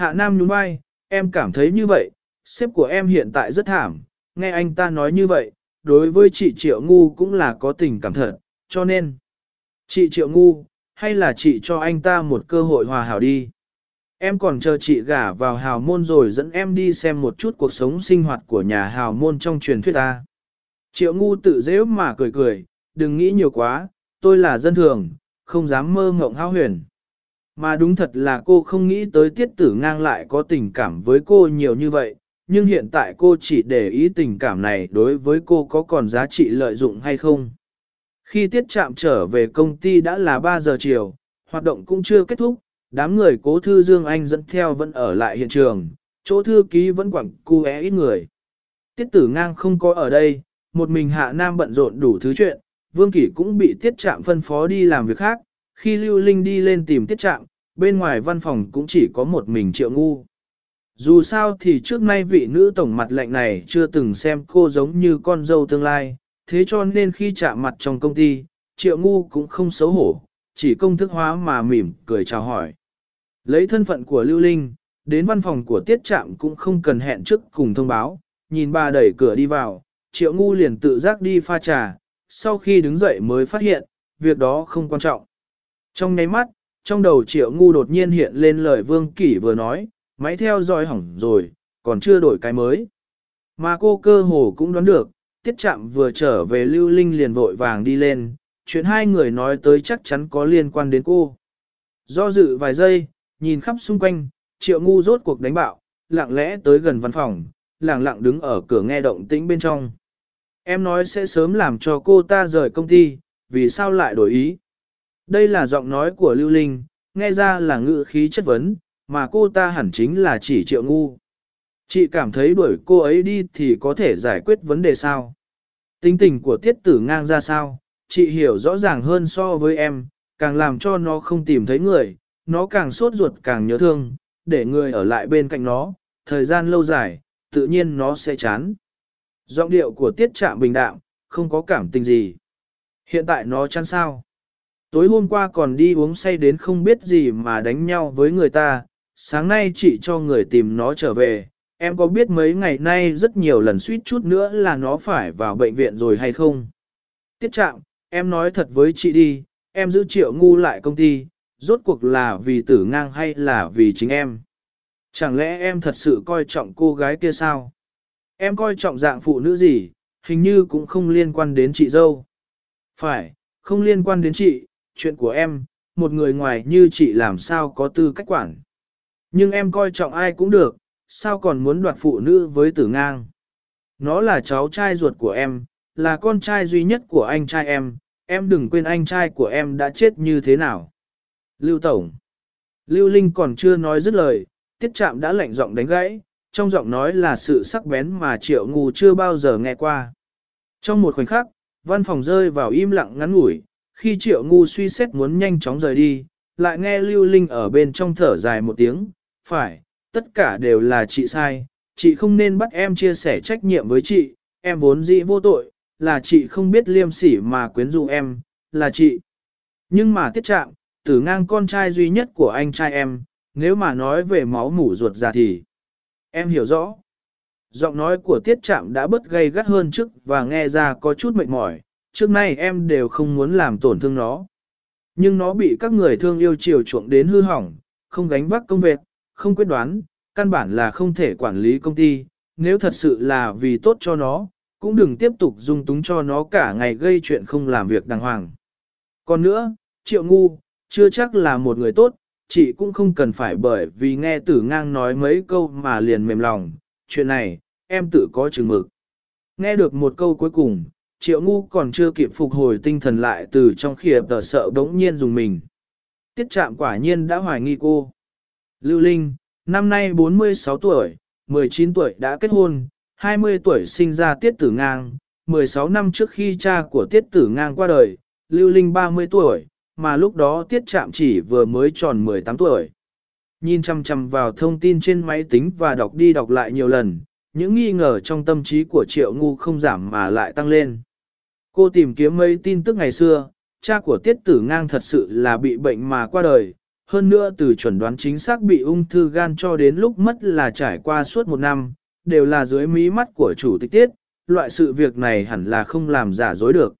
Hạ Nam nhún vai, em cảm thấy như vậy, sếp của em hiện tại rất thảm, nghe anh ta nói như vậy, đối với chị Triệu Ngu cũng là có tình cảm thật, cho nên, chị Triệu Ngu, hay là chị cho anh ta một cơ hội hòa hảo đi. Em còn chờ chị gả vào hào môn rồi dẫn em đi xem một chút cuộc sống sinh hoạt của nhà hào môn trong truyền thuyết ta. Triệu ngu tự dễ mà cười cười, đừng nghĩ nhiều quá, tôi là dân thường, không dám mơ ngộng hao huyền. Mà đúng thật là cô không nghĩ tới tiết tử ngang lại có tình cảm với cô nhiều như vậy, nhưng hiện tại cô chỉ để ý tình cảm này đối với cô có còn giá trị lợi dụng hay không. Khi tiết chạm trở về công ty đã là 3 giờ chiều, hoạt động cũng chưa kết thúc, đám người cố thư Dương Anh dẫn theo vẫn ở lại hiện trường, chỗ thư ký vẫn quẳng cu é ít người. Tiết tử ngang không có ở đây, một mình hạ nam bận rộn đủ thứ chuyện, Vương Kỷ cũng bị tiết trạm phân phó đi làm việc khác, khi Lưu Linh đi lên tìm tiết trạm, bên ngoài văn phòng cũng chỉ có một mình triệu ngu. Dù sao thì trước nay vị nữ tổng mặt lạnh này chưa từng xem cô giống như con dâu tương lai, thế cho nên khi chạm mặt trong công ty, triệu ngu cũng không xấu hổ, chỉ công thức hóa mà mỉm, cười chào hỏi. Lấy thân phận của Lưu Linh, đến văn phòng của tiết trạm cũng không cần hẹn trước cùng thông báo, nhìn bà đẩy cửa đi vào, triệu ngu liền tự giác đi pha trà, sau khi đứng dậy mới phát hiện, việc đó không quan trọng. Trong nháy mắt, trong đầu triệu ngu đột nhiên hiện lên lời Vương Kỷ vừa nói, máy theo dõi hỏng rồi, còn chưa đổi cái mới. Mà cô cơ hồ cũng đoán được, tiết chạm vừa trở về lưu linh liền vội vàng đi lên, chuyện hai người nói tới chắc chắn có liên quan đến cô. Do dự vài giây, nhìn khắp xung quanh, triệu ngu rốt cuộc đánh bạo, lặng lẽ tới gần văn phòng, lặng lặng đứng ở cửa nghe động tĩnh bên trong. Em nói sẽ sớm làm cho cô ta rời công ty, vì sao lại đổi ý? Đây là giọng nói của Lưu Linh, nghe ra là ngữ khí chất vấn, mà cô ta hẳn chính là chỉ triệu ngu. Chị cảm thấy đuổi cô ấy đi thì có thể giải quyết vấn đề sao? Tính tình của tiết tử ngang ra sao? Chị hiểu rõ ràng hơn so với em, càng làm cho nó không tìm thấy người, nó càng sốt ruột càng nhớ thương, để người ở lại bên cạnh nó, thời gian lâu dài, tự nhiên nó sẽ chán. Giọng điệu của tiết trạm bình đạm, không có cảm tình gì. Hiện tại nó chán sao? Tối hôm qua còn đi uống say đến không biết gì mà đánh nhau với người ta, sáng nay chị cho người tìm nó trở về, em có biết mấy ngày nay rất nhiều lần suýt chút nữa là nó phải vào bệnh viện rồi hay không? Tiết trạm, em nói thật với chị đi, em giữ triệu ngu lại công ty, rốt cuộc là vì tử ngang hay là vì chính em? Chẳng lẽ em thật sự coi trọng cô gái kia sao? Em coi trọng dạng phụ nữ gì, hình như cũng không liên quan đến chị dâu. Phải, không liên quan đến chị, chuyện của em, một người ngoài như chị làm sao có tư cách quản. Nhưng em coi trọng ai cũng được, sao còn muốn đoạt phụ nữ với tử ngang. Nó là cháu trai ruột của em, là con trai duy nhất của anh trai em, em đừng quên anh trai của em đã chết như thế nào. Lưu Tổng Lưu Linh còn chưa nói dứt lời, tiết trạm đã lạnh giọng đánh gãy, trong giọng nói là sự sắc bén mà triệu ngu chưa bao giờ nghe qua. Trong một khoảnh khắc, văn phòng rơi vào im lặng ngắn ngủi, khi triệu ngu suy xét muốn nhanh chóng rời đi, lại nghe Lưu Linh ở bên trong thở dài một tiếng, phải, tất cả đều là chị sai, chị không nên bắt em chia sẻ trách nhiệm với chị, em vốn dĩ vô tội, là chị không biết liêm sỉ mà quyến rũ em, là chị. Nhưng mà tiết trạng, tử ngang con trai duy nhất của anh trai em, nếu mà nói về máu mủ ruột già thì em hiểu rõ. Giọng nói của tiết trạm đã bớt gây gắt hơn trước và nghe ra có chút mệt mỏi, trước nay em đều không muốn làm tổn thương nó. Nhưng nó bị các người thương yêu chiều chuộng đến hư hỏng, không gánh vác công việc, không quyết đoán, căn bản là không thể quản lý công ty, nếu thật sự là vì tốt cho nó, cũng đừng tiếp tục dung túng cho nó cả ngày gây chuyện không làm việc đàng hoàng. Còn nữa, triệu ngu, chưa chắc là một người tốt, chị cũng không cần phải bởi vì nghe tử ngang nói mấy câu mà liền mềm lòng, chuyện này, em tự có chừng mực. Nghe được một câu cuối cùng, triệu ngu còn chưa kịp phục hồi tinh thần lại từ trong khỉa tờ sợ bỗng nhiên dùng mình. Tiết Trạm quả nhiên đã hoài nghi cô. Lưu Linh, năm nay 46 tuổi, 19 tuổi đã kết hôn, 20 tuổi sinh ra tiết tử ngang, 16 năm trước khi cha của tiết tử ngang qua đời, Lưu Linh 30 tuổi, mà lúc đó tiết Trạm chỉ vừa mới tròn 18 tuổi. Nhìn chăm chăm vào thông tin trên máy tính và đọc đi đọc lại nhiều lần, những nghi ngờ trong tâm trí của triệu ngu không giảm mà lại tăng lên. Cô tìm kiếm mấy tin tức ngày xưa, cha của tiết tử ngang thật sự là bị bệnh mà qua đời, hơn nữa từ chuẩn đoán chính xác bị ung thư gan cho đến lúc mất là trải qua suốt một năm, đều là dưới mí mắt của chủ tịch tiết, loại sự việc này hẳn là không làm giả dối được.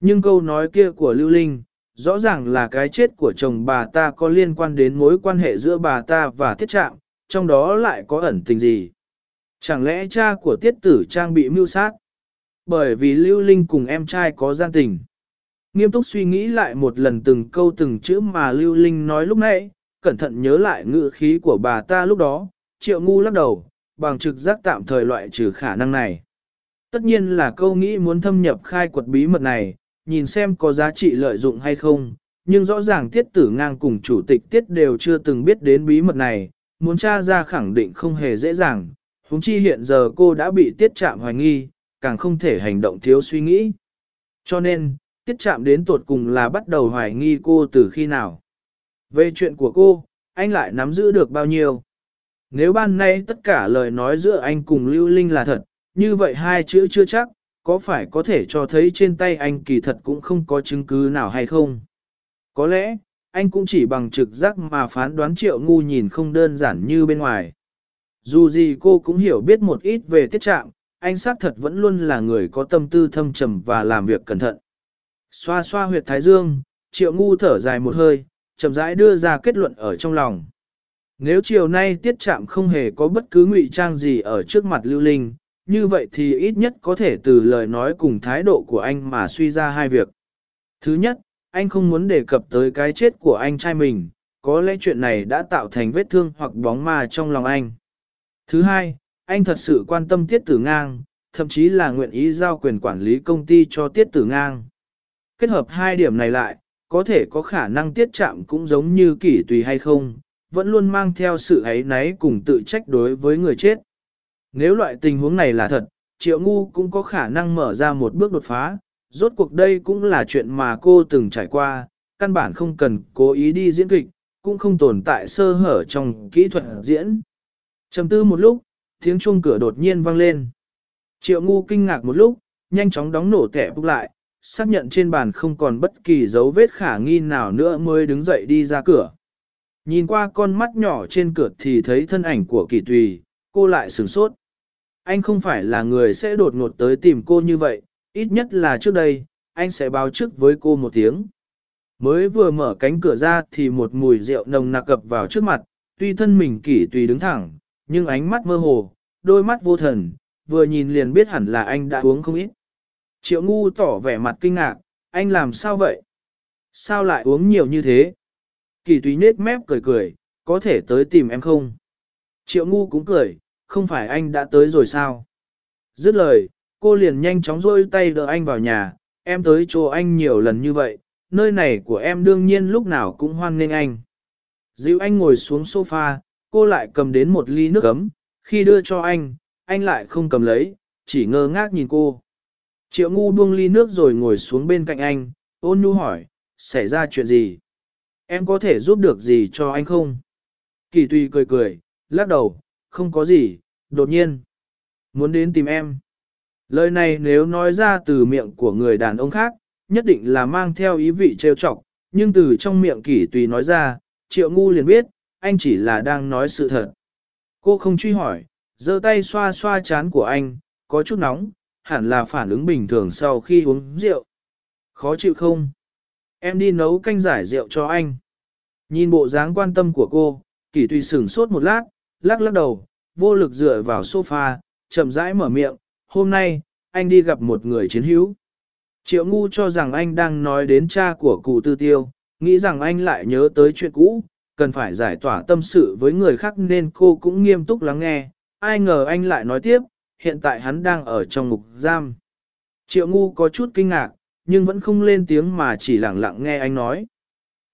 Nhưng câu nói kia của Lưu Linh, rõ ràng là cái chết của chồng bà ta có liên quan đến mối quan hệ giữa bà ta và tiết trạm, trong đó lại có ẩn tình gì. Chẳng lẽ cha của tiết tử trang bị mưu sát? Bởi vì Lưu Linh cùng em trai có gian tình. Nghiêm túc suy nghĩ lại một lần từng câu từng chữ mà Lưu Linh nói lúc nãy, cẩn thận nhớ lại ngữ khí của bà ta lúc đó, triệu ngu lắc đầu, bằng trực giác tạm thời loại trừ khả năng này. Tất nhiên là câu nghĩ muốn thâm nhập khai quật bí mật này, nhìn xem có giá trị lợi dụng hay không, nhưng rõ ràng tiết tử ngang cùng chủ tịch tiết đều chưa từng biết đến bí mật này, muốn tra ra khẳng định không hề dễ dàng, huống chi hiện giờ cô đã bị tiết chạm hoài nghi, càng không thể hành động thiếu suy nghĩ. Cho nên, tiết chạm đến tuột cùng là bắt đầu hoài nghi cô từ khi nào. Về chuyện của cô, anh lại nắm giữ được bao nhiêu? Nếu ban nay tất cả lời nói giữa anh cùng Lưu Linh là thật, như vậy hai chữ chưa chắc, có phải có thể cho thấy trên tay anh kỳ thật cũng không có chứng cứ nào hay không? Có lẽ, anh cũng chỉ bằng trực giác mà phán đoán triệu ngu nhìn không đơn giản như bên ngoài. Dù gì cô cũng hiểu biết một ít về tiết trạng, anh xác thật vẫn luôn là người có tâm tư thâm trầm và làm việc cẩn thận. Xoa xoa huyệt thái dương, triệu ngu thở dài một hơi, chậm rãi đưa ra kết luận ở trong lòng. Nếu chiều nay tiết Trạm không hề có bất cứ ngụy trang gì ở trước mặt lưu linh, như vậy thì ít nhất có thể từ lời nói cùng thái độ của anh mà suy ra hai việc. Thứ nhất, anh không muốn đề cập tới cái chết của anh trai mình, có lẽ chuyện này đã tạo thành vết thương hoặc bóng ma trong lòng anh. Thứ hai, anh thật sự quan tâm tiết tử ngang, thậm chí là nguyện ý giao quyền quản lý công ty cho tiết tử ngang. Kết hợp hai điểm này lại, có thể có khả năng tiết chạm cũng giống như kỷ tùy hay không, vẫn luôn mang theo sự ấy náy cùng tự trách đối với người chết. Nếu loại tình huống này là thật, triệu ngu cũng có khả năng mở ra một bước đột phá, rốt cuộc đây cũng là chuyện mà cô từng trải qua, căn bản không cần cố ý đi diễn kịch, cũng không tồn tại sơ hở trong kỹ thuật diễn. Trầm tư một lúc, tiếng chuông cửa đột nhiên vang lên. Triệu ngu kinh ngạc một lúc, nhanh chóng đóng nổ tẻ bục lại, xác nhận trên bàn không còn bất kỳ dấu vết khả nghi nào nữa mới đứng dậy đi ra cửa. Nhìn qua con mắt nhỏ trên cửa thì thấy thân ảnh của kỳ tùy, cô lại sửng sốt. Anh không phải là người sẽ đột ngột tới tìm cô như vậy, ít nhất là trước đây, anh sẽ báo trước với cô một tiếng. Mới vừa mở cánh cửa ra thì một mùi rượu nồng nặc cập vào trước mặt, tuy thân mình kỳ tùy đứng thẳng, nhưng ánh mắt mơ hồ, đôi mắt vô thần, vừa nhìn liền biết hẳn là anh đã uống không ít. Triệu ngu tỏ vẻ mặt kinh ngạc, anh làm sao vậy? Sao lại uống nhiều như thế? Kỳ tùy nết mép cười cười, có thể tới tìm em không? Triệu ngu cũng cười, không phải anh đã tới rồi sao? Dứt lời, cô liền nhanh chóng rôi tay đỡ anh vào nhà, em tới chỗ anh nhiều lần như vậy, nơi này của em đương nhiên lúc nào cũng hoan nghênh anh. Dịu anh ngồi xuống sofa, cô lại cầm đến một ly nước ấm, khi đưa cho anh, anh lại không cầm lấy, chỉ ngơ ngác nhìn cô. Triệu ngu buông ly nước rồi ngồi xuống bên cạnh anh, ôn nhu hỏi, xảy ra chuyện gì? Em có thể giúp được gì cho anh không? Kỳ tùy cười cười, lắc đầu, không có gì, đột nhiên. Muốn đến tìm em. Lời này nếu nói ra từ miệng của người đàn ông khác, nhất định là mang theo ý vị trêu chọc, nhưng từ trong miệng kỷ tùy nói ra, triệu ngu liền biết, anh chỉ là đang nói sự thật. Cô không truy hỏi, giơ tay xoa xoa chán của anh, có chút nóng, hẳn là phản ứng bình thường sau khi uống rượu. Khó chịu không? Em đi nấu canh giải rượu cho anh. Nhìn bộ dáng quan tâm của cô, kỷ tùy sửng sốt một lát, lắc lắc đầu, vô lực dựa vào sofa, chậm rãi mở miệng, hôm nay, anh đi gặp một người chiến hữu. Triệu ngu cho rằng anh đang nói đến cha của cụ tư tiêu, nghĩ rằng anh lại nhớ tới chuyện cũ, cần phải giải tỏa tâm sự với người khác nên cô cũng nghiêm túc lắng nghe, ai ngờ anh lại nói tiếp, hiện tại hắn đang ở trong ngục giam. Triệu ngu có chút kinh ngạc, nhưng vẫn không lên tiếng mà chỉ lặng lặng nghe anh nói.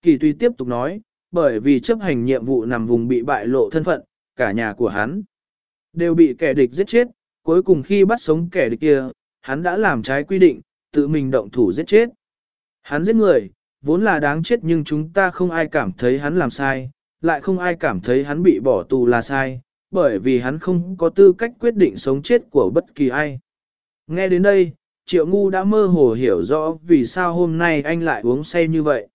Kỳ tuy tiếp tục nói, bởi vì chấp hành nhiệm vụ nằm vùng bị bại lộ thân phận, cả nhà của hắn đều bị kẻ địch giết chết, cuối cùng khi bắt sống kẻ địch kia, hắn đã làm trái quy định, tự mình động thủ giết chết. Hắn giết người, vốn là đáng chết nhưng chúng ta không ai cảm thấy hắn làm sai, lại không ai cảm thấy hắn bị bỏ tù là sai, bởi vì hắn không có tư cách quyết định sống chết của bất kỳ ai. Nghe đến đây, Triệu Ngu đã mơ hồ hiểu rõ vì sao hôm nay anh lại uống say như vậy.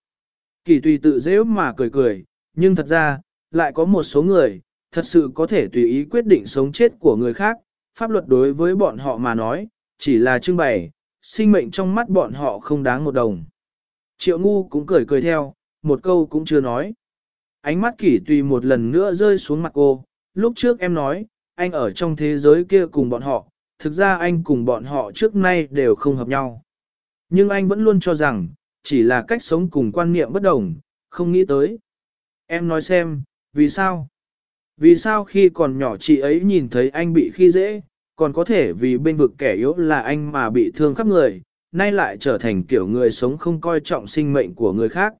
Kỳ tùy tự dễ mà cười cười, nhưng thật ra, lại có một số người, thật sự có thể tùy ý quyết định sống chết của người khác, pháp luật đối với bọn họ mà nói, chỉ là trưng bày, sinh mệnh trong mắt bọn họ không đáng một đồng. Triệu ngu cũng cười cười theo, một câu cũng chưa nói. Ánh mắt kỷ tùy một lần nữa rơi xuống mặt cô, lúc trước em nói, anh ở trong thế giới kia cùng bọn họ, thực ra anh cùng bọn họ trước nay đều không hợp nhau. Nhưng anh vẫn luôn cho rằng, chỉ là cách sống cùng quan niệm bất đồng, không nghĩ tới. Em nói xem, vì sao? Vì sao khi còn nhỏ chị ấy nhìn thấy anh bị khi dễ, còn có thể vì bên vực kẻ yếu là anh mà bị thương khắp người, nay lại trở thành kiểu người sống không coi trọng sinh mệnh của người khác.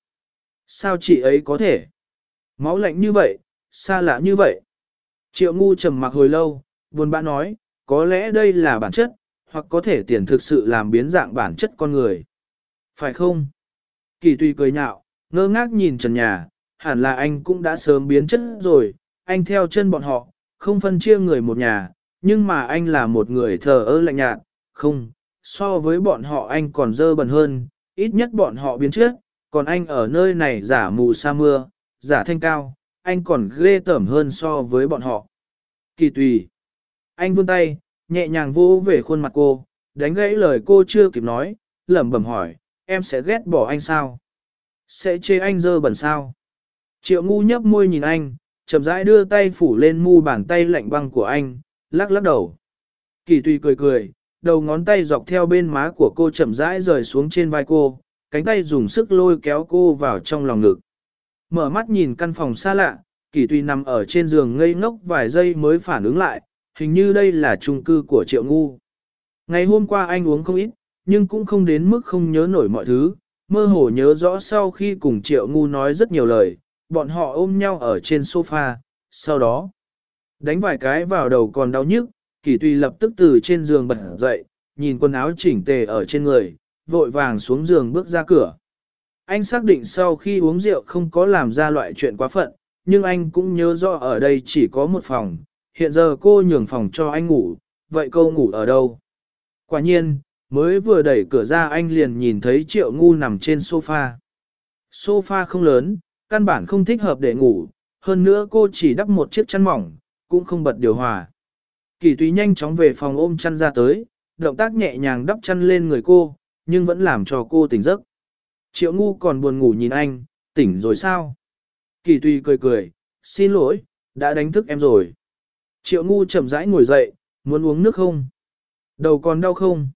Sao chị ấy có thể? Máu lạnh như vậy, xa lạ như vậy. Triệu ngu trầm mặc hồi lâu, buồn bã nói, có lẽ đây là bản chất, hoặc có thể tiền thực sự làm biến dạng bản chất con người. Phải không? Kỳ tùy cười nhạo, ngơ ngác nhìn trần nhà, hẳn là anh cũng đã sớm biến chất rồi, anh theo chân bọn họ, không phân chia người một nhà, nhưng mà anh là một người thờ ơ lạnh nhạt, không, so với bọn họ anh còn dơ bẩn hơn, ít nhất bọn họ biến trước, còn anh ở nơi này giả mù sa mưa, giả thanh cao, anh còn ghê tởm hơn so với bọn họ. Kỳ tùy. Anh vươn tay, nhẹ nhàng vô về khuôn mặt cô, đánh gãy lời cô chưa kịp nói, lẩm bẩm hỏi, em sẽ ghét bỏ anh sao? Sẽ chê anh dơ bẩn sao? Triệu ngu nhấp môi nhìn anh, chậm rãi đưa tay phủ lên mu bàn tay lạnh băng của anh, lắc lắc đầu. Kỳ tùy cười cười, đầu ngón tay dọc theo bên má của cô chậm rãi rời xuống trên vai cô, cánh tay dùng sức lôi kéo cô vào trong lòng ngực. Mở mắt nhìn căn phòng xa lạ, kỳ tùy nằm ở trên giường ngây ngốc vài giây mới phản ứng lại, hình như đây là chung cư của triệu ngu. Ngày hôm qua anh uống không ít, nhưng cũng không đến mức không nhớ nổi mọi thứ, mơ hồ nhớ rõ sau khi cùng triệu ngu nói rất nhiều lời, bọn họ ôm nhau ở trên sofa, sau đó đánh vài cái vào đầu còn đau nhức, kỳ tùy lập tức từ trên giường bật dậy, nhìn quần áo chỉnh tề ở trên người, vội vàng xuống giường bước ra cửa. Anh xác định sau khi uống rượu không có làm ra loại chuyện quá phận, nhưng anh cũng nhớ rõ ở đây chỉ có một phòng, hiện giờ cô nhường phòng cho anh ngủ, vậy cô ngủ ở đâu? Quả nhiên, mới vừa đẩy cửa ra anh liền nhìn thấy triệu ngu nằm trên sofa. Sofa không lớn, căn bản không thích hợp để ngủ, hơn nữa cô chỉ đắp một chiếc chăn mỏng, cũng không bật điều hòa. Kỳ tùy nhanh chóng về phòng ôm chăn ra tới, động tác nhẹ nhàng đắp chăn lên người cô, nhưng vẫn làm cho cô tỉnh giấc. Triệu ngu còn buồn ngủ nhìn anh, tỉnh rồi sao? Kỳ tùy cười cười, xin lỗi, đã đánh thức em rồi. Triệu ngu chậm rãi ngồi dậy, muốn uống nước không? Đầu còn đau không?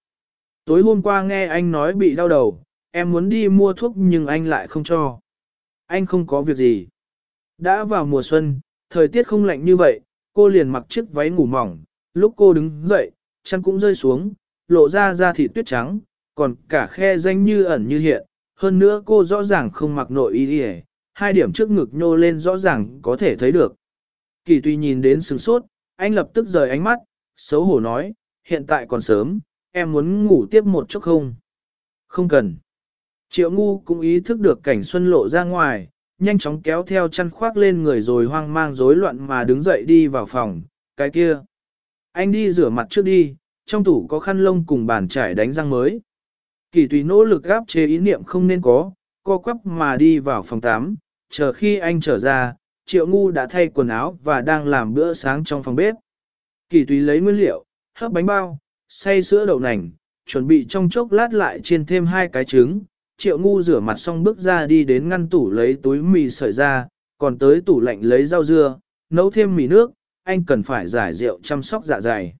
Tối hôm qua nghe anh nói bị đau đầu, em muốn đi mua thuốc nhưng anh lại không cho. Anh không có việc gì. Đã vào mùa xuân, thời tiết không lạnh như vậy, cô liền mặc chiếc váy ngủ mỏng, lúc cô đứng dậy, chân cũng rơi xuống, lộ ra da thịt tuyết trắng, còn cả khe danh như ẩn như hiện, hơn nữa cô rõ ràng không mặc nội y đi hai điểm trước ngực nhô lên rõ ràng có thể thấy được. Kỳ tuy nhìn đến sừng sốt, anh lập tức rời ánh mắt, xấu hổ nói, hiện tại còn sớm, em muốn ngủ tiếp một chút không? Không cần. Triệu ngu cũng ý thức được cảnh xuân lộ ra ngoài, nhanh chóng kéo theo chăn khoác lên người rồi hoang mang rối loạn mà đứng dậy đi vào phòng, cái kia. Anh đi rửa mặt trước đi, trong tủ có khăn lông cùng bàn trải đánh răng mới. Kỳ tùy nỗ lực gáp chế ý niệm không nên có, co quắp mà đi vào phòng 8, chờ khi anh trở ra, triệu ngu đã thay quần áo và đang làm bữa sáng trong phòng bếp. Kỳ tùy lấy nguyên liệu, hấp bánh bao, xay sữa đậu nành, chuẩn bị trong chốc lát lại chiên thêm hai cái trứng. Triệu ngu rửa mặt xong bước ra đi đến ngăn tủ lấy túi mì sợi ra, còn tới tủ lạnh lấy rau dưa, nấu thêm mì nước, anh cần phải giải rượu chăm sóc dạ dày.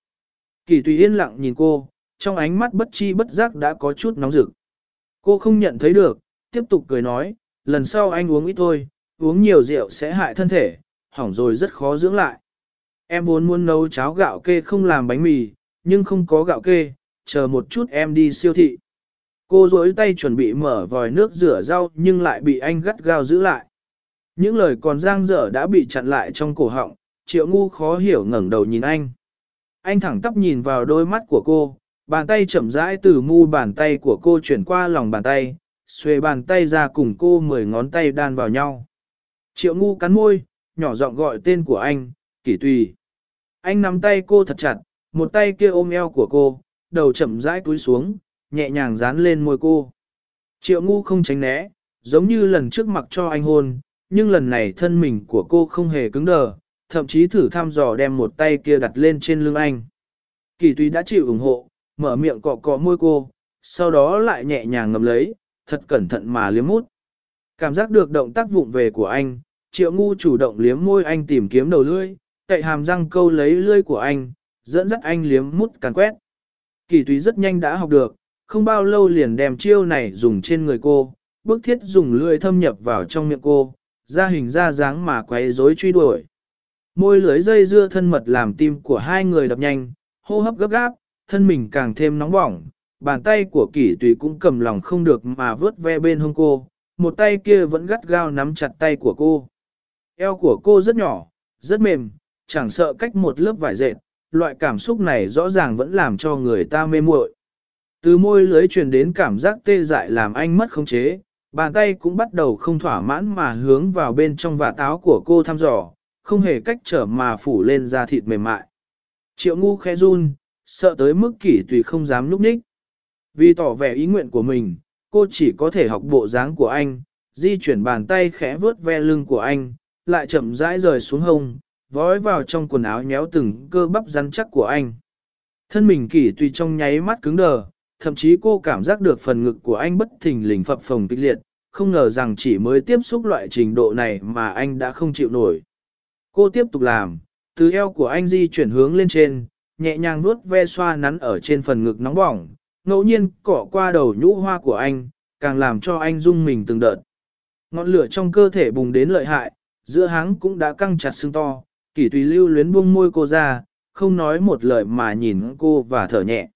Kỳ tùy yên lặng nhìn cô, trong ánh mắt bất chi bất giác đã có chút nóng rực. Cô không nhận thấy được, tiếp tục cười nói, lần sau anh uống ít thôi, uống nhiều rượu sẽ hại thân thể, hỏng rồi rất khó dưỡng lại. Em vốn muốn nấu cháo gạo kê không làm bánh mì, nhưng không có gạo kê, chờ một chút em đi siêu thị. Cô rối tay chuẩn bị mở vòi nước rửa rau nhưng lại bị anh gắt gao giữ lại. Những lời còn giang dở đã bị chặn lại trong cổ họng, triệu ngu khó hiểu ngẩng đầu nhìn anh. Anh thẳng tắp nhìn vào đôi mắt của cô, bàn tay chậm rãi từ mu bàn tay của cô chuyển qua lòng bàn tay, xuề bàn tay ra cùng cô mười ngón tay đan vào nhau. Triệu ngu cắn môi, nhỏ giọng gọi tên của anh, kỷ tùy. Anh nắm tay cô thật chặt, một tay kia ôm eo của cô, đầu chậm rãi cúi xuống, nhẹ nhàng dán lên môi cô. Triệu ngu không tránh né, giống như lần trước mặc cho anh hôn, nhưng lần này thân mình của cô không hề cứng đờ, thậm chí thử thăm dò đem một tay kia đặt lên trên lưng anh. Kỳ tùy đã chịu ủng hộ, mở miệng cọ cọ môi cô, sau đó lại nhẹ nhàng ngầm lấy, thật cẩn thận mà liếm mút. Cảm giác được động tác vụng về của anh, triệu ngu chủ động liếm môi anh tìm kiếm đầu lưỡi, cậy hàm răng câu lấy lưỡi của anh, dẫn dắt anh liếm mút càn quét. Kỳ tùy rất nhanh đã học được, không bao lâu liền đem chiêu này dùng trên người cô, bước thiết dùng lưỡi thâm nhập vào trong miệng cô, ra hình ra dáng mà quấy rối truy đuổi. Môi lưới dây dưa thân mật làm tim của hai người đập nhanh, hô hấp gấp gáp, thân mình càng thêm nóng bỏng, bàn tay của kỷ tùy cũng cầm lòng không được mà vớt ve bên hông cô, một tay kia vẫn gắt gao nắm chặt tay của cô. Eo của cô rất nhỏ, rất mềm, chẳng sợ cách một lớp vải dệt, loại cảm xúc này rõ ràng vẫn làm cho người ta mê muội. Từ môi lưới truyền đến cảm giác tê dại làm anh mất khống chế, bàn tay cũng bắt đầu không thỏa mãn mà hướng vào bên trong vạt áo của cô thăm dò, không hề cách trở mà phủ lên da thịt mềm mại. Triệu ngu khẽ run, sợ tới mức kỷ tùy không dám núp ních. Vì tỏ vẻ ý nguyện của mình, cô chỉ có thể học bộ dáng của anh, di chuyển bàn tay khẽ vướt ve lưng của anh, lại chậm rãi rời xuống hông, vói vào trong quần áo nhéo từng cơ bắp rắn chắc của anh. Thân mình kỷ tùy trong nháy mắt cứng đờ, thậm chí cô cảm giác được phần ngực của anh bất thình lình phập phồng kịch liệt, không ngờ rằng chỉ mới tiếp xúc loại trình độ này mà anh đã không chịu nổi. Cô tiếp tục làm, từ eo của anh di chuyển hướng lên trên, nhẹ nhàng nuốt ve xoa nắn ở trên phần ngực nóng bỏng, ngẫu nhiên cỏ qua đầu nhũ hoa của anh, càng làm cho anh rung mình từng đợt. Ngọn lửa trong cơ thể bùng đến lợi hại, giữa háng cũng đã căng chặt xương to, kỷ tùy lưu luyến buông môi cô ra, không nói một lời mà nhìn cô và thở nhẹ.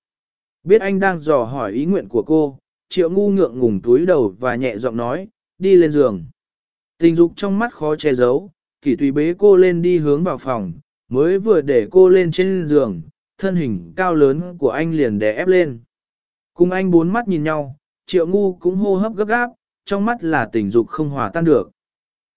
Biết anh đang dò hỏi ý nguyện của cô, triệu ngu ngượng ngùng túi đầu và nhẹ giọng nói, đi lên giường. Tình dục trong mắt khó che giấu, kỷ tùy bế cô lên đi hướng vào phòng, mới vừa để cô lên trên giường, thân hình cao lớn của anh liền đè ép lên. Cùng anh bốn mắt nhìn nhau, triệu ngu cũng hô hấp gấp gáp, trong mắt là tình dục không hòa tan được.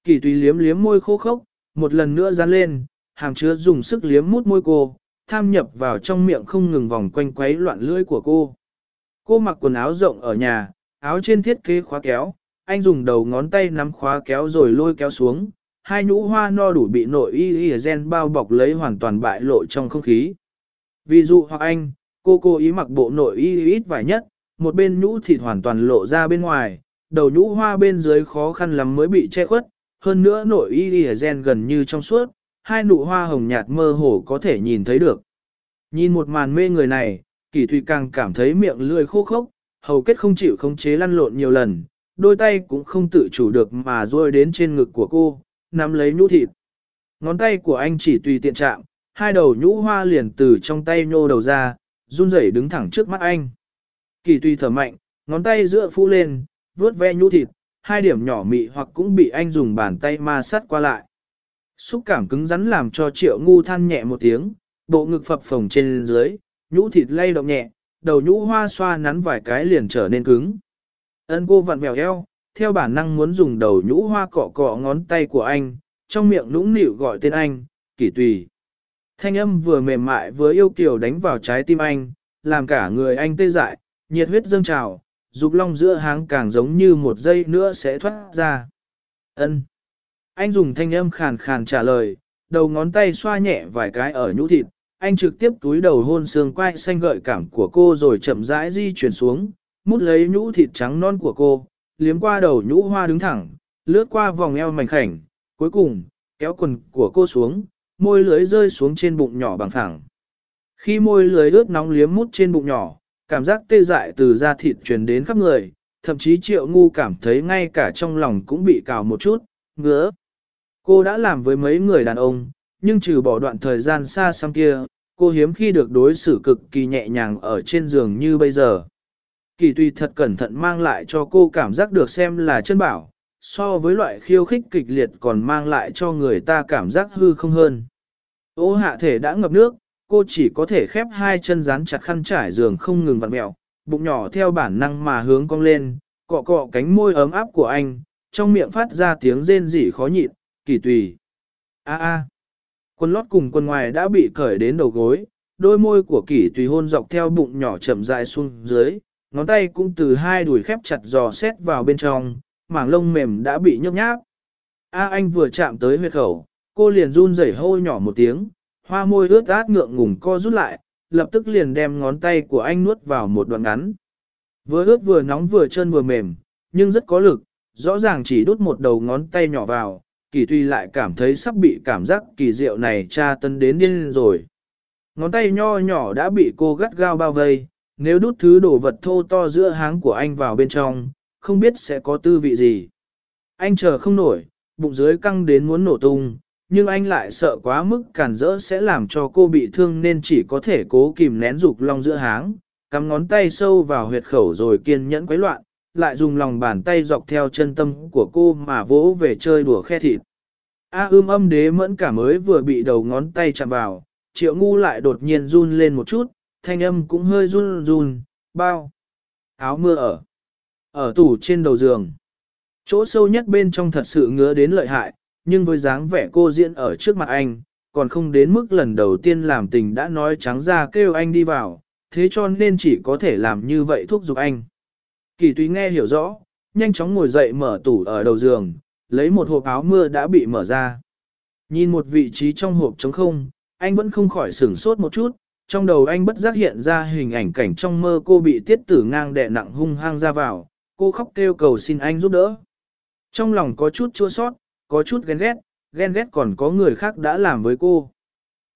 Kỳ tùy liếm liếm môi khô khốc, một lần nữa dán lên, hàm chứa dùng sức liếm mút môi cô, tham nhập vào trong miệng không ngừng vòng quanh quấy loạn lưỡi của cô. Cô mặc quần áo rộng ở nhà, áo trên thiết kế khóa kéo, anh dùng đầu ngón tay nắm khóa kéo rồi lôi kéo xuống, hai nhũ hoa no đủ bị nội y y gen bao bọc lấy hoàn toàn bại lộ trong không khí. Ví dụ hoặc anh, cô cố ý mặc bộ nội y ít vải nhất, một bên nhũ thịt hoàn toàn lộ ra bên ngoài, đầu nhũ hoa bên dưới khó khăn lắm mới bị che khuất, hơn nữa nội y y gen gần như trong suốt, hai nụ hoa hồng nhạt mơ hồ có thể nhìn thấy được. Nhìn một màn mê người này, Kỳ thủy càng cảm thấy miệng lưỡi khô khốc, hầu kết không chịu khống chế lăn lộn nhiều lần, đôi tay cũng không tự chủ được mà rôi đến trên ngực của cô, nắm lấy nhũ thịt. Ngón tay của anh chỉ tùy tiện chạm, hai đầu nhũ hoa liền từ trong tay nhô đầu ra, run rẩy đứng thẳng trước mắt anh. Kỳ tùy thở mạnh, ngón tay giữa phu lên, vuốt ve nhũ thịt, hai điểm nhỏ mị hoặc cũng bị anh dùng bàn tay ma sát qua lại. Xúc cảm cứng rắn làm cho triệu ngu than nhẹ một tiếng, bộ ngực phập phồng trên dưới, nhũ thịt lay động nhẹ, đầu nhũ hoa xoa nắn vài cái liền trở nên cứng. Ân cô vặn mèo eo, theo bản năng muốn dùng đầu nhũ hoa cọ cọ ngón tay của anh, trong miệng nũng nịu gọi tên anh, kỷ tùy. Thanh âm vừa mềm mại vừa yêu kiều đánh vào trái tim anh, làm cả người anh tê dại, nhiệt huyết dâng trào, dục long giữa háng càng giống như một giây nữa sẽ thoát ra. Ân. Anh dùng thanh âm khàn khàn trả lời, đầu ngón tay xoa nhẹ vài cái ở nhũ thịt, anh trực tiếp túi đầu hôn xương quai xanh gợi cảm của cô rồi chậm rãi di chuyển xuống, mút lấy nhũ thịt trắng non của cô, liếm qua đầu nhũ hoa đứng thẳng, lướt qua vòng eo mảnh khảnh, cuối cùng, kéo quần của cô xuống, môi lưới rơi xuống trên bụng nhỏ bằng phẳng. Khi môi lưới ướt nóng liếm mút trên bụng nhỏ, cảm giác tê dại từ da thịt truyền đến khắp người, thậm chí triệu ngu cảm thấy ngay cả trong lòng cũng bị cào một chút, ngứa. Cô đã làm với mấy người đàn ông, nhưng trừ bỏ đoạn thời gian xa xăm kia, cô hiếm khi được đối xử cực kỳ nhẹ nhàng ở trên giường như bây giờ. Kỳ tùy thật cẩn thận mang lại cho cô cảm giác được xem là chân bảo, so với loại khiêu khích kịch liệt còn mang lại cho người ta cảm giác hư không hơn. Ô hạ thể đã ngập nước, cô chỉ có thể khép hai chân dán chặt khăn trải giường không ngừng vặn mẹo, bụng nhỏ theo bản năng mà hướng cong lên, cọ cọ cánh môi ấm áp của anh, trong miệng phát ra tiếng rên rỉ khó nhịn, kỳ tùy. A a. Quần lót cùng quần ngoài đã bị cởi đến đầu gối, đôi môi của kỳ tùy hôn dọc theo bụng nhỏ chậm rãi xuống dưới, ngón tay cũng từ hai đùi khép chặt dò xét vào bên trong, mảng lông mềm đã bị nhấp nháp. A anh vừa chạm tới huyệt khẩu, cô liền run rẩy hô nhỏ một tiếng, hoa môi ướt át ngượng ngùng co rút lại, lập tức liền đem ngón tay của anh nuốt vào một đoạn ngắn. Vừa ướt vừa nóng vừa chân vừa mềm, nhưng rất có lực, rõ ràng chỉ đút một đầu ngón tay nhỏ vào, kỳ tuy lại cảm thấy sắp bị cảm giác kỳ diệu này tra tân đến điên rồi. Ngón tay nho nhỏ đã bị cô gắt gao bao vây, nếu đút thứ đồ vật thô to giữa háng của anh vào bên trong, không biết sẽ có tư vị gì. Anh chờ không nổi, bụng dưới căng đến muốn nổ tung, nhưng anh lại sợ quá mức cản rỡ sẽ làm cho cô bị thương nên chỉ có thể cố kìm nén dục long giữa háng, cắm ngón tay sâu vào huyệt khẩu rồi kiên nhẫn quấy loạn, lại dùng lòng bàn tay dọc theo chân tâm của cô mà vỗ về chơi đùa khe thịt. A ưm âm đế mẫn cả mới vừa bị đầu ngón tay chạm vào, triệu ngu lại đột nhiên run lên một chút, thanh âm cũng hơi run run, bao. Áo mưa ở. Ở tủ trên đầu giường. Chỗ sâu nhất bên trong thật sự ngứa đến lợi hại, nhưng với dáng vẻ cô diễn ở trước mặt anh, còn không đến mức lần đầu tiên làm tình đã nói trắng ra kêu anh đi vào, thế cho nên chỉ có thể làm như vậy thúc giục anh. Kỳ túy nghe hiểu rõ, nhanh chóng ngồi dậy mở tủ ở đầu giường, lấy một hộp áo mưa đã bị mở ra. Nhìn một vị trí trong hộp trống không, anh vẫn không khỏi sửng sốt một chút, trong đầu anh bất giác hiện ra hình ảnh cảnh trong mơ cô bị tiết tử ngang đè nặng hung hăng ra vào, cô khóc kêu cầu xin anh giúp đỡ. Trong lòng có chút chua sót, có chút ghen ghét, ghen ghét còn có người khác đã làm với cô.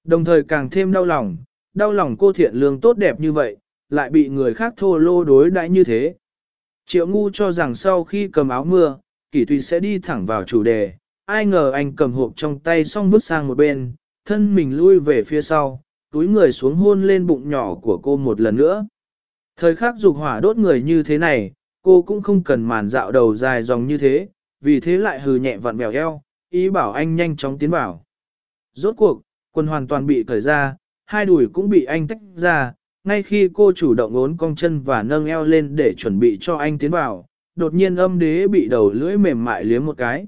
Đồng thời càng thêm đau lòng, đau lòng cô thiện lương tốt đẹp như vậy, lại bị người khác thô lô đối đãi như thế. Triệu ngu cho rằng sau khi cầm áo mưa, kỷ tùy sẽ đi thẳng vào chủ đề, ai ngờ anh cầm hộp trong tay xong vứt sang một bên, thân mình lui về phía sau, túi người xuống hôn lên bụng nhỏ của cô một lần nữa. Thời khắc dục hỏa đốt người như thế này, cô cũng không cần màn dạo đầu dài dòng như thế, vì thế lại hừ nhẹ vặn vẹo eo, ý bảo anh nhanh chóng tiến vào. Rốt cuộc, quần hoàn toàn bị cởi ra, hai đùi cũng bị anh tách ra, ngay khi cô chủ động ốn cong chân và nâng eo lên để chuẩn bị cho anh tiến vào, đột nhiên âm đế bị đầu lưỡi mềm mại liếm một cái.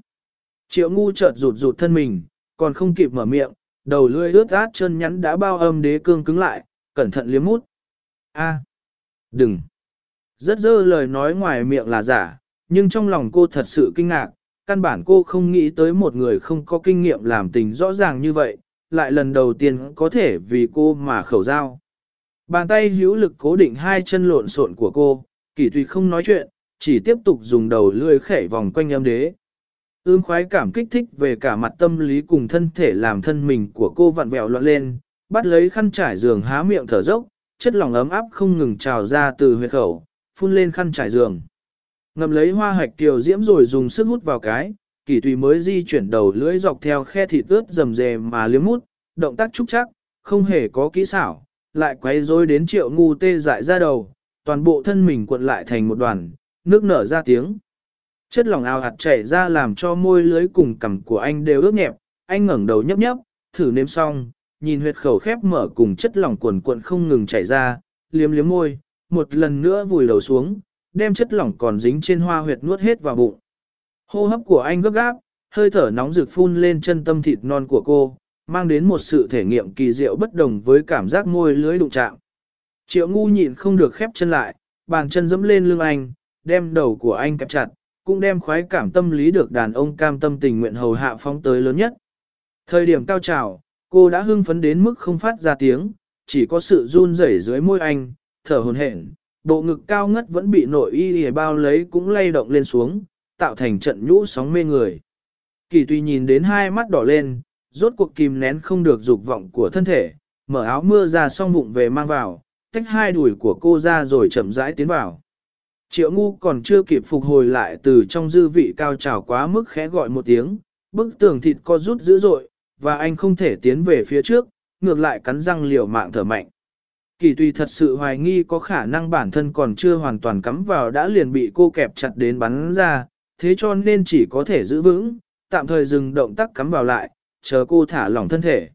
Triệu ngu chợt rụt rụt thân mình, còn không kịp mở miệng, đầu lưỡi ướt át chân nhắn đã bao âm đế cương cứng lại, cẩn thận liếm mút. A, đừng. Rất dơ lời nói ngoài miệng là giả, nhưng trong lòng cô thật sự kinh ngạc, căn bản cô không nghĩ tới một người không có kinh nghiệm làm tình rõ ràng như vậy, lại lần đầu tiên có thể vì cô mà khẩu giao. Bàn tay hữu lực cố định hai chân lộn xộn của cô, kỳ tùy không nói chuyện, chỉ tiếp tục dùng đầu lươi khẻ vòng quanh âm đế. Ưm khoái cảm kích thích về cả mặt tâm lý cùng thân thể làm thân mình của cô vặn vẹo loạn lên, bắt lấy khăn trải giường há miệng thở dốc, chất lỏng ấm áp không ngừng trào ra từ huyệt khẩu, phun lên khăn trải giường. Ngầm lấy hoa hạch kiều diễm rồi dùng sức hút vào cái, kỳ tùy mới di chuyển đầu lưỡi dọc theo khe thịt ướt rầm rề mà liếm mút, động tác trúc chắc, không hề có kỹ xảo, lại quay rối đến triệu ngu tê dại ra đầu, toàn bộ thân mình cuộn lại thành một đoàn, nước nở ra tiếng. Chất lỏng ao hạt chảy ra làm cho môi lưới cùng cằm của anh đều ướt nhẹp, anh ngẩng đầu nhấp nhấp, thử nếm xong, nhìn huyệt khẩu khép mở cùng chất lỏng cuồn cuộn không ngừng chảy ra, liếm liếm môi, một lần nữa vùi đầu xuống, đem chất lỏng còn dính trên hoa huyệt nuốt hết vào bụng. Hô hấp của anh gấp gáp, hơi thở nóng rực phun lên chân tâm thịt non của cô, mang đến một sự thể nghiệm kỳ diệu bất đồng với cảm giác môi lưới đụng chạm. Triệu ngu nhịn không được khép chân lại, bàn chân dẫm lên lưng anh, đem đầu của anh kẹp chặt, cũng đem khoái cảm tâm lý được đàn ông cam tâm tình nguyện hầu hạ phóng tới lớn nhất. Thời điểm cao trào, cô đã hưng phấn đến mức không phát ra tiếng, chỉ có sự run rẩy dưới môi anh, thở hồn hển, bộ ngực cao ngất vẫn bị nội y hề bao lấy cũng lay động lên xuống, tạo thành trận nhũ sóng mê người. Kỳ tùy nhìn đến hai mắt đỏ lên, rốt cuộc kìm nén không được dục vọng của thân thể, mở áo mưa ra xong vụng về mang vào, tách hai đùi của cô ra rồi chậm rãi tiến vào. Triệu ngu còn chưa kịp phục hồi lại từ trong dư vị cao trào quá mức khẽ gọi một tiếng, bức tường thịt co rút dữ dội, và anh không thể tiến về phía trước, ngược lại cắn răng liều mạng thở mạnh. Kỳ tùy thật sự hoài nghi có khả năng bản thân còn chưa hoàn toàn cắm vào đã liền bị cô kẹp chặt đến bắn ra, thế cho nên chỉ có thể giữ vững, tạm thời dừng động tác cắm vào lại, chờ cô thả lỏng thân thể.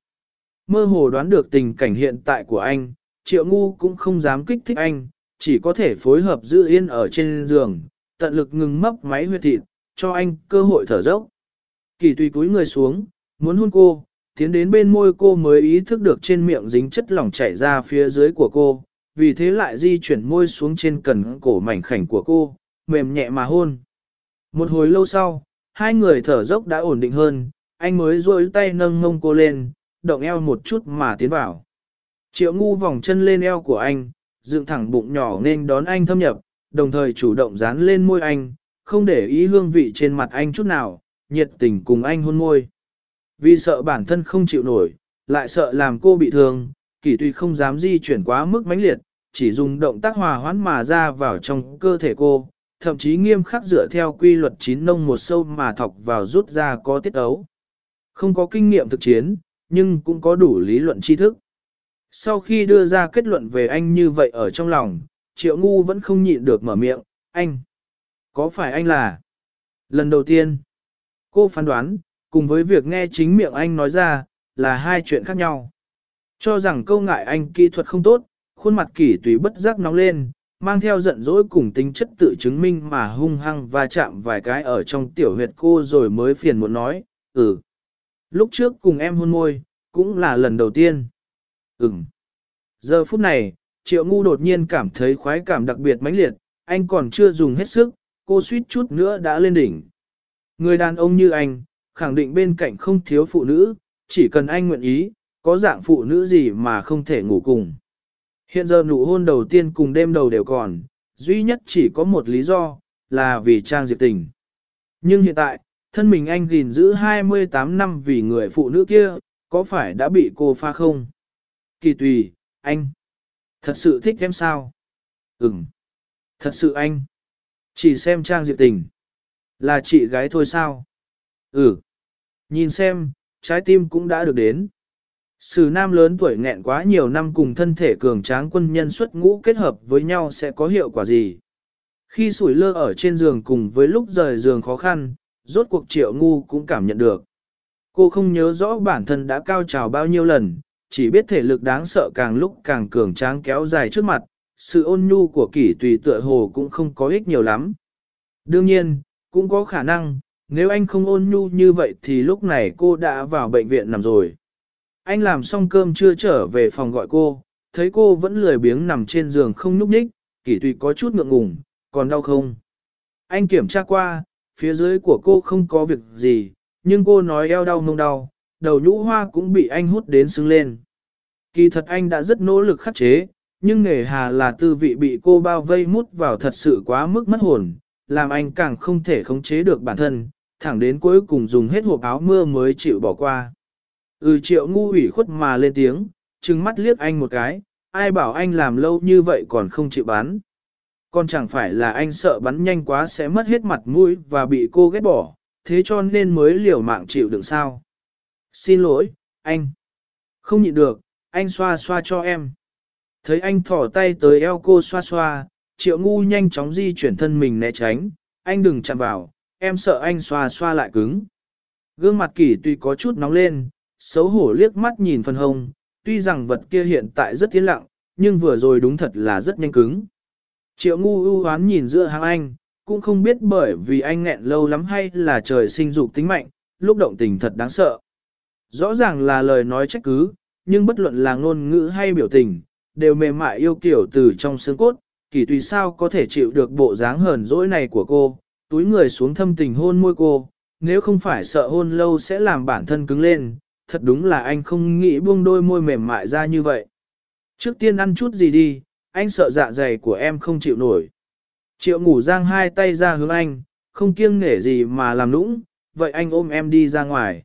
Mơ hồ đoán được tình cảnh hiện tại của anh, triệu ngu cũng không dám kích thích anh, chỉ có thể phối hợp giữ yên ở trên giường, tận lực ngừng mấp máy huyệt thịt, cho anh cơ hội thở dốc. Kỳ tùy cúi người xuống, muốn hôn cô, tiến đến bên môi cô mới ý thức được trên miệng dính chất lỏng chảy ra phía dưới của cô, vì thế lại di chuyển môi xuống trên cần cổ mảnh khảnh của cô, mềm nhẹ mà hôn. Một hồi lâu sau, Hai người thở dốc đã ổn định hơn, anh mới duỗi tay nâng mông cô lên, động eo một chút mà tiến vào. Triệu ngu vòng chân lên eo của anh, dựng thẳng bụng nhỏ nên đón anh thâm nhập, đồng thời chủ động dán lên môi anh, không để ý hương vị trên mặt anh chút nào, nhiệt tình cùng anh hôn môi. Vì sợ bản thân không chịu nổi, lại sợ làm cô bị thương, kỷ tuy không dám di chuyển quá mức mãnh liệt, chỉ dùng động tác hòa hoãn mà ra vào trong cơ thể cô, thậm chí nghiêm khắc dựa theo quy luật chín nông một sâu mà thọc vào rút ra có tiết ấu. Không có kinh nghiệm thực chiến, nhưng cũng có đủ lý luận tri thức. Sau khi đưa ra kết luận về anh như vậy ở trong lòng, triệu ngu vẫn không nhịn được mở miệng, anh. Có phải anh là? Lần đầu tiên, cô phán đoán, cùng với việc nghe chính miệng anh nói ra, là hai chuyện khác nhau. Cho rằng câu ngại anh kỹ thuật không tốt, khuôn mặt kỷ tùy bất giác nóng lên, mang theo giận dỗi cùng tính chất tự chứng minh mà hung hăng và chạm vài cái ở trong tiểu huyệt cô rồi mới phiền muốn nói, ừ. Lúc trước cùng em hôn môi, cũng là lần đầu tiên. Ừm. Giờ phút này, triệu ngu đột nhiên cảm thấy khoái cảm đặc biệt mãnh liệt, anh còn chưa dùng hết sức, cô suýt chút nữa đã lên đỉnh. Người đàn ông như anh, khẳng định bên cạnh không thiếu phụ nữ, chỉ cần anh nguyện ý, có dạng phụ nữ gì mà không thể ngủ cùng. Hiện giờ nụ hôn đầu tiên cùng đêm đầu đều còn, duy nhất chỉ có một lý do, là vì Trang Diệp Tình. Nhưng hiện tại, thân mình anh gìn giữ 28 năm vì người phụ nữ kia, có phải đã bị cô pha không? Kỳ tùy, anh. Thật sự thích em sao? Ừm. Thật sự anh. Chỉ xem Trang Diệp Tình. Là chị gái thôi sao? Ừ. Nhìn xem, trái tim cũng đã được đến. Sử nam lớn tuổi nghẹn quá nhiều năm cùng thân thể cường tráng quân nhân xuất ngũ kết hợp với nhau sẽ có hiệu quả gì? Khi sủi lơ ở trên giường cùng với lúc rời giường khó khăn, rốt cuộc triệu ngu cũng cảm nhận được. Cô không nhớ rõ bản thân đã cao trào bao nhiêu lần, chỉ biết thể lực đáng sợ càng lúc càng cường tráng kéo dài trước mặt, sự ôn nhu của kỷ tùy tựa hồ cũng không có ích nhiều lắm. Đương nhiên, cũng có khả năng, nếu anh không ôn nhu như vậy thì lúc này cô đã vào bệnh viện nằm rồi. Anh làm xong cơm chưa trở về phòng gọi cô, thấy cô vẫn lười biếng nằm trên giường không nhúc nhích, kỷ tùy có chút ngượng ngùng, còn đau không? Anh kiểm tra qua, phía dưới của cô không có việc gì, nhưng cô nói eo đau mông đau, đầu nhũ hoa cũng bị anh hút đến sưng lên. Kỳ thật anh đã rất nỗ lực khắc chế, nhưng nghề hà là tư vị bị cô bao vây mút vào thật sự quá mức mất hồn, làm anh càng không thể khống chế được bản thân, thẳng đến cuối cùng dùng hết hộp áo mưa mới chịu bỏ qua. Ừ triệu ngu ủy khuất mà lên tiếng, trừng mắt liếc anh một cái, ai bảo anh làm lâu như vậy còn không chịu bán. Còn chẳng phải là anh sợ bắn nhanh quá sẽ mất hết mặt mũi và bị cô ghét bỏ, thế cho nên mới liều mạng chịu đựng sao. Xin lỗi, anh. Không nhịn được, anh xoa xoa cho em. Thấy anh thỏ tay tới eo cô xoa xoa, triệu ngu nhanh chóng di chuyển thân mình né tránh, anh đừng chạm vào, em sợ anh xoa xoa lại cứng. Gương mặt kỷ tuy có chút nóng lên, xấu hổ liếc mắt nhìn phần hông, tuy rằng vật kia hiện tại rất tiến lặng, nhưng vừa rồi đúng thật là rất nhanh cứng. Triệu ngu ưu hoán nhìn giữa hàng anh, cũng không biết bởi vì anh nghẹn lâu lắm hay là trời sinh dục tính mạnh, lúc động tình thật đáng sợ. Rõ ràng là lời nói trách cứ, nhưng bất luận là ngôn ngữ hay biểu tình, đều mềm mại yêu kiểu từ trong xương cốt, kỳ tùy sao có thể chịu được bộ dáng hờn dỗi này của cô, túi người xuống thâm tình hôn môi cô, nếu không phải sợ hôn lâu sẽ làm bản thân cứng lên, thật đúng là anh không nghĩ buông đôi môi mềm mại ra như vậy. Trước tiên ăn chút gì đi, anh sợ dạ dày của em không chịu nổi. Triệu ngủ giang hai tay ra hướng anh, không kiêng nể gì mà làm nũng, vậy anh ôm em đi ra ngoài.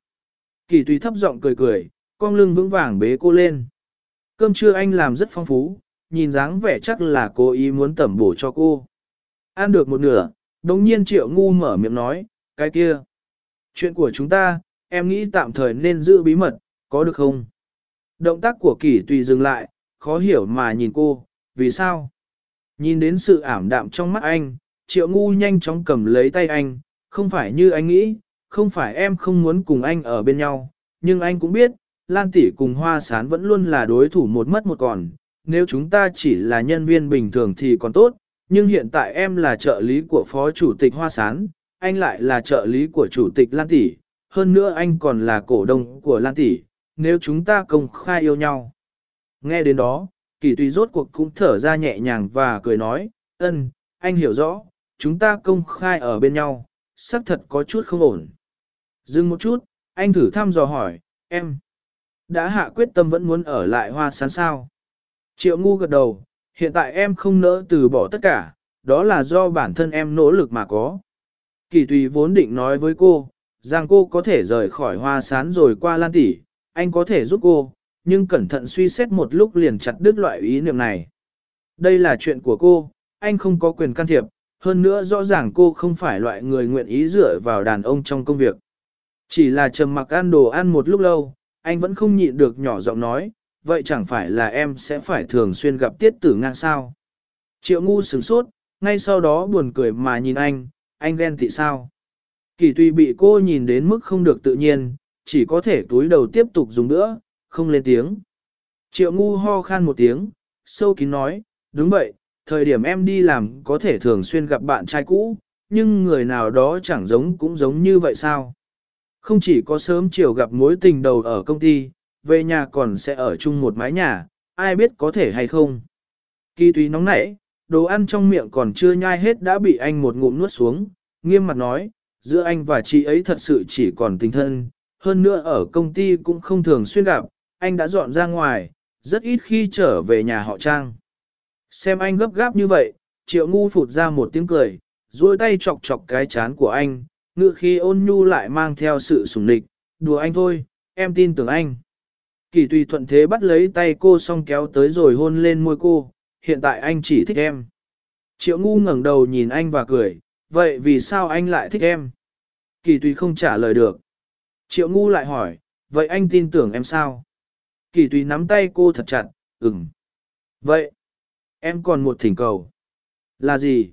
Kỳ tùy thấp giọng cười cười, con lưng vững vàng bế cô lên. Cơm trưa anh làm rất phong phú, nhìn dáng vẻ chắc là cô ý muốn tẩm bổ cho cô. Ăn được một nửa, đồng nhiên triệu ngu mở miệng nói, cái kia. Chuyện của chúng ta, em nghĩ tạm thời nên giữ bí mật, có được không? Động tác của kỳ tùy dừng lại, khó hiểu mà nhìn cô, vì sao? Nhìn đến sự ảm đạm trong mắt anh, triệu ngu nhanh chóng cầm lấy tay anh, không phải như anh nghĩ, không phải em không muốn cùng anh ở bên nhau, nhưng anh cũng biết, Lan tỷ cùng Hoa Sán vẫn luôn là đối thủ một mất một còn, nếu chúng ta chỉ là nhân viên bình thường thì còn tốt, nhưng hiện tại em là trợ lý của Phó Chủ tịch Hoa Sán, anh lại là trợ lý của Chủ tịch Lan tỷ, hơn nữa anh còn là cổ đông của Lan tỷ, nếu chúng ta công khai yêu nhau. Nghe đến đó, kỳ tùy rốt cuộc cũng thở ra nhẹ nhàng và cười nói, ân, anh hiểu rõ, chúng ta công khai ở bên nhau, xác thật có chút không ổn. Dừng một chút, anh thử thăm dò hỏi, em, đã hạ quyết tâm vẫn muốn ở lại hoa sán sao? Triệu ngu gật đầu, hiện tại em không nỡ từ bỏ tất cả, đó là do bản thân em nỗ lực mà có. Kỳ tùy vốn định nói với cô, rằng cô có thể rời khỏi hoa sán rồi qua lan tỷ, anh có thể giúp cô, nhưng cẩn thận suy xét một lúc liền chặt đứt loại ý niệm này. Đây là chuyện của cô, anh không có quyền can thiệp, hơn nữa rõ ràng cô không phải loại người nguyện ý dựa vào đàn ông trong công việc. Chỉ là trầm mặc ăn đồ ăn một lúc lâu, anh vẫn không nhịn được nhỏ giọng nói, vậy chẳng phải là em sẽ phải thường xuyên gặp tiết tử ngang sao. Triệu ngu sửng sốt, ngay sau đó buồn cười mà nhìn anh, anh ghen tị sao. Kỳ Tuy bị cô nhìn đến mức không được tự nhiên, chỉ có thể túi đầu tiếp tục dùng nữa, không lên tiếng. Triệu ngu ho khan một tiếng, sâu kín nói, đúng vậy, thời điểm em đi làm có thể thường xuyên gặp bạn trai cũ, nhưng người nào đó chẳng giống cũng giống như vậy sao. Không chỉ có sớm chiều gặp mối tình đầu ở công ty, về nhà còn sẽ ở chung một mái nhà, ai biết có thể hay không. Kỳ túy nóng nảy, đồ ăn trong miệng còn chưa nhai hết đã bị anh một ngụm nuốt xuống, nghiêm mặt nói, giữa anh và chị ấy thật sự chỉ còn tình thân, hơn nữa ở công ty cũng không thường xuyên gặp, anh đã dọn ra ngoài, rất ít khi trở về nhà họ Trang. Xem anh gấp gáp như vậy, triệu ngu phụt ra một tiếng cười, duỗi tay chọc chọc cái chán của anh, ngựa khi ôn nhu lại mang theo sự sủng nịch, đùa anh thôi, em tin tưởng anh. Kỳ tùy thuận thế bắt lấy tay cô xong kéo tới rồi hôn lên môi cô, hiện tại anh chỉ thích em. Triệu ngu ngẩng đầu nhìn anh và cười, vậy vì sao anh lại thích em? Kỳ tùy không trả lời được. Triệu ngu lại hỏi, vậy anh tin tưởng em sao? Kỳ tùy nắm tay cô thật chặt, ừm. Vậy, em còn một thỉnh cầu. Là gì?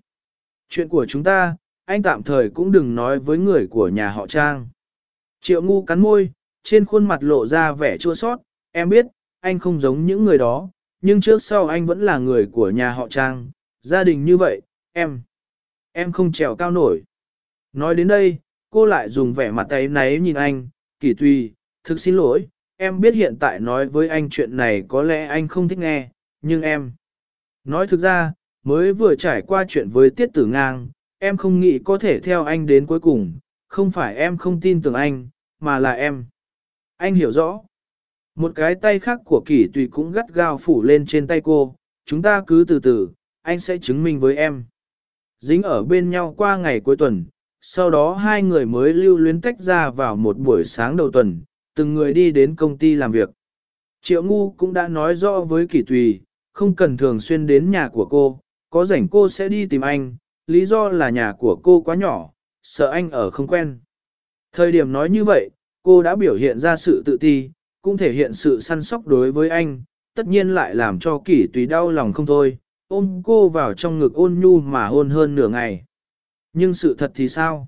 Chuyện của chúng ta, anh tạm thời cũng đừng nói với người của nhà họ Trang. Triệu ngu cắn môi, trên khuôn mặt lộ ra vẻ chua sót, em biết, anh không giống những người đó, nhưng trước sau anh vẫn là người của nhà họ Trang, gia đình như vậy, em, em không trèo cao nổi. Nói đến đây, cô lại dùng vẻ mặt tay náy nhìn anh, kỳ tùy, thực xin lỗi, em biết hiện tại nói với anh chuyện này có lẽ anh không thích nghe, nhưng em, nói thực ra, mới vừa trải qua chuyện với tiết tử ngang, em không nghĩ có thể theo anh đến cuối cùng, không phải em không tin tưởng anh, mà là em. Anh hiểu rõ. Một cái tay khác của kỷ tùy cũng gắt gao phủ lên trên tay cô, chúng ta cứ từ từ, anh sẽ chứng minh với em. Dính ở bên nhau qua ngày cuối tuần, sau đó hai người mới lưu luyến tách ra vào một buổi sáng đầu tuần, từng người đi đến công ty làm việc. Triệu Ngu cũng đã nói rõ với kỷ tùy, không cần thường xuyên đến nhà của cô, có rảnh cô sẽ đi tìm anh, lý do là nhà của cô quá nhỏ, sợ anh ở không quen. Thời điểm nói như vậy, cô đã biểu hiện ra sự tự ti, cũng thể hiện sự săn sóc đối với anh, tất nhiên lại làm cho kỷ tùy đau lòng không thôi, ôm cô vào trong ngực ôn nhu mà hôn hơn nửa ngày. Nhưng sự thật thì sao?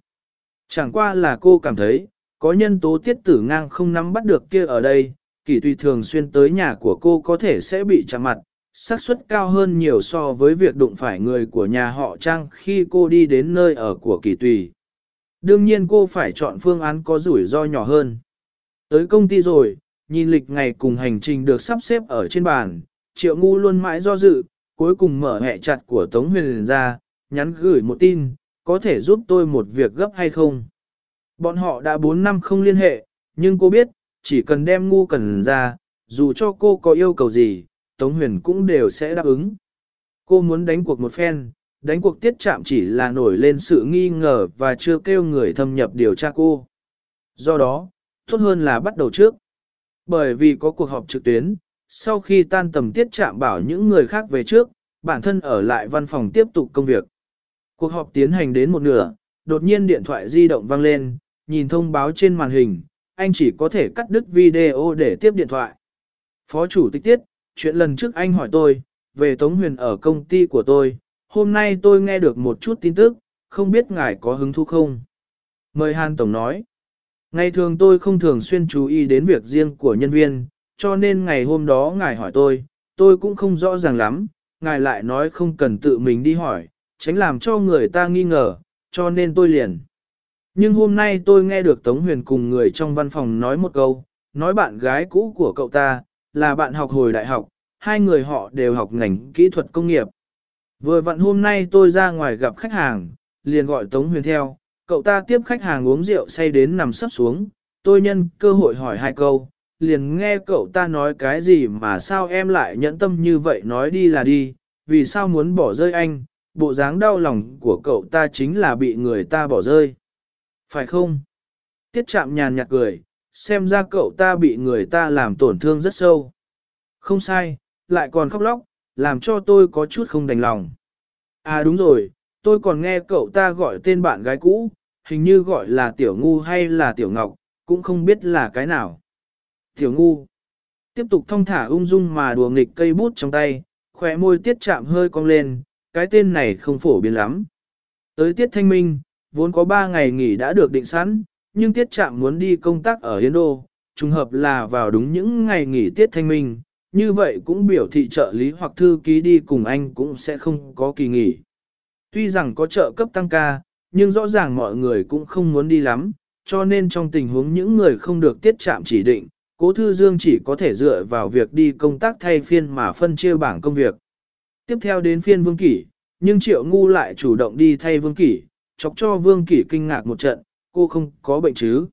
Chẳng qua là cô cảm thấy, có nhân tố tiết tử ngang không nắm bắt được kia ở đây, kỷ tùy thường xuyên tới nhà của cô có thể sẽ bị chạm mặt, xác suất cao hơn nhiều so với việc đụng phải người của nhà họ Trang khi cô đi đến nơi ở của kỳ tùy. Đương nhiên cô phải chọn phương án có rủi ro nhỏ hơn. Tới công ty rồi, nhìn lịch ngày cùng hành trình được sắp xếp ở trên bàn, triệu ngu luôn mãi do dự, cuối cùng mở hẹ chặt của Tống Huyền ra, nhắn gửi một tin, có thể giúp tôi một việc gấp hay không. Bọn họ đã 4 năm không liên hệ, nhưng cô biết, chỉ cần đem ngu cần ra, dù cho cô có yêu cầu gì, Tống Huyền cũng đều sẽ đáp ứng. Cô muốn đánh cuộc một phen, đánh cuộc tiết chạm chỉ là nổi lên sự nghi ngờ và chưa kêu người thâm nhập điều tra cô. Do đó, tốt hơn là bắt đầu trước. Bởi vì có cuộc họp trực tuyến, sau khi tan tầm tiết chạm bảo những người khác về trước, bản thân ở lại văn phòng tiếp tục công việc. Cuộc họp tiến hành đến một nửa, đột nhiên điện thoại di động vang lên, nhìn thông báo trên màn hình, anh chỉ có thể cắt đứt video để tiếp điện thoại. Phó chủ tịch tiết, chuyện lần trước anh hỏi tôi, về Tống Huyền ở công ty của tôi, hôm nay tôi nghe được một chút tin tức, không biết ngài có hứng thú không? Mời Hàn Tổng nói. Ngày thường tôi không thường xuyên chú ý đến việc riêng của nhân viên, cho nên ngày hôm đó ngài hỏi tôi, tôi cũng không rõ ràng lắm, ngài lại nói không cần tự mình đi hỏi, tránh làm cho người ta nghi ngờ, cho nên tôi liền. Nhưng hôm nay tôi nghe được Tống Huyền cùng người trong văn phòng nói một câu, nói bạn gái cũ của cậu ta, là bạn học hồi đại học, hai người họ đều học ngành kỹ thuật công nghiệp. Vừa vặn hôm nay tôi ra ngoài gặp khách hàng, liền gọi Tống Huyền theo, cậu ta tiếp khách hàng uống rượu say đến nằm sấp xuống, tôi nhân cơ hội hỏi hai câu, liền nghe cậu ta nói cái gì mà sao em lại nhẫn tâm như vậy nói đi là đi, vì sao muốn bỏ rơi anh, bộ dáng đau lòng của cậu ta chính là bị người ta bỏ rơi. Phải không? Tiết chạm nhàn nhạt cười, xem ra cậu ta bị người ta làm tổn thương rất sâu. Không sai, lại còn khóc lóc, làm cho tôi có chút không đành lòng. À đúng rồi, tôi còn nghe cậu ta gọi tên bạn gái cũ, hình như gọi là Tiểu Ngu hay là Tiểu Ngọc, cũng không biết là cái nào. Tiểu Ngu tiếp tục thong thả ung dung mà đùa nghịch cây bút trong tay, khỏe môi tiết chạm hơi cong lên, cái tên này không phổ biến lắm. Tới tiết thanh minh, vốn có 3 ngày nghỉ đã được định sẵn, nhưng tiết chạm muốn đi công tác ở Yến Đô, trùng hợp là vào đúng những ngày nghỉ tiết thanh minh, như vậy cũng biểu thị trợ lý hoặc thư ký đi cùng anh cũng sẽ không có kỳ nghỉ. Tuy rằng có trợ cấp tăng ca, nhưng rõ ràng mọi người cũng không muốn đi lắm, cho nên trong tình huống những người không được tiết chạm chỉ định, Cố Thư Dương chỉ có thể dựa vào việc đi công tác thay phiên mà phân chia bảng công việc. Tiếp theo đến phiên Vương Kỷ, nhưng Triệu Ngu lại chủ động đi thay Vương Kỷ, chọc cho Vương Kỷ kinh ngạc một trận, cô không có bệnh chứ.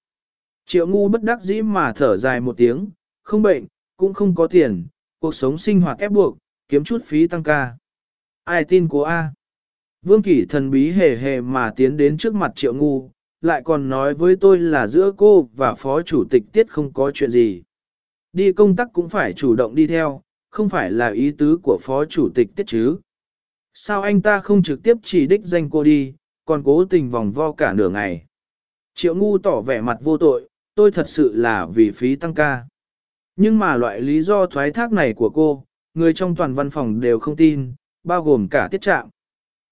Triệu Ngu bất đắc dĩ mà thở dài một tiếng, không bệnh, cũng không có tiền, cuộc sống sinh hoạt ép buộc, kiếm chút phí tăng ca. Ai tin cô A? Vương Kỷ thần bí hề hề mà tiến đến trước mặt Triệu Ngu, lại còn nói với tôi là giữa cô và phó chủ tịch tiết không có chuyện gì. Đi công tác cũng phải chủ động đi theo, không phải là ý tứ của phó chủ tịch tiết chứ. Sao anh ta không trực tiếp chỉ đích danh cô đi, còn cố tình vòng vo cả nửa ngày. Triệu ngu tỏ vẻ mặt vô tội, tôi thật sự là vì phí tăng ca. Nhưng mà loại lý do thoái thác này của cô, người trong toàn văn phòng đều không tin, bao gồm cả tiết trạm.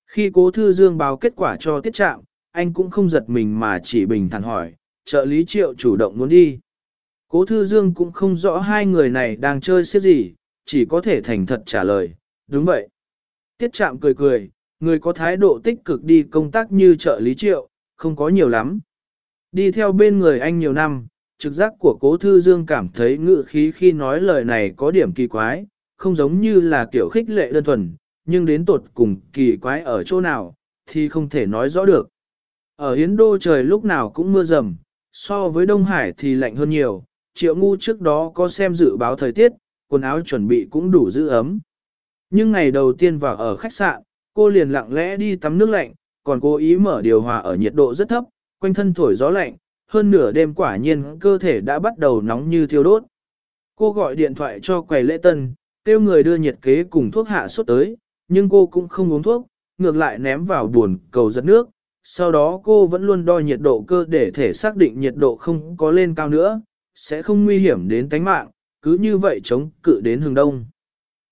Khi cố thư dương báo kết quả cho tiết trạm, anh cũng không giật mình mà chỉ bình thản hỏi, trợ lý triệu chủ động muốn đi. Cố Thư Dương cũng không rõ hai người này đang chơi xếp gì, chỉ có thể thành thật trả lời, đúng vậy. Tiết Trạm cười cười, người có thái độ tích cực đi công tác như trợ lý triệu, không có nhiều lắm. Đi theo bên người anh nhiều năm, trực giác của cố Thư Dương cảm thấy ngự khí khi nói lời này có điểm kỳ quái, không giống như là kiểu khích lệ đơn thuần, nhưng đến tột cùng kỳ quái ở chỗ nào, thì không thể nói rõ được. Ở Yến Đô trời lúc nào cũng mưa rầm, so với Đông Hải thì lạnh hơn nhiều, triệu ngu trước đó có xem dự báo thời tiết, quần áo chuẩn bị cũng đủ giữ ấm. Nhưng ngày đầu tiên vào ở khách sạn, cô liền lặng lẽ đi tắm nước lạnh, còn cố ý mở điều hòa ở nhiệt độ rất thấp, quanh thân thổi gió lạnh, hơn nửa đêm quả nhiên cơ thể đã bắt đầu nóng như thiêu đốt. Cô gọi điện thoại cho quầy lễ tân, kêu người đưa nhiệt kế cùng thuốc hạ sốt tới, nhưng cô cũng không uống thuốc, ngược lại ném vào buồn cầu giật nước, sau đó cô vẫn luôn đo nhiệt độ cơ để thể xác định nhiệt độ không có lên cao nữa, sẽ không nguy hiểm đến tánh mạng, cứ như vậy chống cự đến hướng đông.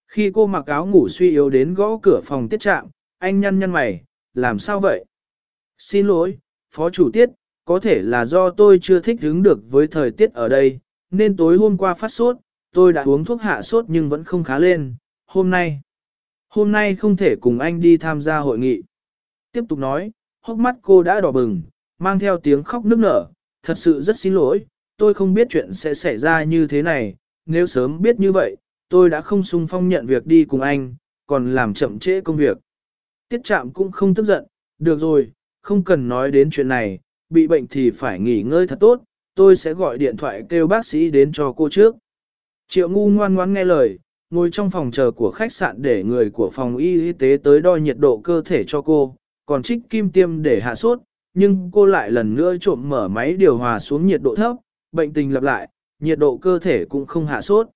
Khi cô mặc áo ngủ suy yếu đến gõ cửa phòng tiết trạm, anh nhăn nhăn mày, làm sao vậy? Xin lỗi, phó chủ tiết, có thể là do tôi chưa thích ứng được với thời tiết ở đây, nên tối hôm qua phát sốt, tôi đã uống thuốc hạ sốt nhưng vẫn không khá lên, hôm nay. Hôm nay không thể cùng anh đi tham gia hội nghị. Tiếp tục nói, hốc mắt cô đã đỏ bừng, mang theo tiếng khóc nức nở, thật sự rất xin lỗi, tôi không biết chuyện sẽ xảy ra như thế này, nếu sớm biết như vậy, tôi đã không sung phong nhận việc đi cùng anh, còn làm chậm trễ công việc. Tiết chạm cũng không tức giận, được rồi, không cần nói đến chuyện này, bị bệnh thì phải nghỉ ngơi thật tốt, tôi sẽ gọi điện thoại kêu bác sĩ đến cho cô trước. Triệu ngu ngoan ngoãn nghe lời, ngồi trong phòng chờ của khách sạn để người của phòng y tế tới đo nhiệt độ cơ thể cho cô, còn trích kim tiêm để hạ sốt, nhưng cô lại lần nữa trộm mở máy điều hòa xuống nhiệt độ thấp, bệnh tình lặp lại, nhiệt độ cơ thể cũng không hạ sốt.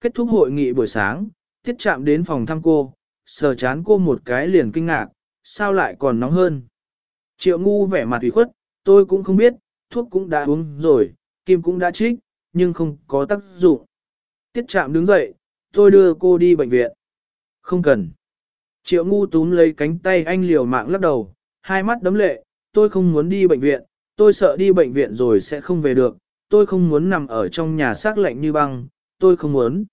Kết thúc hội nghị buổi sáng, tiết chạm đến phòng thăm cô, sờ chán cô một cái liền kinh ngạc, sao lại còn nóng hơn. Triệu ngu vẻ mặt ủy khuất, tôi cũng không biết, thuốc cũng đã uống rồi, kim cũng đã trích, nhưng không có tác dụng. Tiết chạm đứng dậy, tôi đưa cô đi bệnh viện. Không cần. Triệu ngu túm lấy cánh tay anh liều mạng lắc đầu, hai mắt đấm lệ, tôi không muốn đi bệnh viện, tôi sợ đi bệnh viện rồi sẽ không về được, tôi không muốn nằm ở trong nhà xác lạnh như băng, tôi không muốn.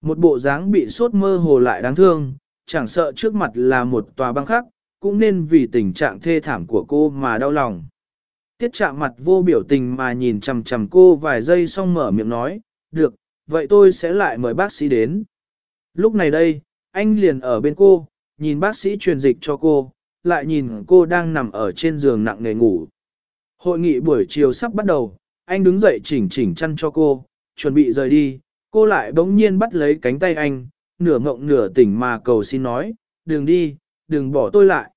Một bộ dáng bị sốt mơ hồ lại đáng thương, chẳng sợ trước mặt là một tòa băng khác, cũng nên vì tình trạng thê thảm của cô mà đau lòng. Tiết chạm mặt vô biểu tình mà nhìn chằm chằm cô vài giây xong mở miệng nói, được, vậy tôi sẽ lại mời bác sĩ đến. Lúc này đây, anh liền ở bên cô, nhìn bác sĩ truyền dịch cho cô, lại nhìn cô đang nằm ở trên giường nặng nề ngủ. Hội nghị buổi chiều sắp bắt đầu, anh đứng dậy chỉnh chỉnh chăn cho cô, chuẩn bị rời đi, cô lại bỗng nhiên bắt lấy cánh tay anh, nửa ngộng nửa tỉnh mà cầu xin nói, đừng đi, đừng bỏ tôi lại.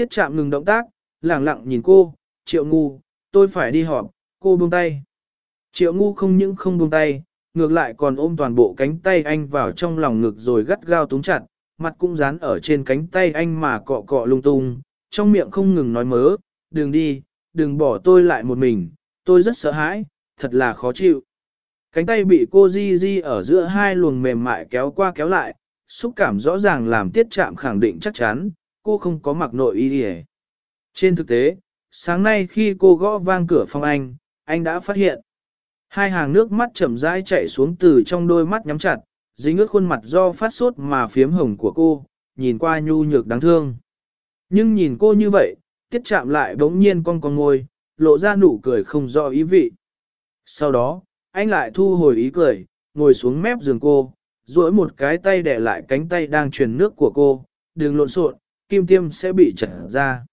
Tiết chạm ngừng động tác, lẳng lặng nhìn cô, triệu ngu, tôi phải đi họp, cô buông tay. Triệu ngu không những không buông tay, ngược lại còn ôm toàn bộ cánh tay anh vào trong lòng ngực rồi gắt gao túng chặt, mặt cũng dán ở trên cánh tay anh mà cọ cọ lung tung, trong miệng không ngừng nói mớ, đừng đi, đừng bỏ tôi lại một mình, tôi rất sợ hãi, thật là khó chịu. Cánh tay bị cô di di ở giữa hai luồng mềm mại kéo qua kéo lại, xúc cảm rõ ràng làm tiết chạm khẳng định chắc chắn, cô không có mặc nội y gì. Trên thực tế, sáng nay khi cô gõ vang cửa phòng anh, anh đã phát hiện. Hai hàng nước mắt chậm rãi chảy xuống từ trong đôi mắt nhắm chặt, dính ướt khuôn mặt do phát sốt mà phiếm hồng của cô, nhìn qua nhu nhược đáng thương. Nhưng nhìn cô như vậy, tiết chạm lại bỗng nhiên con con ngôi, lộ ra nụ cười không rõ ý vị. Sau đó, anh lại thu hồi ý cười, ngồi xuống mép giường cô, duỗi một cái tay để lại cánh tay đang truyền nước của cô, đừng lộn xộn, kim tiêm sẽ bị chật ra.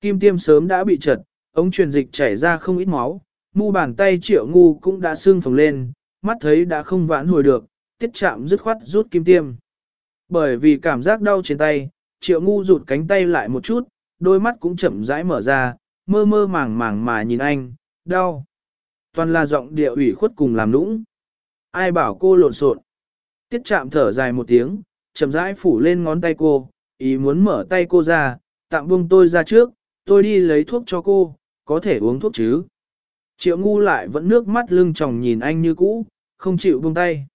Kim tiêm sớm đã bị chật, ống truyền dịch chảy ra không ít máu, mu bàn tay triệu ngu cũng đã sưng phồng lên, mắt thấy đã không vãn hồi được, tiết chạm dứt khoát rút kim tiêm. Bởi vì cảm giác đau trên tay, triệu ngu rụt cánh tay lại một chút, đôi mắt cũng chậm rãi mở ra, mơ mơ màng màng mà nhìn anh, đau. Toàn là giọng địa ủy khuất cùng làm nũng. Ai bảo cô lộn xộn. Tiết chạm thở dài một tiếng, chậm rãi phủ lên ngón tay cô, ý muốn mở tay cô ra, tạm buông tôi ra trước, tôi đi lấy thuốc cho cô, có thể uống thuốc chứ. Triệu ngu lại vẫn nước mắt lưng tròng nhìn anh như cũ, không chịu buông tay.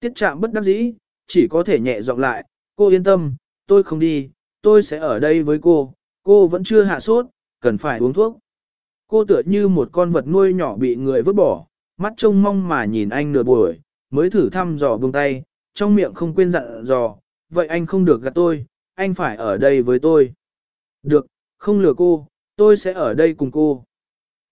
Tiết chạm bất đắc dĩ, chỉ có thể nhẹ giọng lại, cô yên tâm, tôi không đi, tôi sẽ ở đây với cô, cô vẫn chưa hạ sốt, cần phải uống thuốc. Cô tựa như một con vật nuôi nhỏ bị người vứt bỏ, mắt trông mong mà nhìn anh nửa buổi, mới thử thăm dò buông tay, trong miệng không quên dặn dò, vậy anh không được gạt tôi, anh phải ở đây với tôi. Được, không lừa cô, tôi sẽ ở đây cùng cô.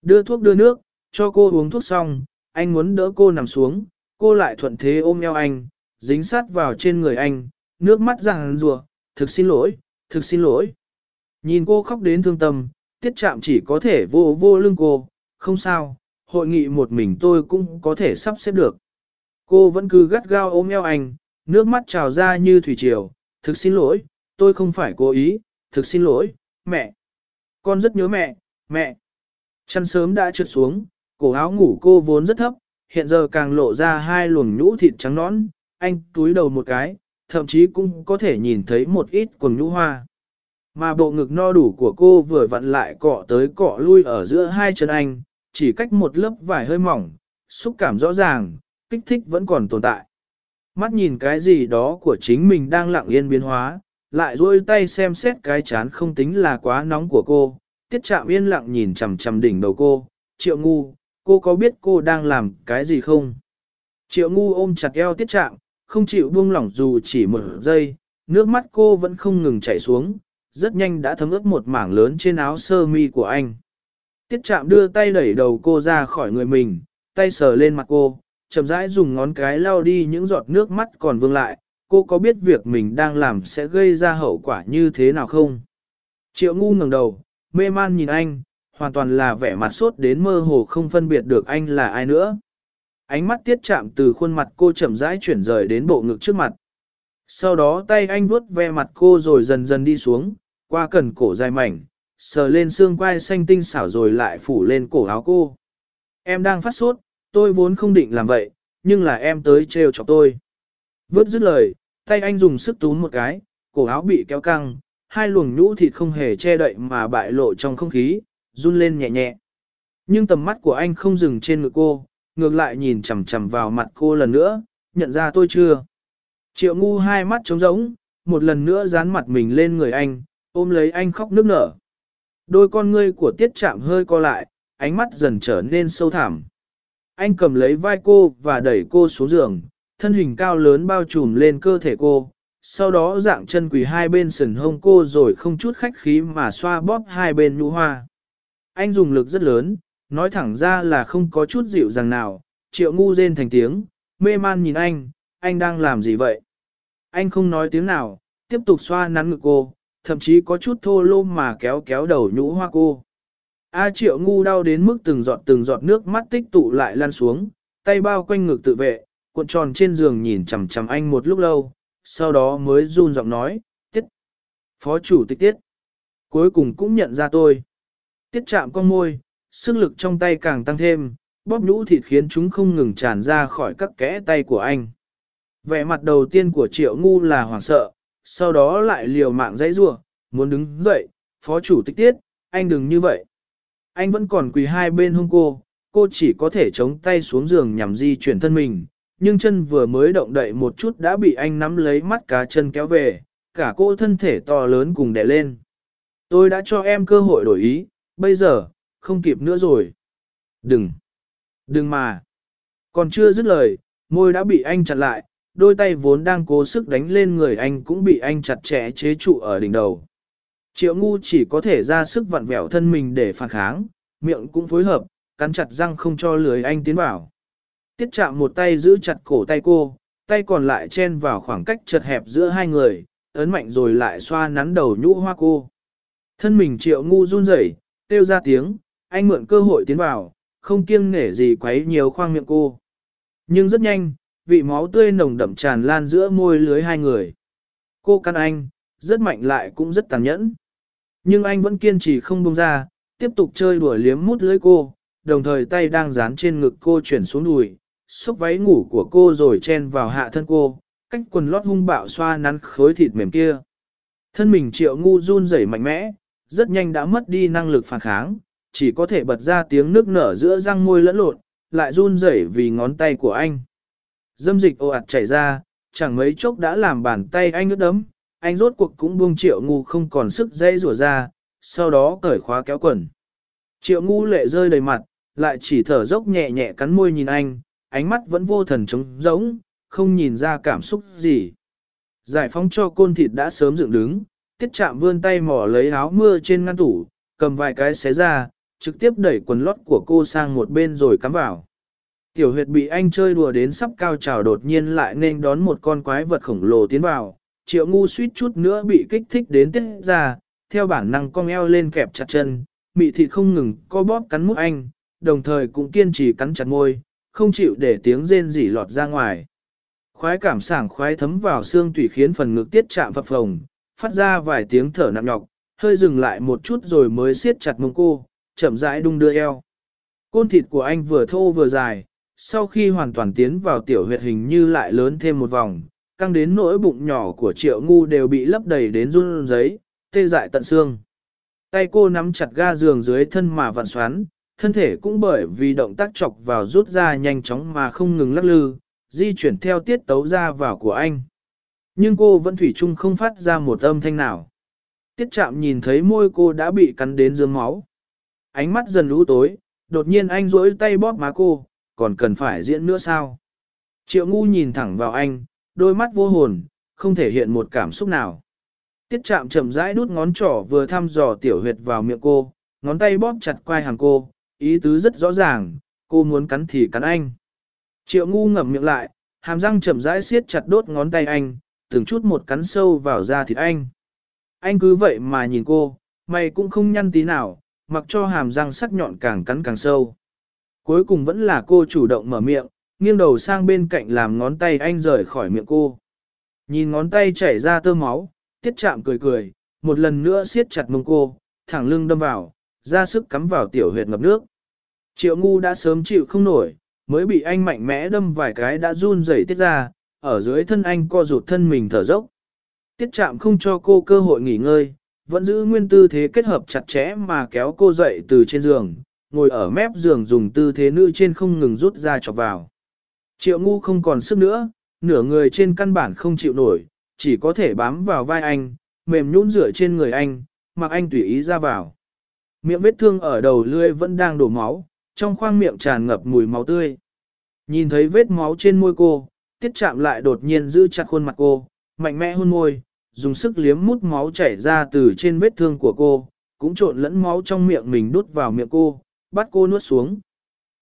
Đưa thuốc đưa nước, cho cô uống thuốc xong, anh muốn đỡ cô nằm xuống, cô lại thuận thế ôm eo anh, dính sát vào trên người anh, nước mắt ràng rùa, thực xin lỗi, thực xin lỗi. Nhìn cô khóc đến thương tâm, tiết chạm chỉ có thể vô vô lưng cô, không sao, hội nghị một mình tôi cũng có thể sắp xếp được. Cô vẫn cứ gắt gao ôm eo anh, nước mắt trào ra như thủy triều, thực xin lỗi, tôi không phải cố ý, thực xin lỗi, mẹ. Con rất nhớ mẹ, mẹ. Chăn sớm đã trượt xuống, cổ áo ngủ cô vốn rất thấp, hiện giờ càng lộ ra hai luồng nhũ thịt trắng nõn, anh túi đầu một cái, thậm chí cũng có thể nhìn thấy một ít quần nhũ hoa. Mà bộ ngực no đủ của cô vừa vặn lại cọ tới cọ lui ở giữa hai chân anh, chỉ cách một lớp vải hơi mỏng, xúc cảm rõ ràng, kích thích vẫn còn tồn tại. Mắt nhìn cái gì đó của chính mình đang lặng yên biến hóa, lại duỗi tay xem xét cái chán không tính là quá nóng của cô, tiết chạm yên lặng nhìn chằm chằm đỉnh đầu cô, triệu ngu, cô có biết cô đang làm cái gì không? Triệu ngu ôm chặt eo tiết chạm, không chịu buông lỏng dù chỉ một giây, nước mắt cô vẫn không ngừng chảy xuống, rất nhanh đã thấm ướt một mảng lớn trên áo sơ mi của anh. Tiết chạm đưa tay đẩy đầu cô ra khỏi người mình, tay sờ lên mặt cô, chậm rãi dùng ngón cái lau đi những giọt nước mắt còn vương lại, cô có biết việc mình đang làm sẽ gây ra hậu quả như thế nào không? Triệu ngu ngẩng đầu, mê man nhìn anh, hoàn toàn là vẻ mặt sốt đến mơ hồ không phân biệt được anh là ai nữa. Ánh mắt tiết chạm từ khuôn mặt cô chậm rãi chuyển rời đến bộ ngực trước mặt. Sau đó tay anh vuốt ve mặt cô rồi dần dần đi xuống, qua cần cổ dài mảnh, sờ lên xương quai xanh tinh xảo rồi lại phủ lên cổ áo cô. Em đang phát sốt, tôi vốn không định làm vậy, nhưng là em tới trêu chọc tôi. Vớt dứt lời, tay anh dùng sức túm một cái, cổ áo bị kéo căng, hai luồng nhũ thịt không hề che đậy mà bại lộ trong không khí, run lên nhẹ nhẹ. Nhưng tầm mắt của anh không dừng trên ngực cô, ngược lại nhìn chằm chằm vào mặt cô lần nữa, nhận ra tôi chưa. Triệu ngu hai mắt trống rỗng, một lần nữa dán mặt mình lên người anh, ôm lấy anh khóc nức nở. Đôi con ngươi của tiết chạm hơi co lại, ánh mắt dần trở nên sâu thẳm. Anh cầm lấy vai cô và đẩy cô xuống giường, thân hình cao lớn bao trùm lên cơ thể cô, sau đó dạng chân quỳ hai bên sườn hông cô rồi không chút khách khí mà xoa bóp hai bên nhũ hoa. Anh dùng lực rất lớn, nói thẳng ra là không có chút dịu dàng nào, triệu ngu rên thành tiếng, mê man nhìn anh, anh đang làm gì vậy? Anh không nói tiếng nào, tiếp tục xoa nắn ngực cô, thậm chí có chút thô lô mà kéo kéo đầu nhũ hoa cô. A triệu ngu đau đến mức từng giọt từng giọt nước mắt tích tụ lại lan xuống, tay bao quanh ngực tự vệ, cuộn tròn trên giường nhìn chằm chằm anh một lúc lâu, sau đó mới run giọng nói, tiết. Phó chủ tịch tiết. Cuối cùng cũng nhận ra tôi. Tiết chạm con môi, sức lực trong tay càng tăng thêm, bóp nhũ thịt khiến chúng không ngừng tràn ra khỏi các kẽ tay của anh. Vẻ mặt đầu tiên của triệu ngu là hoảng sợ, sau đó lại liều mạng dãy rua, muốn đứng dậy, phó chủ tịch tiết, anh đừng như vậy. Anh vẫn còn quỳ hai bên hông cô, cô chỉ có thể chống tay xuống giường nhằm di chuyển thân mình, nhưng chân vừa mới động đậy một chút đã bị anh nắm lấy mắt cá chân kéo về, cả cô thân thể to lớn cùng đè lên. Tôi đã cho em cơ hội đổi ý, bây giờ, không kịp nữa rồi. Đừng! Đừng mà! Còn chưa dứt lời, môi đã bị anh chặt lại, đôi tay vốn đang cố sức đánh lên người anh cũng bị anh chặt chẽ chế trụ ở đỉnh đầu. Triệu ngu chỉ có thể ra sức vặn vẹo thân mình để phản kháng, miệng cũng phối hợp, cắn chặt răng không cho lưới anh tiến vào. Tiết chạm một tay giữ chặt cổ tay cô, tay còn lại chen vào khoảng cách chật hẹp giữa hai người, ấn mạnh rồi lại xoa nắn đầu nhũ hoa cô. Thân mình triệu ngu run rẩy, kêu ra tiếng, anh mượn cơ hội tiến vào, không kiêng nể gì quấy nhiều khoang miệng cô. Nhưng rất nhanh, vị máu tươi nồng đậm tràn lan giữa môi lưới hai người. Cô căn anh, rất mạnh lại cũng rất tàn nhẫn. Nhưng anh vẫn kiên trì không buông ra, tiếp tục chơi đùa liếm mút lưới cô, đồng thời tay đang dán trên ngực cô chuyển xuống đùi, xúc váy ngủ của cô rồi chen vào hạ thân cô, cách quần lót hung bạo xoa nắn khối thịt mềm kia. Thân mình triệu ngu run rẩy mạnh mẽ, rất nhanh đã mất đi năng lực phản kháng, chỉ có thể bật ra tiếng nước nở giữa răng môi lẫn lộn, lại run rẩy vì ngón tay của anh. Dâm dịch ồ ạt chảy ra, chẳng mấy chốc đã làm bàn tay anh ướt đấm, anh rốt cuộc cũng buông triệu ngu không còn sức dây rủa ra, sau đó cởi khóa kéo quần. Triệu ngu lệ rơi đầy mặt, lại chỉ thở dốc nhẹ nhẹ cắn môi nhìn anh, ánh mắt vẫn vô thần trống rỗng, không nhìn ra cảm xúc gì. Giải phóng cho côn thịt đã sớm dựng đứng, tiết chạm vươn tay mỏ lấy áo mưa trên ngăn tủ, cầm vài cái xé ra, trực tiếp đẩy quần lót của cô sang một bên rồi cắm vào. Tiểu huyệt bị anh chơi đùa đến sắp cao trào đột nhiên lại nên đón một con quái vật khổng lồ tiến vào, triệu ngu suýt chút nữa bị kích thích đến tiết ra, theo bản năng cong eo lên kẹp chặt chân, mị thịt không ngừng co bóp cắn mút anh, đồng thời cũng kiên trì cắn chặt môi, không chịu để tiếng rên rỉ lọt ra ngoài. Khoái cảm sảng khoái thấm vào xương tủy khiến phần ngực tiết chạm phập phồng, phát ra vài tiếng thở nặng nhọc, hơi dừng lại một chút rồi mới siết chặt mông cô, chậm rãi đung đưa eo. Côn thịt của anh vừa thô vừa dài, sau khi hoàn toàn tiến vào tiểu huyệt hình như lại lớn thêm một vòng, căng đến nỗi bụng nhỏ của triệu ngu đều bị lấp đầy đến run giấy, tê dại tận xương. Tay cô nắm chặt ga giường dưới thân mà vặn xoắn, thân thể cũng bởi vì động tác chọc vào rút ra nhanh chóng mà không ngừng lắc lư, di chuyển theo tiết tấu ra vào của anh. Nhưng cô vẫn thủy chung không phát ra một âm thanh nào. Tiết chạm nhìn thấy môi cô đã bị cắn đến dương máu. Ánh mắt dần lũ tối, đột nhiên anh rỗi tay bóp má cô, còn cần phải diễn nữa sao? Triệu ngu nhìn thẳng vào anh, đôi mắt vô hồn, không thể hiện một cảm xúc nào. Tiết chạm chậm rãi đút ngón trỏ vừa thăm dò tiểu huyệt vào miệng cô, ngón tay bóp chặt quai hàng cô, ý tứ rất rõ ràng, cô muốn cắn thì cắn anh. Triệu ngu ngậm miệng lại, hàm răng chậm rãi siết chặt đốt ngón tay anh, từng chút một cắn sâu vào da thịt anh. Anh cứ vậy mà nhìn cô, mày cũng không nhăn tí nào, mặc cho hàm răng sắc nhọn càng cắn càng sâu. Cuối cùng vẫn là cô chủ động mở miệng, nghiêng đầu sang bên cạnh làm ngón tay anh rời khỏi miệng cô. Nhìn ngón tay chảy ra tơ máu, tiết chạm cười cười, một lần nữa siết chặt mông cô, thẳng lưng đâm vào, ra sức cắm vào tiểu huyệt ngập nước. Triệu ngu đã sớm chịu không nổi, mới bị anh mạnh mẽ đâm vài cái đã run rẩy tiết ra, ở dưới thân anh co rụt thân mình thở dốc. Tiết chạm không cho cô cơ hội nghỉ ngơi, vẫn giữ nguyên tư thế kết hợp chặt chẽ mà kéo cô dậy từ trên giường, ngồi ở mép giường dùng tư thế nữ trên không ngừng rút ra chọc vào. Triệu ngu không còn sức nữa, nửa người trên căn bản không chịu nổi, chỉ có thể bám vào vai anh, mềm nhũn rửa trên người anh, mặc anh tùy ý ra vào. Miệng vết thương ở đầu lưỡi vẫn đang đổ máu, trong khoang miệng tràn ngập mùi máu tươi. Nhìn thấy vết máu trên môi cô, tiết chạm lại đột nhiên giữ chặt khuôn mặt cô, mạnh mẽ hôn môi, dùng sức liếm mút máu chảy ra từ trên vết thương của cô, cũng trộn lẫn máu trong miệng mình đút vào miệng cô, bắt cô nuốt xuống.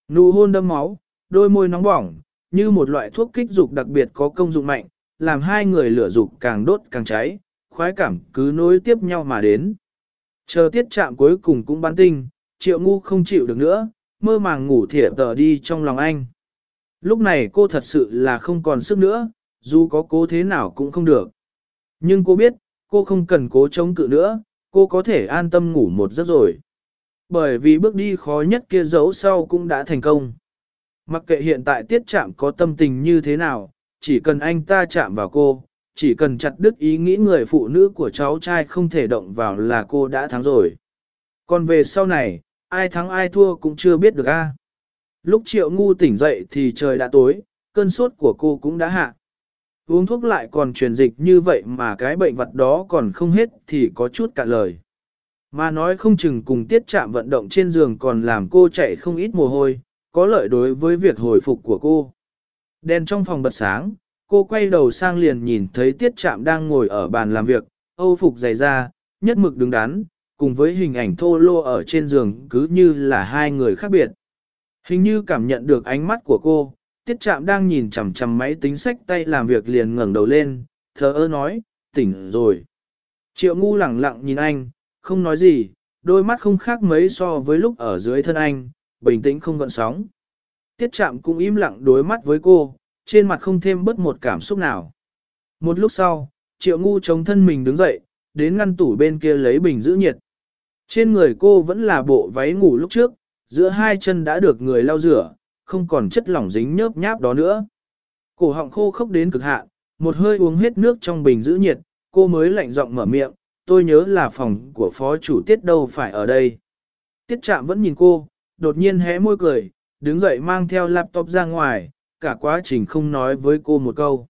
Nụ hôn đâm máu, đôi môi nóng bỏng, như một loại thuốc kích dục đặc biệt có công dụng mạnh, làm hai người lửa dục càng đốt càng cháy, khoái cảm cứ nối tiếp nhau mà đến. Chờ tiết chạm cuối cùng cũng bán tinh, triệu ngu không chịu được nữa, mơ màng ngủ thỉa tờ đi trong lòng anh. Lúc này cô thật sự là không còn sức nữa, dù có cố thế nào cũng không được. Nhưng cô biết, cô không cần cố chống cự nữa, cô có thể an tâm ngủ một giấc rồi. Bởi vì bước đi khó nhất kia dấu sau cũng đã thành công. Mặc kệ hiện tại tiết chạm có tâm tình như thế nào, chỉ cần anh ta chạm vào cô, chỉ cần chặt đứt ý nghĩ người phụ nữ của cháu trai không thể động vào là cô đã thắng rồi. Còn về sau này, ai thắng ai thua cũng chưa biết được a. Lúc triệu ngu tỉnh dậy thì trời đã tối, cơn sốt của cô cũng đã hạ. Uống thuốc lại còn truyền dịch như vậy mà cái bệnh vật đó còn không hết thì có chút cạn lời. Mà nói không chừng cùng tiết chạm vận động trên giường còn làm cô chạy không ít mồ hôi, có lợi đối với việc hồi phục của cô. Đèn trong phòng bật sáng, cô quay đầu sang liền nhìn thấy tiết chạm đang ngồi ở bàn làm việc, âu phục dày da, nhất mực đứng đắn, cùng với hình ảnh thô lô ở trên giường cứ như là hai người khác biệt. Hình như cảm nhận được ánh mắt của cô, tiết trạm đang nhìn chằm chằm máy tính sách tay làm việc liền ngẩng đầu lên, thờ ơ nói, tỉnh rồi. Triệu ngu lẳng lặng nhìn anh, không nói gì, đôi mắt không khác mấy so với lúc ở dưới thân anh, bình tĩnh không gợn sóng. Tiết trạm cũng im lặng đối mắt với cô, trên mặt không thêm bất một cảm xúc nào. Một lúc sau, triệu ngu chống thân mình đứng dậy, đến ngăn tủ bên kia lấy bình giữ nhiệt. Trên người cô vẫn là bộ váy ngủ lúc trước, giữa hai chân đã được người lau rửa, không còn chất lỏng dính nhớp nháp đó nữa. Cổ họng khô khốc đến cực hạn, một hơi uống hết nước trong bình giữ nhiệt, cô mới lạnh giọng mở miệng, tôi nhớ là phòng của phó chủ tiết đâu phải ở đây. Tiết Trạm vẫn nhìn cô, đột nhiên hé môi cười, đứng dậy mang theo laptop ra ngoài, cả quá trình không nói với cô một câu.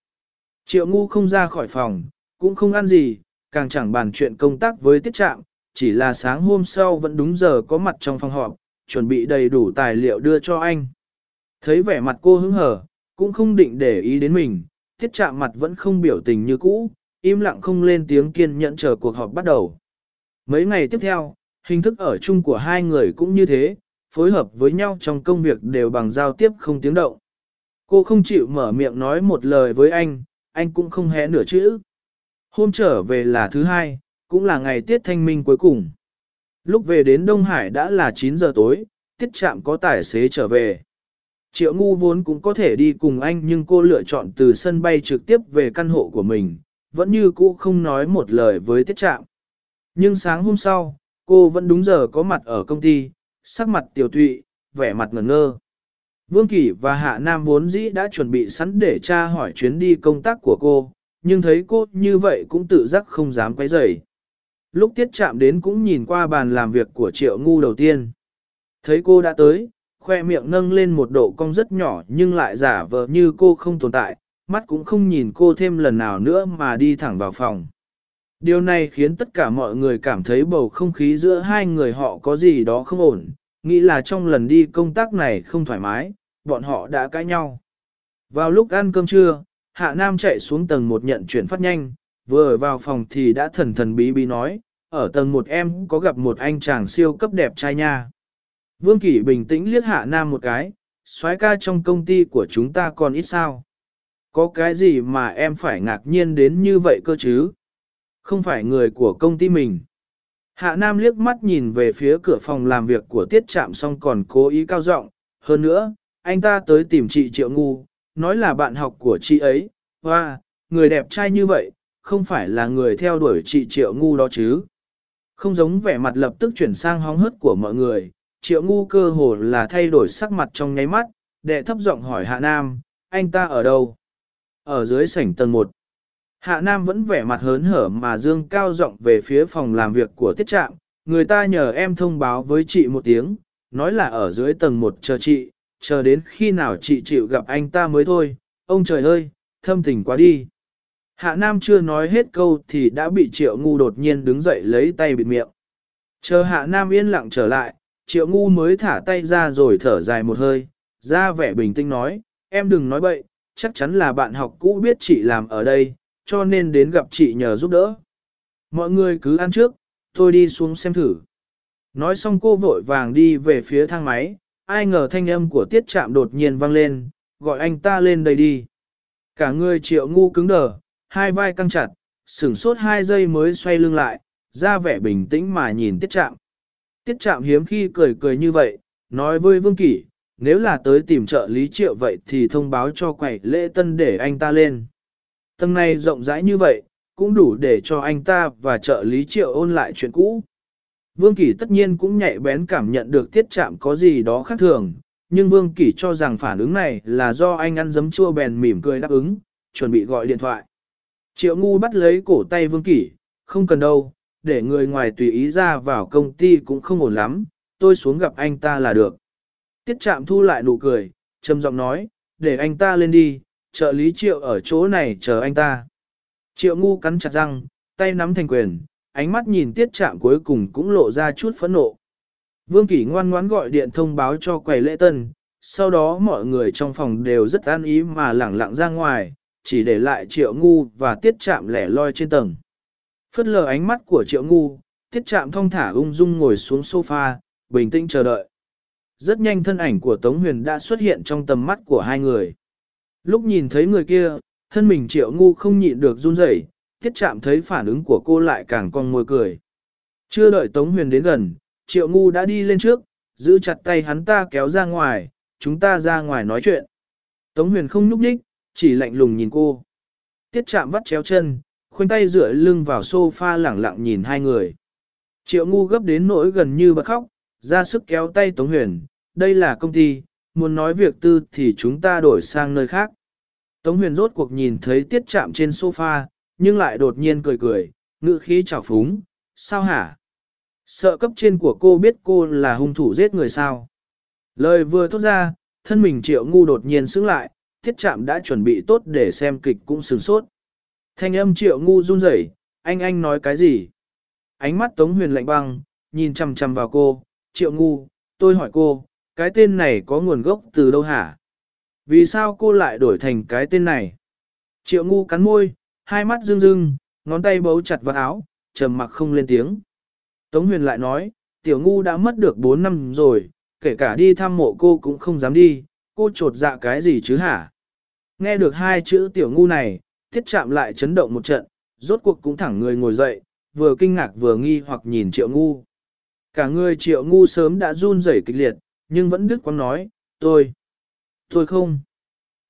Triệu ngu không ra khỏi phòng, cũng không ăn gì, càng chẳng bàn chuyện công tác với tiết trạm, chỉ là sáng hôm sau vẫn đúng giờ có mặt trong phòng họp, chuẩn bị đầy đủ tài liệu đưa cho anh. Thấy vẻ mặt cô hứng hở, cũng không định để ý đến mình, tiết chạm mặt vẫn không biểu tình như cũ, im lặng không lên tiếng kiên nhẫn chờ cuộc họp bắt đầu. Mấy ngày tiếp theo, hình thức ở chung của hai người cũng như thế, phối hợp với nhau trong công việc đều bằng giao tiếp không tiếng động. Cô không chịu mở miệng nói một lời với anh, anh cũng không hé nửa chữ. Hôm trở về là thứ hai, cũng là ngày tiết thanh minh cuối cùng. Lúc về đến Đông Hải đã là 9 giờ tối, tiết chạm có tài xế trở về. Triệu ngu vốn cũng có thể đi cùng anh nhưng cô lựa chọn từ sân bay trực tiếp về căn hộ của mình, vẫn như cũ không nói một lời với tiết trạm. Nhưng sáng hôm sau, cô vẫn đúng giờ có mặt ở công ty, sắc mặt tiểu tụy, vẻ mặt ngẩn ngơ. Vương Kỳ và Hạ Nam vốn dĩ đã chuẩn bị sẵn để tra hỏi chuyến đi công tác của cô, nhưng thấy cô như vậy cũng tự giác không dám quấy rầy. Lúc tiết chạm đến cũng nhìn qua bàn làm việc của triệu ngu đầu tiên. Thấy cô đã tới, khoe miệng nâng lên một độ cong rất nhỏ nhưng lại giả vờ như cô không tồn tại, mắt cũng không nhìn cô thêm lần nào nữa mà đi thẳng vào phòng. Điều này khiến tất cả mọi người cảm thấy bầu không khí giữa hai người họ có gì đó không ổn, nghĩ là trong lần đi công tác này không thoải mái, bọn họ đã cãi nhau. Vào lúc ăn cơm trưa, Hạ Nam chạy xuống tầng một nhận chuyển phát nhanh, vừa vào phòng thì đã thần thần bí bí nói, ở tầng một em có gặp một anh chàng siêu cấp đẹp trai nha. Vương Kỷ bình tĩnh liếc Hạ Nam một cái, soái ca trong công ty của chúng ta còn ít sao. Có cái gì mà em phải ngạc nhiên đến như vậy cơ chứ? Không phải người của công ty mình. Hạ Nam liếc mắt nhìn về phía cửa phòng làm việc của tiết trạm xong còn cố ý cao giọng hơn nữa, anh ta tới tìm chị Triệu Ngu, nói là bạn học của chị ấy, hoa, người đẹp trai như vậy, không phải là người theo đuổi chị Triệu Ngu đó chứ. Không giống vẻ mặt lập tức chuyển sang hóng hớt của mọi người, Triệu Ngu cơ hồ là thay đổi sắc mặt trong nháy mắt, đệ thấp giọng hỏi Hạ Nam, anh ta ở đâu? Ở dưới sảnh tầng 1. Hạ Nam vẫn vẻ mặt hớn hở mà dương cao giọng về phía phòng làm việc của tiết trạm, người ta nhờ em thông báo với chị một tiếng, nói là ở dưới tầng 1 chờ chị, chờ đến khi nào chị chịu gặp anh ta mới thôi, ông trời ơi, thâm tình quá đi. Hạ Nam chưa nói hết câu thì đã bị Triệu Ngu đột nhiên đứng dậy lấy tay bịt miệng. Chờ Hạ Nam yên lặng trở lại, Triệu Ngu mới thả tay ra rồi thở dài một hơi, ra vẻ bình tĩnh nói, em đừng nói bậy, chắc chắn là bạn học cũ biết chị làm ở đây, cho nên đến gặp chị nhờ giúp đỡ. Mọi người cứ ăn trước, tôi đi xuống xem thử. Nói xong cô vội vàng đi về phía thang máy, ai ngờ thanh âm của tiết trạm đột nhiên vang lên, gọi anh ta lên đây đi. Cả người triệu ngu cứng đờ, hai vai căng chặt, sửng sốt hai giây mới xoay lưng lại, ra vẻ bình tĩnh mà nhìn tiết trạm. Tiết trạm hiếm khi cười cười như vậy, nói với Vương Kỷ, nếu là tới tìm trợ lý triệu vậy thì thông báo cho quầy lễ tân để anh ta lên. Tầng này rộng rãi như vậy, cũng đủ để cho anh ta và trợ lý triệu ôn lại chuyện cũ. Vương Kỷ tất nhiên cũng nhạy bén cảm nhận được tiết chạm có gì đó khác thường, nhưng Vương Kỷ cho rằng phản ứng này là do anh ăn giấm chua bèn mỉm cười đáp ứng, chuẩn bị gọi điện thoại. Triệu ngu bắt lấy cổ tay Vương Kỷ, không cần đâu, để người ngoài tùy ý ra vào công ty cũng không ổn lắm, tôi xuống gặp anh ta là được. Tiết Trạm thu lại nụ cười, trầm giọng nói, để anh ta lên đi, trợ lý triệu ở chỗ này chờ anh ta. Triệu ngu cắn chặt răng, tay nắm thành quyền, ánh mắt nhìn tiết Trạm cuối cùng cũng lộ ra chút phẫn nộ. Vương Kỷ ngoan ngoãn gọi điện thông báo cho quầy lễ tân, sau đó mọi người trong phòng đều rất an ý mà lẳng lặng ra ngoài, chỉ để lại triệu ngu và tiết chạm lẻ loi trên tầng. Phất lờ ánh mắt của triệu ngu, tiết chạm thong thả ung dung ngồi xuống sofa, bình tĩnh chờ đợi. Rất nhanh thân ảnh của Tống Huyền đã xuất hiện trong tầm mắt của hai người. Lúc nhìn thấy người kia, thân mình triệu ngu không nhịn được run rẩy, tiết chạm thấy phản ứng của cô lại càng cong môi cười. Chưa đợi Tống Huyền đến gần, triệu ngu đã đi lên trước, giữ chặt tay hắn ta kéo ra ngoài, chúng ta ra ngoài nói chuyện. Tống Huyền không nhúc nhích, chỉ lạnh lùng nhìn cô. Tiết chạm vắt chéo chân, khoanh tay dựa lưng vào sofa lẳng lặng nhìn hai người. Triệu ngu gấp đến nỗi gần như bật khóc, ra sức kéo tay Tống Huyền, đây là công ty, muốn nói việc tư thì chúng ta đổi sang nơi khác. Tống huyền rốt cuộc nhìn thấy tiết chạm trên sofa, nhưng lại đột nhiên cười cười, ngữ khí trào phúng, sao hả? Sợ cấp trên của cô biết cô là hung thủ giết người sao? Lời vừa thốt ra, thân mình triệu ngu đột nhiên sững lại, Thiết chạm đã chuẩn bị tốt để xem kịch cũng sừng sốt. Thanh âm triệu ngu run rẩy, anh anh nói cái gì? Ánh mắt Tống huyền lạnh băng, nhìn chằm chằm vào cô, triệu ngu, tôi hỏi cô, cái tên này có nguồn gốc từ đâu hả? Vì sao cô lại đổi thành cái tên này? Triệu ngu cắn môi, hai mắt rưng rưng, ngón tay bấu chặt vào áo, trầm mặc không lên tiếng. Tống huyền lại nói, tiểu ngu đã mất được 4 năm rồi, kể cả đi thăm mộ cô cũng không dám đi, cô trột dạ cái gì chứ hả? Nghe được hai chữ tiểu ngu này, thiết chạm lại chấn động một trận, rốt cuộc cũng thẳng người ngồi dậy, vừa kinh ngạc vừa nghi hoặc nhìn triệu ngu. Cả người triệu ngu sớm đã run rẩy kịch liệt, nhưng vẫn đứt quăng nói, tôi, tôi không,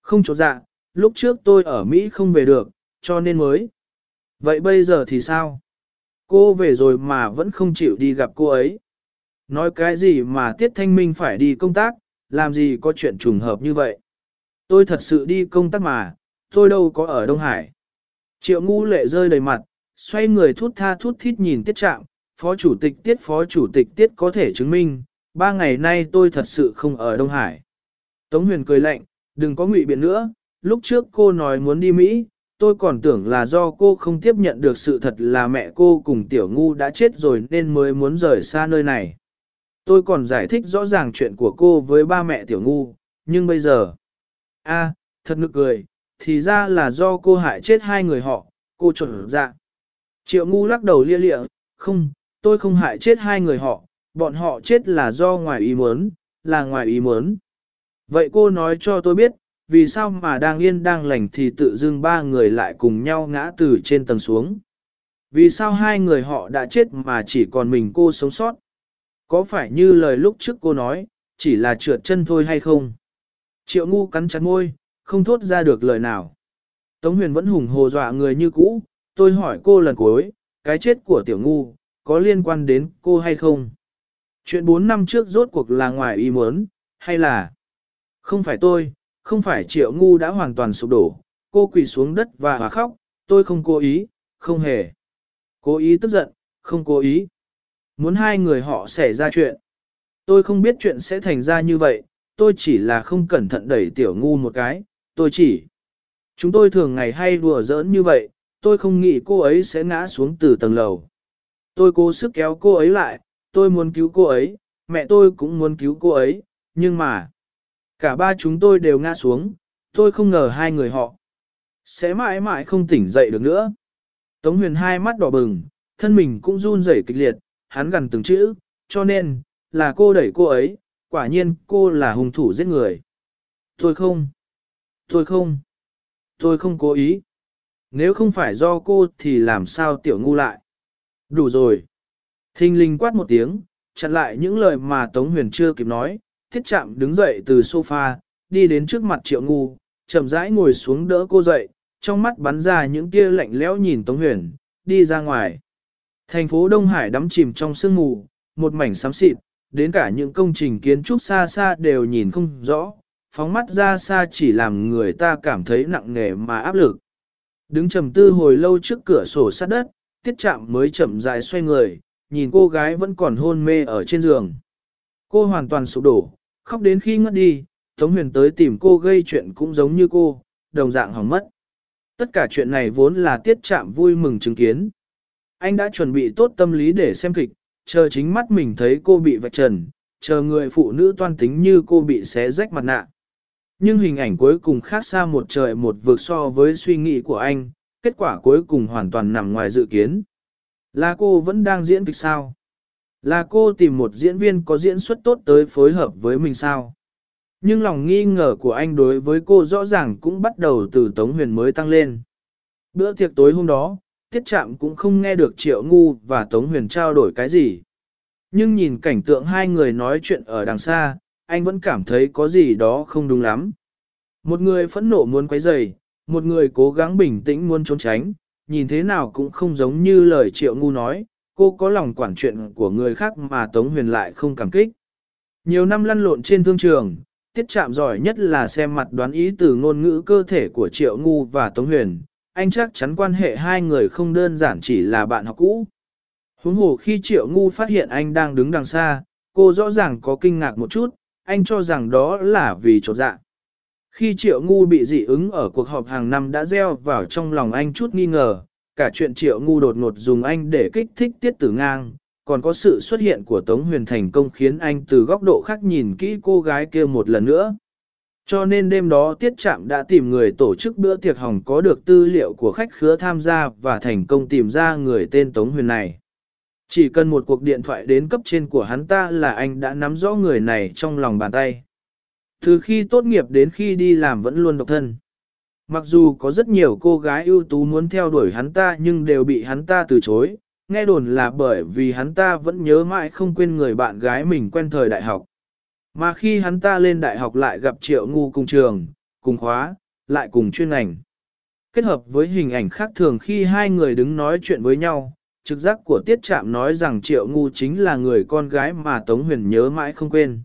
không trột dạ, lúc trước tôi ở Mỹ không về được, cho nên mới. Vậy bây giờ thì sao? Cô về rồi mà vẫn không chịu đi gặp cô ấy. Nói cái gì mà Tiết Thanh Minh phải đi công tác, làm gì có chuyện trùng hợp như vậy? Tôi thật sự đi công tác mà, tôi đâu có ở Đông Hải. Triệu ngu lệ rơi đầy mặt, xoay người thút tha thút thít nhìn Tiết Trạm, Phó Chủ tịch Tiết Phó Chủ tịch Tiết có thể chứng minh, ba ngày nay tôi thật sự không ở Đông Hải. Tống huyền cười lạnh, đừng có ngụy biện nữa, lúc trước cô nói muốn đi Mỹ, tôi còn tưởng là do cô không tiếp nhận được sự thật là mẹ cô cùng tiểu ngu đã chết rồi nên mới muốn rời xa nơi này. Tôi còn giải thích rõ ràng chuyện của cô với ba mẹ tiểu ngu, nhưng bây giờ... a thật nực cười, thì ra là do cô hại chết hai người họ, cô chuẩn dạ. Triệu ngu lắc đầu lia lịa, không, tôi không hại chết hai người họ, bọn họ chết là do ngoài ý muốn, là ngoài ý muốn. Vậy cô nói cho tôi biết, vì sao mà đang yên đang lành thì tự dưng ba người lại cùng nhau ngã từ trên tầng xuống? Vì sao hai người họ đã chết mà chỉ còn mình cô sống sót? Có phải như lời lúc trước cô nói, chỉ là trượt chân thôi hay không? Triệu ngu cắn chặt môi, không thốt ra được lời nào. Tống huyền vẫn hùng hồ dọa người như cũ, tôi hỏi cô lần cuối, cái chết của tiểu ngu, có liên quan đến cô hay không? Chuyện 4 năm trước rốt cuộc là ngoài ý muốn, hay là... Không phải tôi, không phải triệu ngu đã hoàn toàn sụp đổ, cô quỳ xuống đất và hòa khóc, tôi không cố ý, không hề. Cố ý tức giận, không cố ý. Muốn hai người họ xảy ra chuyện. Tôi không biết chuyện sẽ thành ra như vậy, tôi chỉ là không cẩn thận đẩy tiểu ngu một cái, tôi chỉ. Chúng tôi thường ngày hay đùa giỡn như vậy, tôi không nghĩ cô ấy sẽ ngã xuống từ tầng lầu. Tôi cố sức kéo cô ấy lại, tôi muốn cứu cô ấy, mẹ tôi cũng muốn cứu cô ấy, nhưng mà, cả ba chúng tôi đều ngã xuống, tôi không ngờ hai người họ sẽ mãi mãi không tỉnh dậy được nữa. Tống huyền hai mắt đỏ bừng, thân mình cũng run rẩy kịch liệt, hắn gần từng chữ, cho nên, là cô đẩy cô ấy, quả nhiên cô là hung thủ giết người. Tôi không, tôi không, tôi không cố ý. nếu không phải do cô thì làm sao tiểu ngu lại. Đủ rồi. Thinh linh quát một tiếng, chặn lại những lời mà Tống Huyền chưa kịp nói, thiết chạm đứng dậy từ sofa, đi đến trước mặt triệu ngu, chậm rãi ngồi xuống đỡ cô dậy, trong mắt bắn ra những tia lạnh lẽo nhìn Tống Huyền, đi ra ngoài. Thành phố Đông Hải đắm chìm trong sương mù, một mảnh xám xịt, đến cả những công trình kiến trúc xa xa đều nhìn không rõ, phóng mắt ra xa chỉ làm người ta cảm thấy nặng nề mà áp lực. Đứng trầm tư hồi lâu trước cửa sổ sát đất, tiết chạm mới chậm rãi xoay người, nhìn cô gái vẫn còn hôn mê ở trên giường. Cô hoàn toàn sụp đổ, khóc đến khi ngất đi, Tống Huyền tới tìm cô gây chuyện cũng giống như cô, đồng dạng hỏng mất. Tất cả chuyện này vốn là tiết chạm vui mừng chứng kiến. Anh đã chuẩn bị tốt tâm lý để xem kịch, chờ chính mắt mình thấy cô bị vạch trần, chờ người phụ nữ toan tính như cô bị xé rách mặt nạ. Nhưng hình ảnh cuối cùng khác xa một trời một vực so với suy nghĩ của anh, kết quả cuối cùng hoàn toàn nằm ngoài dự kiến. Là cô vẫn đang diễn kịch sao? Là cô tìm một diễn viên có diễn xuất tốt tới phối hợp với mình sao? Nhưng lòng nghi ngờ của anh đối với cô rõ ràng cũng bắt đầu từ Tống Huyền mới tăng lên. Bữa tiệc tối hôm đó, Tiết Trạm cũng không nghe được Triệu Ngu và Tống Huyền trao đổi cái gì. Nhưng nhìn cảnh tượng hai người nói chuyện ở đằng xa, anh vẫn cảm thấy có gì đó không đúng lắm. Một người phẫn nộ muốn quấy rầy, một người cố gắng bình tĩnh muốn trốn tránh, nhìn thế nào cũng không giống như lời Triệu Ngu nói, cô có lòng quản chuyện của người khác mà Tống Huyền lại không cảm kích. Nhiều năm lăn lộn trên thương trường, tiết chạm giỏi nhất là xem mặt đoán ý từ ngôn ngữ cơ thể của Triệu Ngu và Tống Huyền, anh chắc chắn quan hệ hai người không đơn giản chỉ là bạn học cũ. Huống hồ khi Triệu Ngu phát hiện anh đang đứng đằng xa, cô rõ ràng có kinh ngạc một chút, anh cho rằng đó là vì trột dạ. Khi Triệu Ngu bị dị ứng ở cuộc họp hàng năm đã gieo vào trong lòng anh chút nghi ngờ, cả chuyện Triệu Ngu đột ngột dùng anh để kích thích tiết tử ngang, còn có sự xuất hiện của Tống Huyền thành công khiến anh từ góc độ khác nhìn kỹ cô gái kia một lần nữa. Cho nên đêm đó Tiết Trạm đã tìm người tổ chức bữa tiệc hồng có được tư liệu của khách khứa tham gia và thành công tìm ra người tên Tống Huyền này. Chỉ cần một cuộc điện thoại đến cấp trên của hắn ta là anh đã nắm rõ người này trong lòng bàn tay. Từ khi tốt nghiệp đến khi đi làm vẫn luôn độc thân. Mặc dù có rất nhiều cô gái ưu tú muốn theo đuổi hắn ta nhưng đều bị hắn ta từ chối, nghe đồn là bởi vì hắn ta vẫn nhớ mãi không quên người bạn gái mình quen thời đại học. Mà khi hắn ta lên đại học lại gặp triệu ngu cùng trường, cùng khóa, lại cùng chuyên ngành. Kết hợp với hình ảnh khác thường khi hai người đứng nói chuyện với nhau, trực giác của tiết trạm nói rằng triệu ngu chính là người con gái mà Tống Huyền nhớ mãi không quên.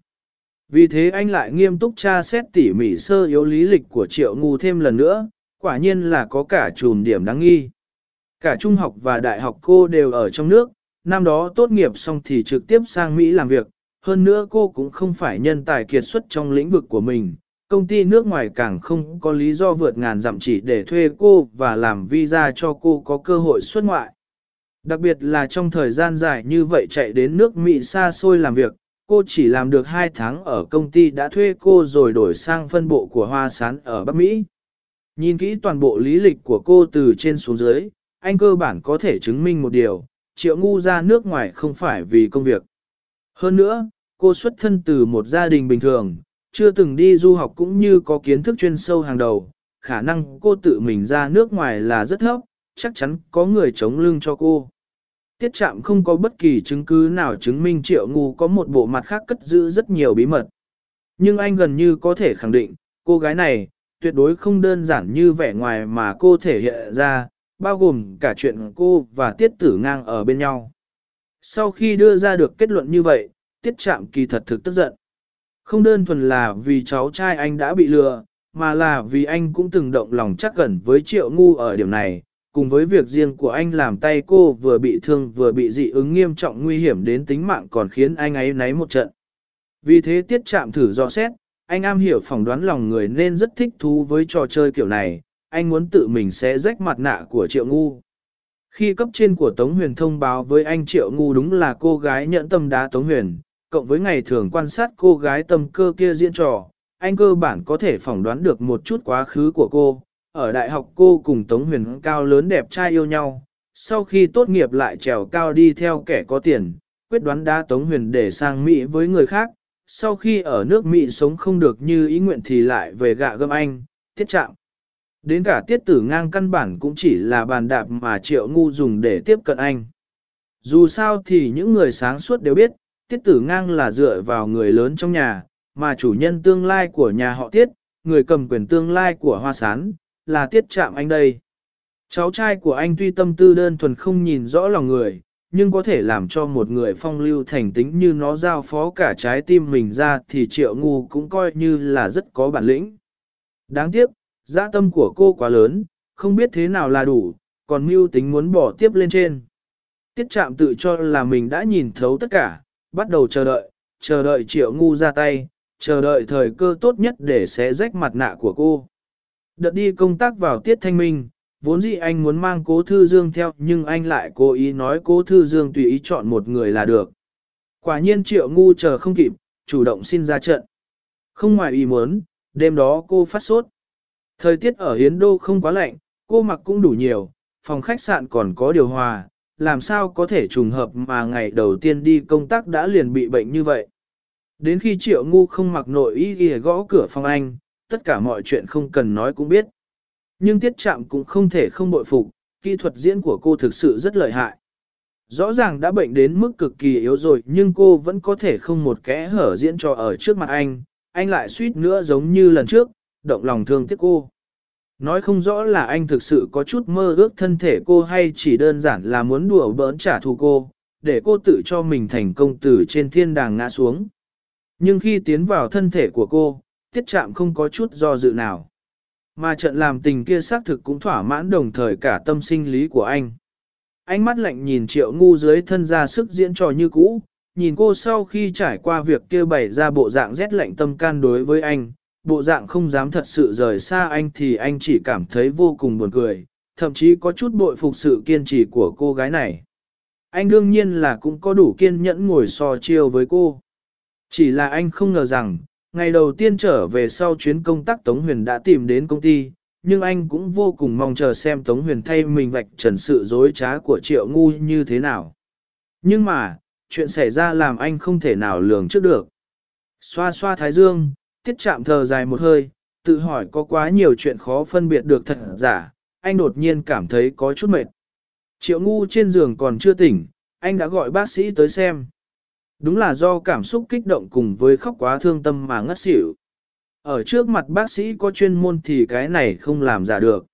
Vì thế anh lại nghiêm túc tra xét tỉ mỉ sơ yếu lý lịch của triệu ngu thêm lần nữa, quả nhiên là có cả chùm điểm đáng nghi. Cả trung học và đại học cô đều ở trong nước, năm đó tốt nghiệp xong thì trực tiếp sang Mỹ làm việc, hơn nữa cô cũng không phải nhân tài kiệt xuất trong lĩnh vực của mình. Công ty nước ngoài càng không có lý do vượt ngàn dặm chỉ để thuê cô và làm visa cho cô có cơ hội xuất ngoại. Đặc biệt là trong thời gian dài như vậy chạy đến nước Mỹ xa xôi làm việc, cô chỉ làm được 2 tháng ở công ty đã thuê cô rồi đổi sang phân bộ của Hoa Sán ở Bắc Mỹ. Nhìn kỹ toàn bộ lý lịch của cô từ trên xuống dưới, anh cơ bản có thể chứng minh một điều, triệu ngu ra nước ngoài không phải vì công việc. Hơn nữa, cô xuất thân từ một gia đình bình thường, chưa từng đi du học cũng như có kiến thức chuyên sâu hàng đầu, khả năng cô tự mình ra nước ngoài là rất thấp, chắc chắn có người chống lưng cho cô. Tiết trạm không có bất kỳ chứng cứ nào chứng minh triệu ngu có một bộ mặt khác cất giữ rất nhiều bí mật. Nhưng anh gần như có thể khẳng định, cô gái này, tuyệt đối không đơn giản như vẻ ngoài mà cô thể hiện ra, bao gồm cả chuyện cô và tiết tử ngang ở bên nhau. Sau khi đưa ra được kết luận như vậy, tiết chạm kỳ thật thực tức giận. Không đơn thuần là vì cháu trai anh đã bị lừa, mà là vì anh cũng từng động lòng chắc gần với triệu ngu ở điểm này, cùng với việc riêng của anh làm tay cô vừa bị thương vừa bị dị ứng nghiêm trọng nguy hiểm đến tính mạng còn khiến anh ấy náy một trận. Vì thế tiết chạm thử dò xét, anh am hiểu phỏng đoán lòng người nên rất thích thú với trò chơi kiểu này, anh muốn tự mình sẽ rách mặt nạ của Triệu Ngu. Khi cấp trên của Tống Huyền thông báo với anh Triệu Ngu đúng là cô gái nhẫn tâm đá Tống Huyền, cộng với ngày thường quan sát cô gái tâm cơ kia diễn trò, anh cơ bản có thể phỏng đoán được một chút quá khứ của cô. Ở đại học cô cùng Tống Huyền cao lớn đẹp trai yêu nhau, sau khi tốt nghiệp lại trèo cao đi theo kẻ có tiền, quyết đoán đá Tống Huyền để sang Mỹ với người khác, sau khi ở nước Mỹ sống không được như ý nguyện thì lại về gạ gâm anh, tiết trạng. Đến cả tiết tử ngang căn bản cũng chỉ là bàn đạp mà triệu ngu dùng để tiếp cận anh. Dù sao thì những người sáng suốt đều biết, tiết tử ngang là dựa vào người lớn trong nhà, mà chủ nhân tương lai của nhà họ tiết, người cầm quyền tương lai của hoa sán, là tiết chạm anh đây. Cháu trai của anh tuy tâm tư đơn thuần không nhìn rõ lòng người, nhưng có thể làm cho một người phong lưu thành tính như nó giao phó cả trái tim mình ra thì triệu ngu cũng coi như là rất có bản lĩnh. Đáng tiếc, dã tâm của cô quá lớn, không biết thế nào là đủ, còn mưu tính muốn bỏ tiếp lên trên. Tiết chạm tự cho là mình đã nhìn thấu tất cả, bắt đầu chờ đợi, chờ đợi triệu ngu ra tay, chờ đợi thời cơ tốt nhất để xé rách mặt nạ của cô. Đợt đi công tác vào tiết thanh minh, vốn dĩ anh muốn mang cố thư dương theo nhưng anh lại cố ý nói cố thư dương tùy ý chọn một người là được. Quả nhiên triệu ngu chờ không kịp, chủ động xin ra trận. Không ngoài ý muốn, đêm đó cô phát sốt. Thời tiết ở Hiến Đô không quá lạnh, cô mặc cũng đủ nhiều, phòng khách sạn còn có điều hòa, làm sao có thể trùng hợp mà ngày đầu tiên đi công tác đã liền bị bệnh như vậy. Đến khi triệu ngu không mặc nội y ghi gõ cửa phòng anh, tất cả mọi chuyện không cần nói cũng biết. Nhưng tiết chạm cũng không thể không bội phục, kỹ thuật diễn của cô thực sự rất lợi hại. Rõ ràng đã bệnh đến mức cực kỳ yếu rồi nhưng cô vẫn có thể không một kẽ hở diễn cho ở trước mặt anh, anh lại suýt nữa giống như lần trước, động lòng thương tiếc cô. Nói không rõ là anh thực sự có chút mơ ước thân thể cô hay chỉ đơn giản là muốn đùa bỡn trả thù cô, để cô tự cho mình thành công từ trên thiên đàng ngã xuống. Nhưng khi tiến vào thân thể của cô, tiết chạm không có chút do dự nào. Mà trận làm tình kia xác thực cũng thỏa mãn đồng thời cả tâm sinh lý của anh. Ánh mắt lạnh nhìn triệu ngu dưới thân ra sức diễn trò như cũ, nhìn cô sau khi trải qua việc kia bày ra bộ dạng rét lạnh tâm can đối với anh, bộ dạng không dám thật sự rời xa anh thì anh chỉ cảm thấy vô cùng buồn cười, thậm chí có chút bội phục sự kiên trì của cô gái này. Anh đương nhiên là cũng có đủ kiên nhẫn ngồi so chiêu với cô. Chỉ là anh không ngờ rằng, ngày đầu tiên trở về sau chuyến công tác Tống Huyền đã tìm đến công ty, nhưng anh cũng vô cùng mong chờ xem Tống Huyền thay mình vạch trần sự dối trá của Triệu Ngu như thế nào. Nhưng mà, chuyện xảy ra làm anh không thể nào lường trước được. Xoa xoa thái dương, tiết chạm thờ dài một hơi, tự hỏi có quá nhiều chuyện khó phân biệt được thật giả, anh đột nhiên cảm thấy có chút mệt. Triệu ngu trên giường còn chưa tỉnh, anh đã gọi bác sĩ tới xem. Đúng là do cảm xúc kích động cùng với khóc quá thương tâm mà ngất xỉu. Ở trước mặt bác sĩ có chuyên môn thì cái này không làm giả được.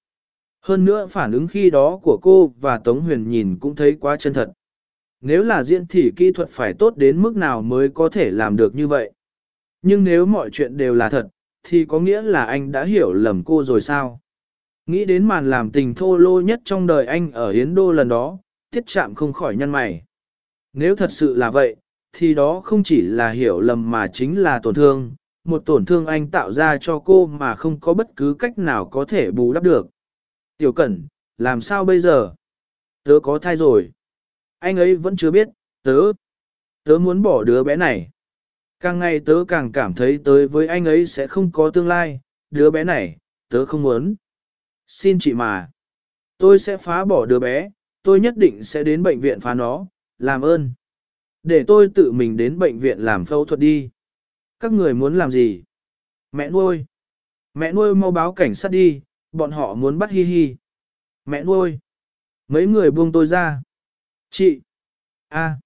Hơn nữa phản ứng khi đó của cô và Tống Huyền nhìn cũng thấy quá chân thật. Nếu là diễn thì kỹ thuật phải tốt đến mức nào mới có thể làm được như vậy. Nhưng nếu mọi chuyện đều là thật, thì có nghĩa là anh đã hiểu lầm cô rồi sao? Nghĩ đến màn làm tình thô lô nhất trong đời anh ở Yến Đô lần đó, tiết chạm không khỏi nhăn mày. Nếu thật sự là vậy, thì đó không chỉ là hiểu lầm mà chính là tổn thương, một tổn thương anh tạo ra cho cô mà không có bất cứ cách nào có thể bù đắp được. Tiểu Cẩn, làm sao bây giờ? Tớ có thai rồi. Anh ấy vẫn chưa biết, tớ, tớ muốn bỏ đứa bé này. Càng ngày tớ càng cảm thấy tới với anh ấy sẽ không có tương lai, đứa bé này, tớ không muốn. Xin chị mà. Tôi sẽ phá bỏ đứa bé, tôi nhất định sẽ đến bệnh viện phá nó, làm ơn. Để tôi tự mình đến bệnh viện làm phẫu thuật đi. Các người muốn làm gì? Mẹ nuôi. Mẹ nuôi mau báo cảnh sát đi, bọn họ muốn bắt hi hi. Mẹ nuôi. Mấy người buông tôi ra. Chị. a,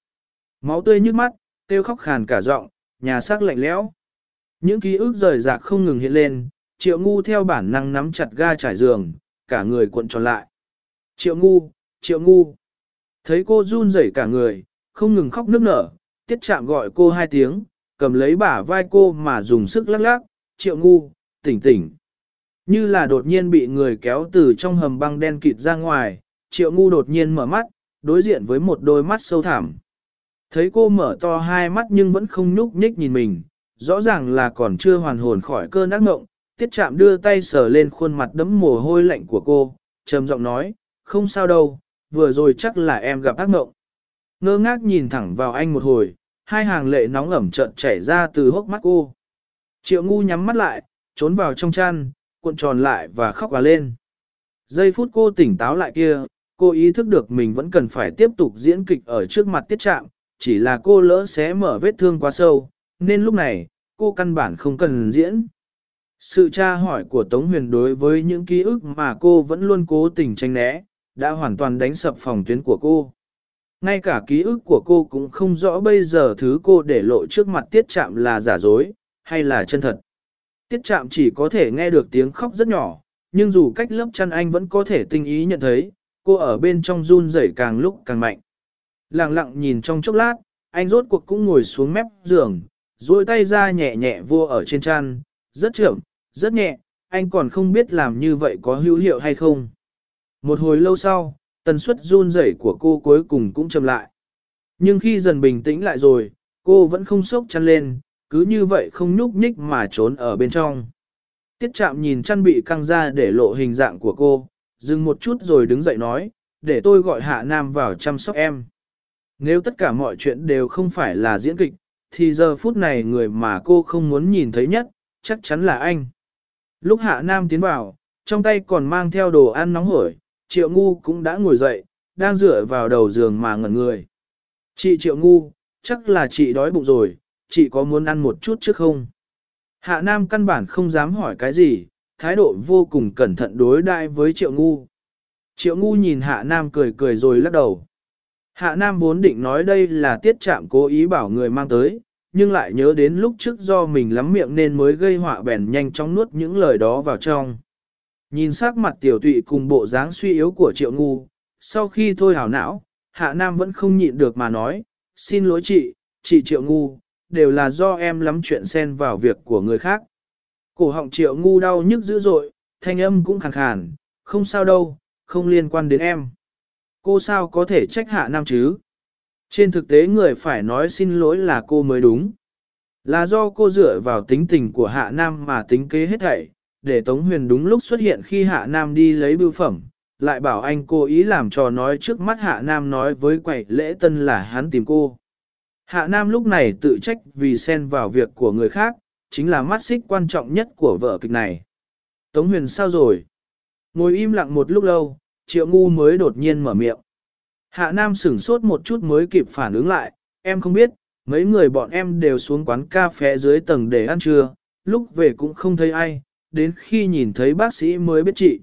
Máu tươi nhức mắt, kêu khóc khàn cả giọng, nhà xác lạnh lẽo. Những ký ức rời rạc không ngừng hiện lên, triệu ngu theo bản năng nắm chặt ga trải giường, cả người cuộn tròn lại. Triệu ngu, triệu ngu. Thấy cô run rẩy cả người, không ngừng khóc nức nở, tiết chạm gọi cô hai tiếng, cầm lấy bả vai cô mà dùng sức lắc lắc, triệu ngu, tỉnh tỉnh. Như là đột nhiên bị người kéo từ trong hầm băng đen kịt ra ngoài, triệu ngu đột nhiên mở mắt, đối diện với một đôi mắt sâu thẳm. Thấy cô mở to hai mắt nhưng vẫn không nhúc nhích nhìn mình, rõ ràng là còn chưa hoàn hồn khỏi cơn ác mộng. Tiết chạm đưa tay sờ lên khuôn mặt đẫm mồ hôi lạnh của cô, trầm giọng nói, không sao đâu, vừa rồi chắc là em gặp ác mộng. Ngơ ngác nhìn thẳng vào anh một hồi, hai hàng lệ nóng ẩm chợt chảy ra từ hốc mắt cô. Triệu ngu nhắm mắt lại, trốn vào trong chăn, cuộn tròn lại và khóc và lên. Giây phút cô tỉnh táo lại kia, cô ý thức được mình vẫn cần phải tiếp tục diễn kịch ở trước mặt tiết trạm, chỉ là cô lỡ xé mở vết thương quá sâu, nên lúc này, cô căn bản không cần diễn. Sự tra hỏi của Tống Huyền đối với những ký ức mà cô vẫn luôn cố tình tranh né, đã hoàn toàn đánh sập phòng tuyến của cô. Ngay cả ký ức của cô cũng không rõ bây giờ thứ cô để lộ trước mặt tiết chạm là giả dối, hay là chân thật. Tiết chạm chỉ có thể nghe được tiếng khóc rất nhỏ, nhưng dù cách lớp chăn anh vẫn có thể tinh ý nhận thấy, cô ở bên trong run rẩy càng lúc càng mạnh. Lặng lặng nhìn trong chốc lát, anh rốt cuộc cũng ngồi xuống mép giường, duỗi tay ra nhẹ nhẹ vua ở trên chăn, rất trưởng, rất nhẹ, anh còn không biết làm như vậy có hữu hiệu hay không. Một hồi lâu sau, tần suất run rẩy của cô cuối cùng cũng chậm lại. Nhưng khi dần bình tĩnh lại rồi, cô vẫn không sốc chăn lên, cứ như vậy không nhúc nhích mà trốn ở bên trong. Tiết chạm nhìn chăn bị căng ra để lộ hình dạng của cô, dừng một chút rồi đứng dậy nói, để tôi gọi Hạ Nam vào chăm sóc em. Nếu tất cả mọi chuyện đều không phải là diễn kịch, thì giờ phút này người mà cô không muốn nhìn thấy nhất, chắc chắn là anh. Lúc Hạ Nam tiến vào, trong tay còn mang theo đồ ăn nóng hổi, Triệu Ngu cũng đã ngồi dậy, đang dựa vào đầu giường mà ngẩn người. Chị Triệu Ngu, chắc là chị đói bụng rồi, chị có muốn ăn một chút trước không? Hạ Nam căn bản không dám hỏi cái gì, thái độ vô cùng cẩn thận đối đãi với Triệu Ngu. Triệu Ngu nhìn Hạ Nam cười cười rồi lắc đầu. Hạ Nam vốn định nói đây là tiết chạm cố ý bảo người mang tới, nhưng lại nhớ đến lúc trước do mình lắm miệng nên mới gây họa bèn nhanh chóng nuốt những lời đó vào trong. Nhìn sắc mặt tiểu tụy cùng bộ dáng suy yếu của triệu ngu, sau khi thôi hảo não, hạ nam vẫn không nhịn được mà nói, xin lỗi chị, chị triệu ngu, đều là do em lắm chuyện xen vào việc của người khác. Cổ họng triệu ngu đau nhức dữ dội, thanh âm cũng khàn khàn, không sao đâu, không liên quan đến em. Cô sao có thể trách hạ nam chứ? Trên thực tế người phải nói xin lỗi là cô mới đúng. Là do cô dựa vào tính tình của hạ nam mà tính kế hết thảy, để Tống Huyền đúng lúc xuất hiện khi hạ nam đi lấy bưu phẩm, lại bảo anh cố ý làm trò nói trước mắt hạ nam nói với quậy lễ tân là hắn tìm cô. Hạ nam lúc này tự trách vì xen vào việc của người khác, chính là mắt xích quan trọng nhất của vở kịch này. Tống Huyền sao rồi? Ngồi im lặng một lúc lâu, triệu ngu mới đột nhiên mở miệng. Hạ Nam sửng sốt một chút mới kịp phản ứng lại, em không biết, mấy người bọn em đều xuống quán cà phê dưới tầng để ăn trưa, lúc về cũng không thấy ai, đến khi nhìn thấy bác sĩ mới biết chị.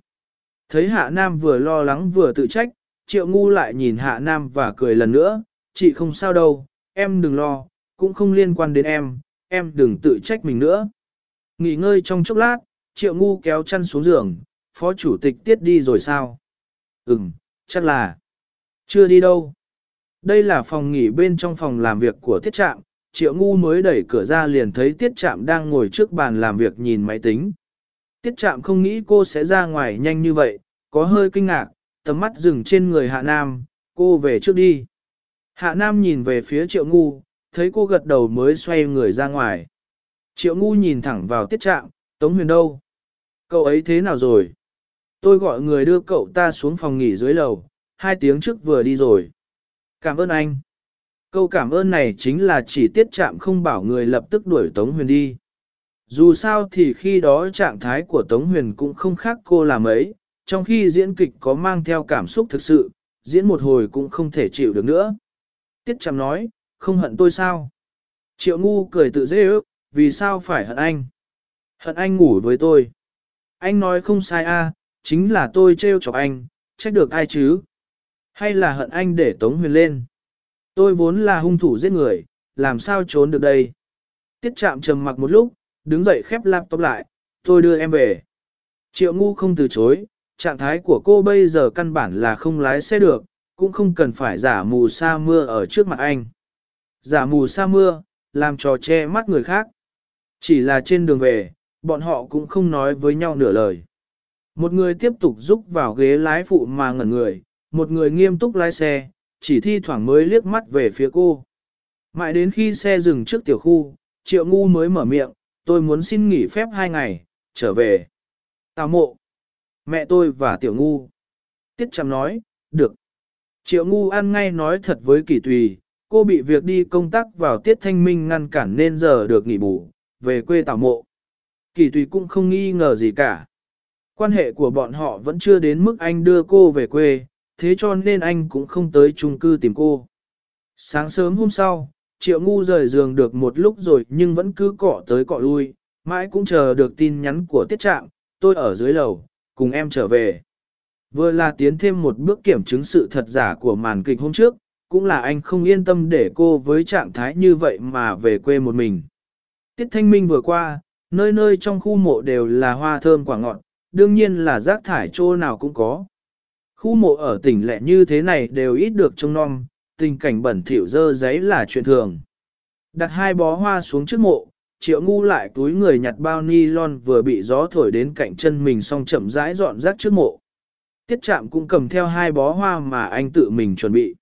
Thấy Hạ Nam vừa lo lắng vừa tự trách, Triệu Ngu lại nhìn Hạ Nam và cười lần nữa, chị không sao đâu, em đừng lo, cũng không liên quan đến em, em đừng tự trách mình nữa. Nghỉ ngơi trong chốc lát, Triệu Ngu kéo chăn xuống giường, phó chủ tịch tiết đi rồi sao? Ừm, chắc là. Chưa đi đâu. Đây là phòng nghỉ bên trong phòng làm việc của tiết trạm, triệu ngu mới đẩy cửa ra liền thấy tiết trạm đang ngồi trước bàn làm việc nhìn máy tính. Tiết trạm không nghĩ cô sẽ ra ngoài nhanh như vậy, có hơi kinh ngạc, tầm mắt dừng trên người hạ nam, cô về trước đi. Hạ nam nhìn về phía triệu ngu, thấy cô gật đầu mới xoay người ra ngoài. Triệu ngu nhìn thẳng vào tiết trạm, Tống Huyền đâu? Cậu ấy thế nào rồi? Tôi gọi người đưa cậu ta xuống phòng nghỉ dưới lầu, hai tiếng trước vừa đi rồi. Cảm ơn anh. Câu cảm ơn này chính là chỉ tiết chạm không bảo người lập tức đuổi Tống Huyền đi. Dù sao thì khi đó trạng thái của Tống Huyền cũng không khác cô làm ấy, trong khi diễn kịch có mang theo cảm xúc thực sự, diễn một hồi cũng không thể chịu được nữa. Tiết chạm nói, không hận tôi sao? Triệu ngu cười tự dễ ước, vì sao phải hận anh? Hận anh ngủ với tôi. Anh nói không sai a, chính là tôi trêu chọc anh, trách được ai chứ? Hay là hận anh để Tống Huyền lên? Tôi vốn là hung thủ giết người, làm sao trốn được đây? Tiết chạm trầm mặc một lúc, đứng dậy khép laptop lại, tôi đưa em về. Triệu ngu không từ chối, trạng thái của cô bây giờ căn bản là không lái xe được, cũng không cần phải giả mù sa mưa ở trước mặt anh. Giả mù sa mưa, làm trò che mắt người khác. Chỉ là trên đường về, bọn họ cũng không nói với nhau nửa lời. Một người tiếp tục giúp vào ghế lái phụ mà ngẩn người, một người nghiêm túc lái xe, chỉ thi thoảng mới liếc mắt về phía cô. Mãi đến khi xe dừng trước tiểu khu, triệu ngu mới mở miệng, tôi muốn xin nghỉ phép hai ngày, trở về. Tào mộ, mẹ tôi và tiểu ngu. Tiết chăm nói, được. Triệu ngu ăn ngay nói thật với kỳ tùy, cô bị việc đi công tác vào tiết thanh minh ngăn cản nên giờ được nghỉ bù, về quê tào mộ. Kỳ tùy cũng không nghi ngờ gì cả. Quan hệ của bọn họ vẫn chưa đến mức anh đưa cô về quê, thế cho nên anh cũng không tới chung cư tìm cô. Sáng sớm hôm sau, Triệu Ngu rời giường được một lúc rồi nhưng vẫn cứ cọ tới cọ lui, mãi cũng chờ được tin nhắn của tiết trạm, tôi ở dưới lầu, cùng em trở về. Vừa là tiến thêm một bước kiểm chứng sự thật giả của màn kịch hôm trước, cũng là anh không yên tâm để cô với trạng thái như vậy mà về quê một mình. Tiết thanh minh vừa qua, nơi nơi trong khu mộ đều là hoa thơm quả ngọt, đương nhiên là rác thải chỗ nào cũng có. Khu mộ ở tỉnh lệ như thế này đều ít được trông non, tình cảnh bẩn thỉu dơ giấy là chuyện thường. Đặt hai bó hoa xuống trước mộ, triệu ngu lại túi người nhặt bao ni lon vừa bị gió thổi đến cạnh chân mình xong chậm rãi dọn rác trước mộ. Tiết chạm cũng cầm theo hai bó hoa mà anh tự mình chuẩn bị.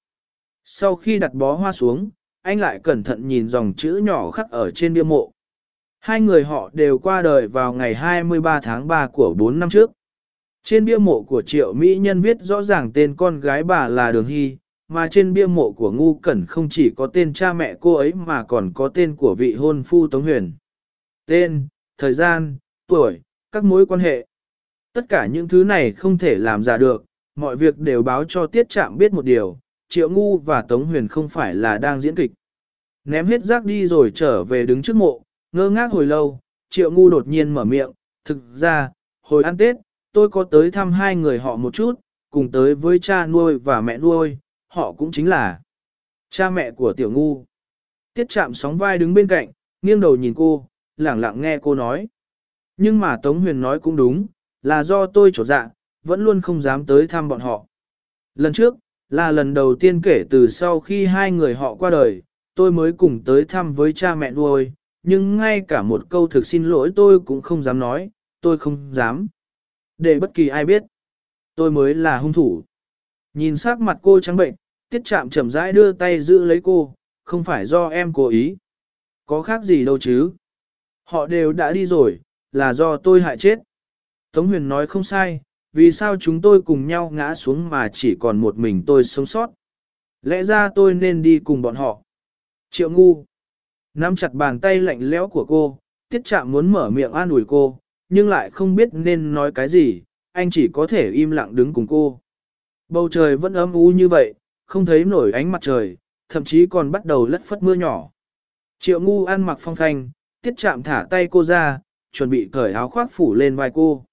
Sau khi đặt bó hoa xuống, anh lại cẩn thận nhìn dòng chữ nhỏ khắc ở trên bia mộ. Hai người họ đều qua đời vào ngày 23 tháng 3 của 4 năm trước. Trên bia mộ của triệu Mỹ Nhân viết rõ ràng tên con gái bà là Đường Hy, mà trên bia mộ của Ngu Cẩn không chỉ có tên cha mẹ cô ấy mà còn có tên của vị hôn phu Tống Huyền. Tên, thời gian, tuổi, các mối quan hệ. Tất cả những thứ này không thể làm giả được, mọi việc đều báo cho Tiết Trạm biết một điều, Triệu Ngu và Tống Huyền không phải là đang diễn kịch. Ném hết rác đi rồi trở về đứng trước mộ, ngơ ngác hồi lâu, Triệu Ngu đột nhiên mở miệng, thực ra, hồi ăn Tết, tôi có tới thăm hai người họ một chút, cùng tới với cha nuôi và mẹ nuôi, họ cũng chính là cha mẹ của Tiểu Ngu. Tiết chạm sóng vai đứng bên cạnh, nghiêng đầu nhìn cô, lẳng lặng nghe cô nói. Nhưng mà Tống Huyền nói cũng đúng, là do tôi trột dạ, vẫn luôn không dám tới thăm bọn họ. Lần trước, là lần đầu tiên kể từ sau khi hai người họ qua đời, tôi mới cùng tới thăm với cha mẹ nuôi, nhưng ngay cả một câu thực xin lỗi tôi cũng không dám nói, tôi không dám. Để bất kỳ ai biết, tôi mới là hung thủ. Nhìn sắc mặt cô trắng bệnh, tiết chạm chậm rãi đưa tay giữ lấy cô, không phải do em cố ý. Có khác gì đâu chứ. Họ đều đã đi rồi, là do tôi hại chết. Tống huyền nói không sai, vì sao chúng tôi cùng nhau ngã xuống mà chỉ còn một mình tôi sống sót. Lẽ ra tôi nên đi cùng bọn họ. Triệu ngu. Nắm chặt bàn tay lạnh lẽo của cô, tiết chạm muốn mở miệng an ủi cô, nhưng lại không biết nên nói cái gì, anh chỉ có thể im lặng đứng cùng cô. Bầu trời vẫn ấm u như vậy, không thấy nổi ánh mặt trời, thậm chí còn bắt đầu lất phất mưa nhỏ. Triệu ngu ăn mặc phong thanh, tiết chạm thả tay cô ra, chuẩn bị cởi áo khoác phủ lên vai cô.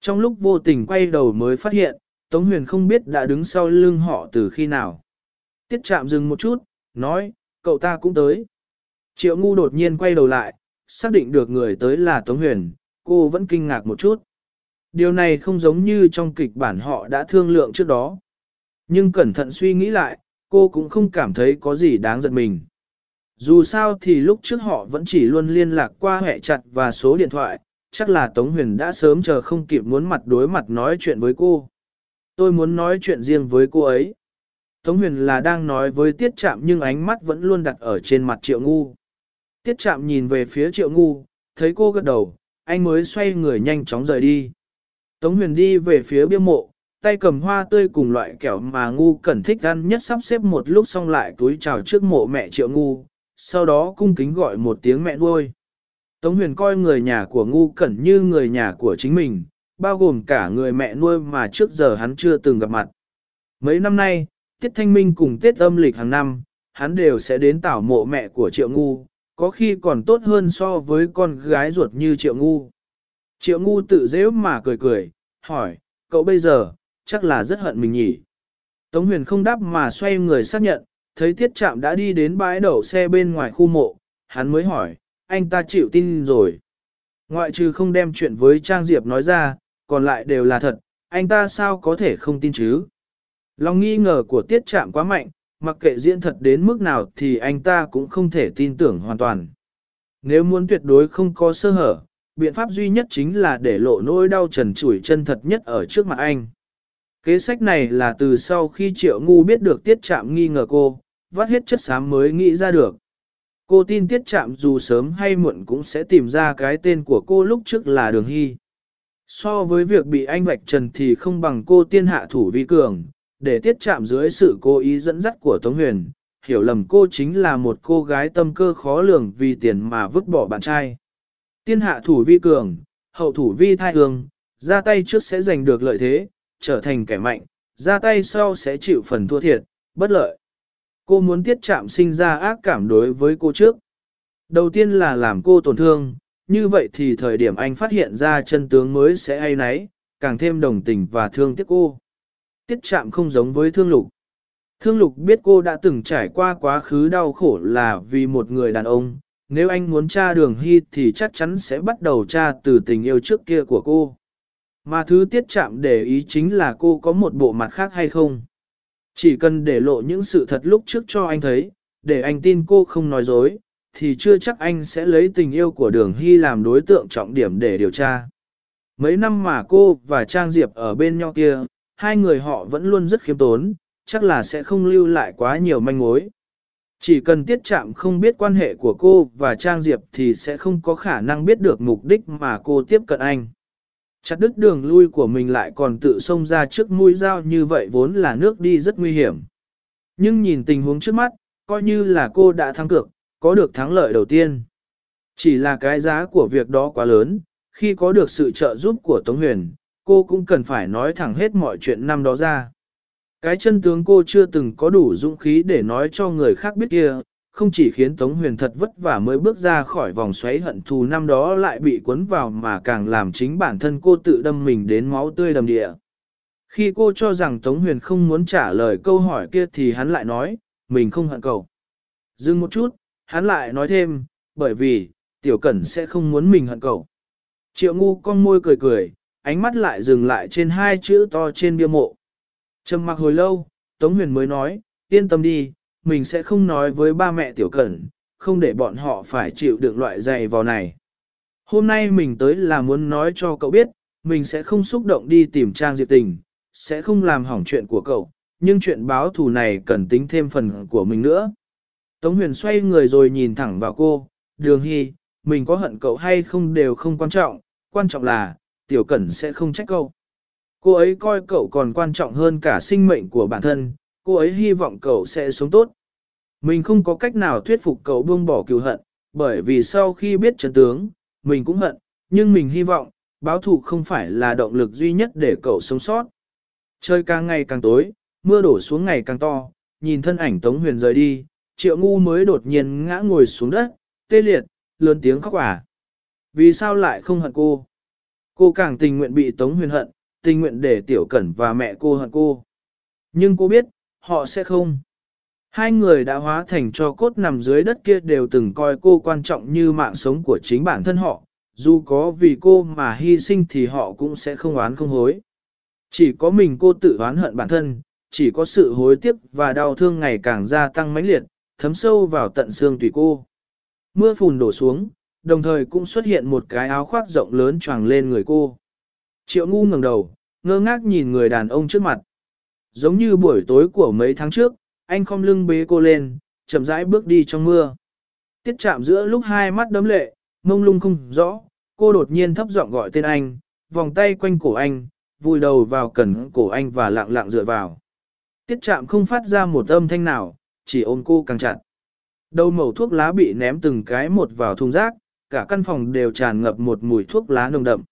Trong lúc vô tình quay đầu mới phát hiện, Tống Huyền không biết đã đứng sau lưng họ từ khi nào. Tiết chạm dừng một chút, nói, cậu ta cũng tới. Triệu ngu đột nhiên quay đầu lại, xác định được người tới là Tống Huyền, cô vẫn kinh ngạc một chút. Điều này không giống như trong kịch bản họ đã thương lượng trước đó. Nhưng cẩn thận suy nghĩ lại, cô cũng không cảm thấy có gì đáng giận mình. Dù sao thì lúc trước họ vẫn chỉ luôn liên lạc qua hệ chặt và số điện thoại, chắc là Tống Huyền đã sớm chờ không kịp muốn mặt đối mặt nói chuyện với cô. Tôi muốn nói chuyện riêng với cô ấy. Tống Huyền là đang nói với Tiết Trạm nhưng ánh mắt vẫn luôn đặt ở trên mặt Triệu Ngu. Tiết Trạm nhìn về phía Triệu Ngu, thấy cô gật đầu, anh mới xoay người nhanh chóng rời đi. Tống huyền đi về phía bia mộ, tay cầm hoa tươi cùng loại kẹo mà ngu cẩn thích ăn nhất sắp xếp một lúc xong lại túi chào trước mộ mẹ triệu ngu, sau đó cung kính gọi một tiếng mẹ nuôi. Tống huyền coi người nhà của ngu cẩn như người nhà của chính mình, bao gồm cả người mẹ nuôi mà trước giờ hắn chưa từng gặp mặt. Mấy năm nay, Tiết Thanh Minh cùng Tết âm lịch hàng năm, hắn đều sẽ đến tảo mộ mẹ của Triệu Ngu, có khi còn tốt hơn so với con gái ruột như Triệu Ngu. Triệu Ngu tự dễ mà cười cười, hỏi, cậu bây giờ, chắc là rất hận mình nhỉ. Tống huyền không đáp mà xoay người xác nhận, thấy tiết trạm đã đi đến bãi đậu xe bên ngoài khu mộ, hắn mới hỏi, anh ta chịu tin rồi. Ngoại trừ không đem chuyện với Trang Diệp nói ra, còn lại đều là thật, anh ta sao có thể không tin chứ? Lòng nghi ngờ của tiết trạm quá mạnh, mặc kệ diễn thật đến mức nào thì anh ta cũng không thể tin tưởng hoàn toàn. Nếu muốn tuyệt đối không có sơ hở, biện pháp duy nhất chính là để lộ nỗi đau trần trụi chân thật nhất ở trước mặt anh. Kế sách này là từ sau khi triệu ngu biết được tiết trạm nghi ngờ cô, vắt hết chất xám mới nghĩ ra được. Cô tin tiết trạm dù sớm hay muộn cũng sẽ tìm ra cái tên của cô lúc trước là Đường Hy. So với việc bị anh vạch trần thì không bằng cô tiên hạ thủ vi cường, để tiết chạm dưới sự cố ý dẫn dắt của Tống Huyền, hiểu lầm cô chính là một cô gái tâm cơ khó lường vì tiền mà vứt bỏ bạn trai. Tiên hạ thủ vi cường, hậu thủ vi thai hương, ra tay trước sẽ giành được lợi thế, trở thành kẻ mạnh, ra tay sau sẽ chịu phần thua thiệt, bất lợi. Cô muốn tiết chạm sinh ra ác cảm đối với cô trước. Đầu tiên là làm cô tổn thương, như vậy thì thời điểm anh phát hiện ra chân tướng mới sẽ hay nấy, càng thêm đồng tình và thương tiếc cô. Tiết chạm không giống với thương lục. Thương lục biết cô đã từng trải qua quá khứ đau khổ là vì một người đàn ông, nếu anh muốn tra đường hy thì chắc chắn sẽ bắt đầu tra từ tình yêu trước kia của cô. Mà thứ tiết chạm để ý chính là cô có một bộ mặt khác hay không. Chỉ cần để lộ những sự thật lúc trước cho anh thấy, để anh tin cô không nói dối, thì chưa chắc anh sẽ lấy tình yêu của đường hy làm đối tượng trọng điểm để điều tra. Mấy năm mà cô và Trang Diệp ở bên nhau kia, hai người họ vẫn luôn rất khiêm tốn, chắc là sẽ không lưu lại quá nhiều manh mối. Chỉ cần tiết chạm không biết quan hệ của cô và Trang Diệp thì sẽ không có khả năng biết được mục đích mà cô tiếp cận anh. Chặt đứt đường lui của mình lại còn tự xông ra trước mũi dao như vậy vốn là nước đi rất nguy hiểm. Nhưng nhìn tình huống trước mắt, coi như là cô đã thắng cược, có được thắng lợi đầu tiên. Chỉ là cái giá của việc đó quá lớn, khi có được sự trợ giúp của Tống Huyền, cô cũng cần phải nói thẳng hết mọi chuyện năm đó ra. Cái chân tướng cô chưa từng có đủ dũng khí để nói cho người khác biết kia, không chỉ khiến Tống Huyền thật vất vả mới bước ra khỏi vòng xoáy hận thù năm đó lại bị cuốn vào mà càng làm chính bản thân cô tự đâm mình đến máu tươi đầm địa. Khi cô cho rằng Tống Huyền không muốn trả lời câu hỏi kia thì hắn lại nói, mình không hận cậu. Dừng một chút, hắn lại nói thêm, bởi vì, Tiểu Cẩn sẽ không muốn mình hận cậu. Triệu ngu con môi cười cười, ánh mắt lại dừng lại trên hai chữ to trên bia mộ. Trầm mặc hồi lâu, Tống Huyền mới nói, yên tâm đi, mình sẽ không nói với ba mẹ Tiểu Cẩn, không để bọn họ phải chịu đựng loại dày vào này. Hôm nay mình tới là muốn nói cho cậu biết, mình sẽ không xúc động đi tìm Trang Diệp Tình, sẽ không làm hỏng chuyện của cậu, nhưng chuyện báo thù này cần tính thêm phần của mình nữa. Tống huyền xoay người rồi nhìn thẳng vào cô, đường hy, mình có hận cậu hay không đều không quan trọng, quan trọng là, tiểu cẩn sẽ không trách cậu. Cô ấy coi cậu còn quan trọng hơn cả sinh mệnh của bản thân, cô ấy hy vọng cậu sẽ sống tốt. Mình không có cách nào thuyết phục cậu buông bỏ cừu hận, bởi vì sau khi biết trận tướng, mình cũng hận, nhưng mình hy vọng, báo thù không phải là động lực duy nhất để cậu sống sót. Trời càng ngày càng tối, mưa đổ xuống ngày càng to, nhìn thân ảnh Tống Huyền rời đi, triệu ngu mới đột nhiên ngã ngồi xuống đất, tê liệt, lớn tiếng khóc ả. Vì sao lại không hận cô? Cô càng tình nguyện bị Tống Huyền hận, tình nguyện để Tiểu Cẩn và mẹ cô hận cô. Nhưng cô biết, họ sẽ không. Hai người đã hóa thành cho cốt nằm dưới đất kia đều từng coi cô quan trọng như mạng sống của chính bản thân họ, dù có vì cô mà hy sinh thì họ cũng sẽ không oán không hối. Chỉ có mình cô tự oán hận bản thân, chỉ có sự hối tiếc và đau thương ngày càng gia tăng mãnh liệt, thấm sâu vào tận xương tùy cô. Mưa phùn đổ xuống, đồng thời cũng xuất hiện một cái áo khoác rộng lớn choàng lên người cô. Triệu ngu ngẩng đầu, ngơ ngác nhìn người đàn ông trước mặt. Giống như buổi tối của mấy tháng trước, anh không lưng bế cô lên, chậm rãi bước đi trong mưa. Tiết chạm giữa lúc hai mắt đấm lệ, mông lung không rõ, cô đột nhiên thấp giọng gọi tên anh, vòng tay quanh cổ anh, vùi đầu vào cẩn cổ anh và lặng lặng dựa vào. Tiết chạm không phát ra một âm thanh nào, chỉ ôm cô càng chặt. Đầu mẩu thuốc lá bị ném từng cái một vào thùng rác, cả căn phòng đều tràn ngập một mùi thuốc lá nồng đậm.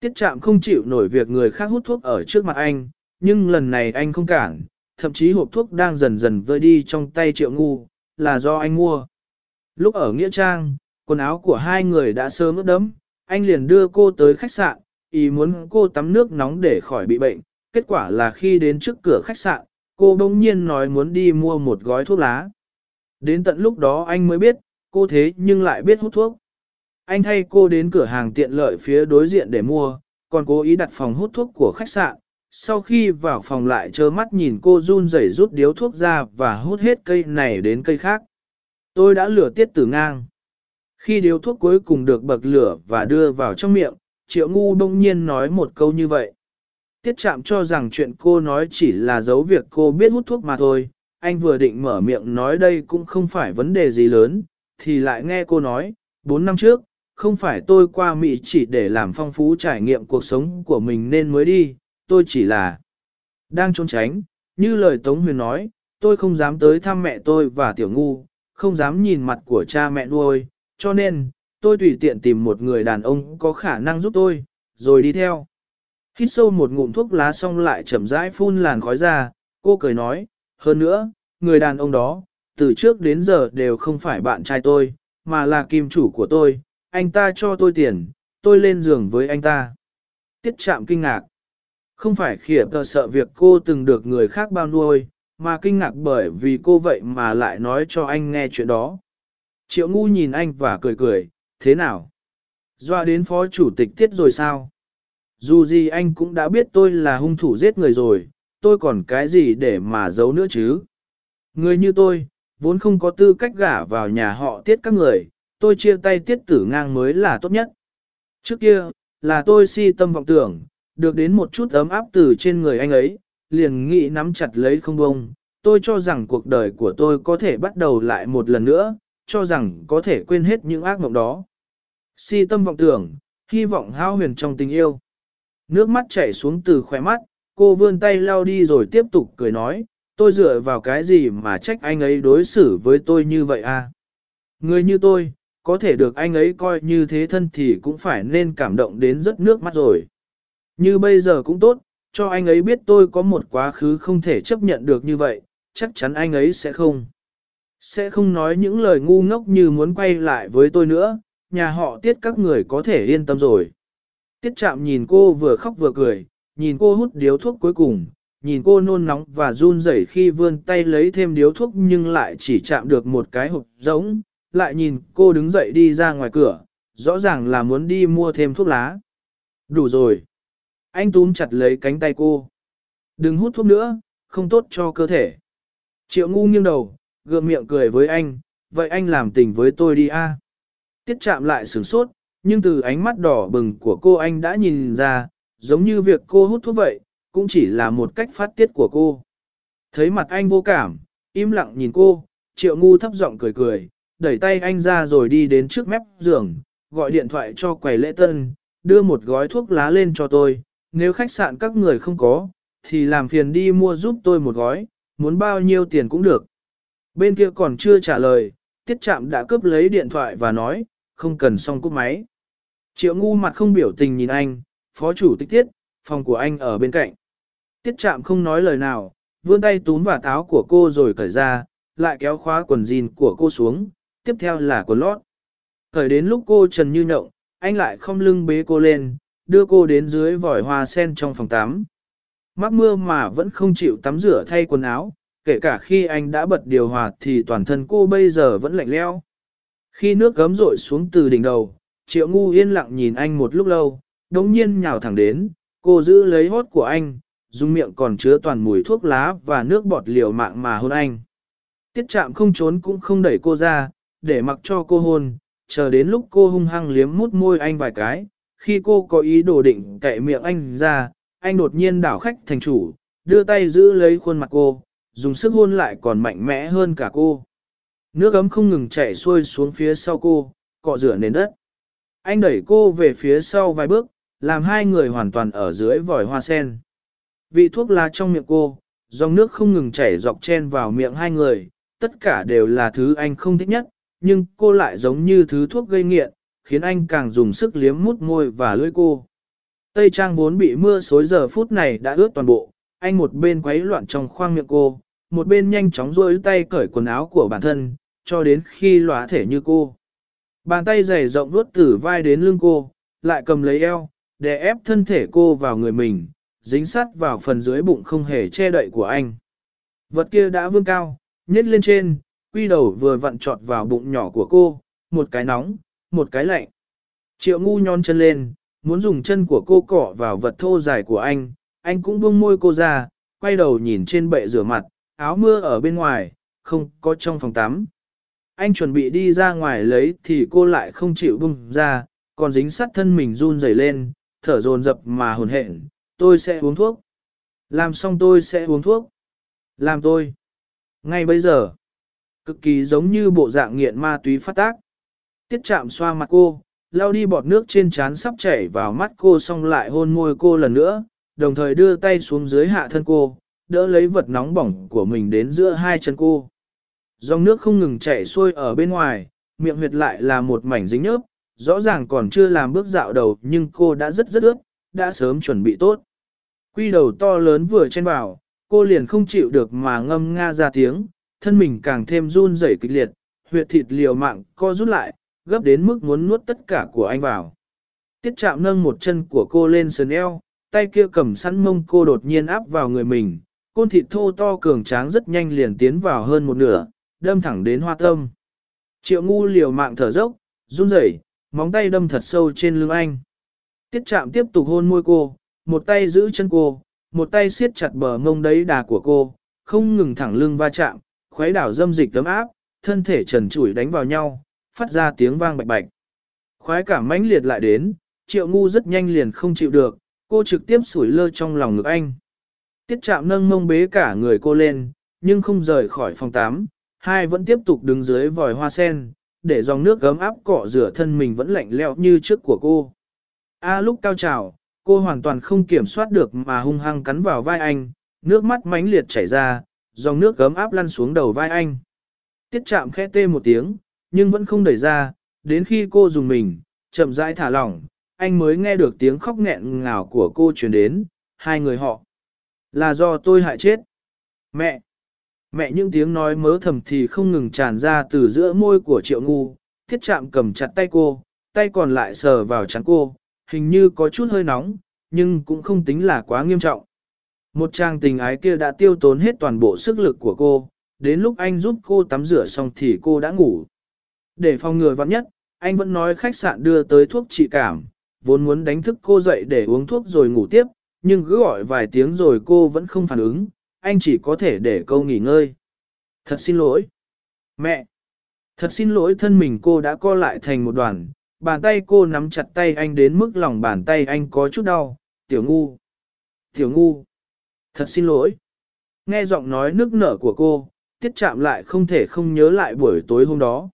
Tiết chạm không chịu nổi việc người khác hút thuốc ở trước mặt anh, nhưng lần này anh không cản, thậm chí hộp thuốc đang dần dần vơi đi trong tay triệu ngu, là do anh mua. Lúc ở Nghĩa Trang, quần áo của hai người đã sớm ướt đẫm, anh liền đưa cô tới khách sạn, ý muốn cô tắm nước nóng để khỏi bị bệnh. Kết quả là khi đến trước cửa khách sạn, cô bỗng nhiên nói muốn đi mua một gói thuốc lá. Đến tận lúc đó anh mới biết, cô thế nhưng lại biết hút thuốc. Anh thay cô đến cửa hàng tiện lợi phía đối diện để mua, còn cố ý đặt phòng hút thuốc của khách sạn. Sau khi vào phòng lại trơ mắt nhìn cô run rẩy rút điếu thuốc ra và hút hết cây này đến cây khác. Tôi đã lửa tiết tử ngang. Khi điếu thuốc cuối cùng được bậc lửa và đưa vào trong miệng, triệu ngu đông nhiên nói một câu như vậy. Tiết chạm cho rằng chuyện cô nói chỉ là dấu việc cô biết hút thuốc mà thôi, anh vừa định mở miệng nói đây cũng không phải vấn đề gì lớn, thì lại nghe cô nói, 4 năm trước, không phải tôi qua Mỹ chỉ để làm phong phú trải nghiệm cuộc sống của mình nên mới đi, tôi chỉ là đang trốn tránh, như lời Tống Huyền nói, tôi không dám tới thăm mẹ tôi và Tiểu Ngu, không dám nhìn mặt của cha mẹ nuôi, cho nên, tôi tùy tiện tìm một người đàn ông có khả năng giúp tôi, rồi đi theo. Hít sâu một ngụm thuốc lá xong lại chậm rãi phun làn khói ra, cô cười nói, hơn nữa, người đàn ông đó, từ trước đến giờ đều không phải bạn trai tôi, mà là kim chủ của tôi, anh ta cho tôi tiền, tôi lên giường với anh ta. Tiết chạm kinh ngạc. Không phải khỉa tờ sợ việc cô từng được người khác bao nuôi, mà kinh ngạc bởi vì cô vậy mà lại nói cho anh nghe chuyện đó. Triệu ngu nhìn anh và cười cười, thế nào? Doa đến phó chủ tịch tiết rồi sao? Dù gì anh cũng đã biết tôi là hung thủ giết người rồi, tôi còn cái gì để mà giấu nữa chứ? Người như tôi, vốn không có tư cách gả vào nhà họ tiết các người, tôi chia tay tiết tử ngang mới là tốt nhất. Trước kia, là tôi si tâm vọng tưởng, được đến một chút ấm áp từ trên người anh ấy, liền nghĩ nắm chặt lấy không bông. Tôi cho rằng cuộc đời của tôi có thể bắt đầu lại một lần nữa, cho rằng có thể quên hết những ác mộng đó. Si tâm vọng tưởng, hy vọng hao huyền trong tình yêu. Nước mắt chảy xuống từ khóe mắt, cô vươn tay lau đi rồi tiếp tục cười nói, tôi dựa vào cái gì mà trách anh ấy đối xử với tôi như vậy à? Người như tôi, có thể được anh ấy coi như thế thân thì cũng phải nên cảm động đến rất nước mắt rồi. Như bây giờ cũng tốt, cho anh ấy biết tôi có một quá khứ không thể chấp nhận được như vậy, chắc chắn anh ấy sẽ không. Sẽ không nói những lời ngu ngốc như muốn quay lại với tôi nữa, nhà họ tiết các người có thể yên tâm rồi. Tiết chạm nhìn cô vừa khóc vừa cười, nhìn cô hút điếu thuốc cuối cùng, nhìn cô nôn nóng và run rẩy khi vươn tay lấy thêm điếu thuốc nhưng lại chỉ chạm được một cái hộp giống, lại nhìn cô đứng dậy đi ra ngoài cửa, rõ ràng là muốn đi mua thêm thuốc lá. Đủ rồi. Anh túm chặt lấy cánh tay cô. Đừng hút thuốc nữa, không tốt cho cơ thể. Triệu ngu nghiêng đầu, gượng miệng cười với anh, vậy anh làm tình với tôi đi a. Tiết chạm lại sửng sốt, nhưng từ ánh mắt đỏ bừng của cô anh đã nhìn ra, giống như việc cô hút thuốc vậy, cũng chỉ là một cách phát tiết của cô. Thấy mặt anh vô cảm, im lặng nhìn cô, triệu ngu thấp giọng cười cười, đẩy tay anh ra rồi đi đến trước mép giường, gọi điện thoại cho quầy lễ tân, đưa một gói thuốc lá lên cho tôi, nếu khách sạn các người không có, thì làm phiền đi mua giúp tôi một gói, muốn bao nhiêu tiền cũng được. Bên kia còn chưa trả lời, tiết trạm đã cướp lấy điện thoại và nói, không cần xong cúp máy. Triệu ngu mặt không biểu tình nhìn anh, phó chủ tịch tiết, phòng của anh ở bên cạnh. Tiết trạm không nói lời nào, vươn tay túm vào táo của cô rồi cởi ra, lại kéo khóa quần jean của cô xuống, tiếp theo là quần lót. Thời đến lúc cô trần như nhộng, anh lại không lưng bế cô lên, đưa cô đến dưới vòi hoa sen trong phòng tắm. Mắc mưa mà vẫn không chịu tắm rửa thay quần áo, kể cả khi anh đã bật điều hòa thì toàn thân cô bây giờ vẫn lạnh leo. Khi nước gấm rội xuống từ đỉnh đầu, triệu ngu yên lặng nhìn anh một lúc lâu, đống nhiên nhào thẳng đến, cô giữ lấy hốt của anh, dùng miệng còn chứa toàn mùi thuốc lá và nước bọt liều mạng mà hôn anh. Tiết chạm không trốn cũng không đẩy cô ra, để mặc cho cô hôn, chờ đến lúc cô hung hăng liếm mút môi anh vài cái, khi cô có ý đồ định cậy miệng anh ra, anh đột nhiên đảo khách thành chủ, đưa tay giữ lấy khuôn mặt cô, dùng sức hôn lại còn mạnh mẽ hơn cả cô. Nước ấm không ngừng chảy xuôi xuống phía sau cô, cọ rửa nền đất. Anh đẩy cô về phía sau vài bước, làm hai người hoàn toàn ở dưới vòi hoa sen. Vị thuốc lá trong miệng cô, dòng nước không ngừng chảy dọc chen vào miệng hai người, tất cả đều là thứ anh không thích nhất, nhưng cô lại giống như thứ thuốc gây nghiện, khiến anh càng dùng sức liếm mút môi và lưỡi cô. Tây trang vốn bị mưa xối giờ phút này đã ướt toàn bộ, anh một bên quấy loạn trong khoang miệng cô, một bên nhanh chóng rôi tay cởi quần áo của bản thân, cho đến khi lóa thể như cô. Bàn tay dày rộng vuốt từ vai đến lưng cô, lại cầm lấy eo, để ép thân thể cô vào người mình, dính sát vào phần dưới bụng không hề che đậy của anh. Vật kia đã vươn cao, nhét lên trên, quy đầu vừa vặn trọt vào bụng nhỏ của cô, một cái nóng, một cái lạnh. Triệu ngu nhón chân lên, muốn dùng chân của cô cọ vào vật thô dài của anh, anh cũng buông môi cô ra, quay đầu nhìn trên bệ rửa mặt, áo mưa ở bên ngoài, không có trong phòng tắm. Anh chuẩn bị đi ra ngoài lấy thì cô lại không chịu buông ra, còn dính sát thân mình run rẩy lên, thở dồn dập mà hồn hện. tôi sẽ uống thuốc. Làm xong tôi sẽ uống thuốc. Làm tôi. Ngay bây giờ. Cực kỳ giống như bộ dạng nghiện ma túy phát tác. Tiết chạm xoa mặt cô, lau đi bọt nước trên trán sắp chảy vào mắt cô xong lại hôn môi cô lần nữa, đồng thời đưa tay xuống dưới hạ thân cô, đỡ lấy vật nóng bỏng của mình đến giữa hai chân cô. Dòng nước không ngừng chảy xuôi ở bên ngoài, miệng huyệt lại là một mảnh dính nhớp, rõ ràng còn chưa làm bước dạo đầu nhưng cô đã rất rất ướt, đã sớm chuẩn bị tốt. Quy đầu to lớn vừa chen vào, cô liền không chịu được mà ngâm nga ra tiếng, thân mình càng thêm run rẩy kịch liệt, huyệt thịt liều mạng co rút lại, gấp đến mức muốn nuốt tất cả của anh vào. Tiết chạm nâng một chân của cô lên sườn eo, tay kia cầm sẵn mông cô đột nhiên áp vào người mình, côn thịt thô to cường tráng rất nhanh liền tiến vào hơn một nửa, đâm thẳng đến hoa tâm. Triệu ngu liều mạng thở dốc, run rẩy, móng tay đâm thật sâu trên lưng anh. Tiết chạm tiếp tục hôn môi cô, một tay giữ chân cô, một tay siết chặt bờ mông đấy đà của cô, không ngừng thẳng lưng va chạm, khuấy đảo dâm dịch tấm áp, thân thể trần trụi đánh vào nhau, phát ra tiếng vang bạch bạch. Khoái cảm mãnh liệt lại đến, triệu ngu rất nhanh liền không chịu được, cô trực tiếp sủi lơ trong lòng ngực anh. Tiết chạm nâng mông bế cả người cô lên, nhưng không rời khỏi phòng tắm, hai vẫn tiếp tục đứng dưới vòi hoa sen, để dòng nước gấm áp cọ rửa thân mình vẫn lạnh lẽo như trước của cô. A lúc cao trào, cô hoàn toàn không kiểm soát được mà hung hăng cắn vào vai anh, nước mắt mãnh liệt chảy ra, dòng nước gấm áp lăn xuống đầu vai anh. Tiết chạm khẽ tê một tiếng, nhưng vẫn không đẩy ra, đến khi cô dùng mình, chậm rãi thả lỏng, anh mới nghe được tiếng khóc nghẹn ngào của cô truyền đến, hai người họ. Là do tôi hại chết. Mẹ! Mẹ những tiếng nói mớ thầm thì không ngừng tràn ra từ giữa môi của triệu ngu, thiết chạm cầm chặt tay cô, tay còn lại sờ vào chắn cô, hình như có chút hơi nóng, nhưng cũng không tính là quá nghiêm trọng. Một trang tình ái kia đã tiêu tốn hết toàn bộ sức lực của cô, đến lúc anh giúp cô tắm rửa xong thì cô đã ngủ. Để phòng ngừa vắng nhất, anh vẫn nói khách sạn đưa tới thuốc trị cảm, vốn muốn đánh thức cô dậy để uống thuốc rồi ngủ tiếp, nhưng cứ gọi vài tiếng rồi cô vẫn không phản ứng, anh chỉ có thể để câu nghỉ ngơi. Thật xin lỗi. Mẹ. Thật xin lỗi thân mình cô đã co lại thành một đoàn, bàn tay cô nắm chặt tay anh đến mức lòng bàn tay anh có chút đau, tiểu ngu. Tiểu ngu. Thật xin lỗi. Nghe giọng nói nức nở của cô, tiết chạm lại không thể không nhớ lại buổi tối hôm đó.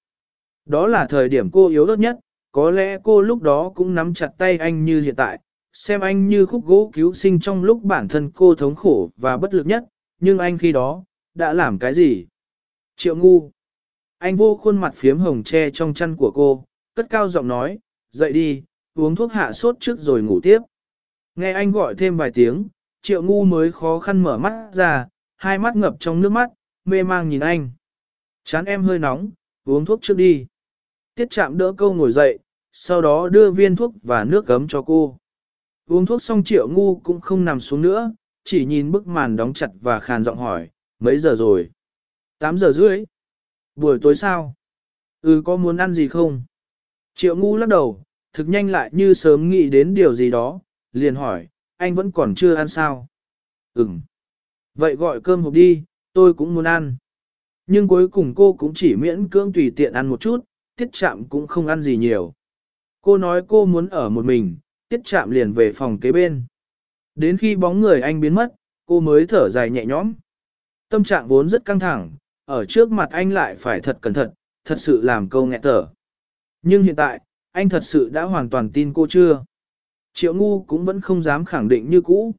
Đó là thời điểm cô yếu ớt nhất, có lẽ cô lúc đó cũng nắm chặt tay anh như hiện tại, xem anh như khúc gỗ cứu sinh trong lúc bản thân cô thống khổ và bất lực nhất, nhưng anh khi đó, đã làm cái gì? Triệu ngu. Anh vô khuôn mặt phiếm hồng che trong chăn của cô, cất cao giọng nói, dậy đi, uống thuốc hạ sốt trước rồi ngủ tiếp. Nghe anh gọi thêm vài tiếng, triệu ngu mới khó khăn mở mắt ra, hai mắt ngập trong nước mắt, mê mang nhìn anh. Chán em hơi nóng, uống thuốc trước đi. Tiết chạm đỡ câu ngồi dậy, sau đó đưa viên thuốc và nước cấm cho cô. Uống thuốc xong triệu ngu cũng không nằm xuống nữa, chỉ nhìn bức màn đóng chặt và khàn giọng hỏi, mấy giờ rồi? 8 giờ rưỡi. Buổi tối sao? Ừ có muốn ăn gì không? Triệu ngu lắc đầu, thực nhanh lại như sớm nghĩ đến điều gì đó, liền hỏi, anh vẫn còn chưa ăn sao? Ừm. Vậy gọi cơm hộp đi, tôi cũng muốn ăn. Nhưng cuối cùng cô cũng chỉ miễn cưỡng tùy tiện ăn một chút, tiết chạm cũng không ăn gì nhiều. Cô nói cô muốn ở một mình, tiết chạm liền về phòng kế bên. Đến khi bóng người anh biến mất, cô mới thở dài nhẹ nhõm. Tâm trạng vốn rất căng thẳng, ở trước mặt anh lại phải thật cẩn thận, thật sự làm câu nghẹt thở. Nhưng hiện tại, anh thật sự đã hoàn toàn tin cô chưa? Triệu ngu cũng vẫn không dám khẳng định như cũ.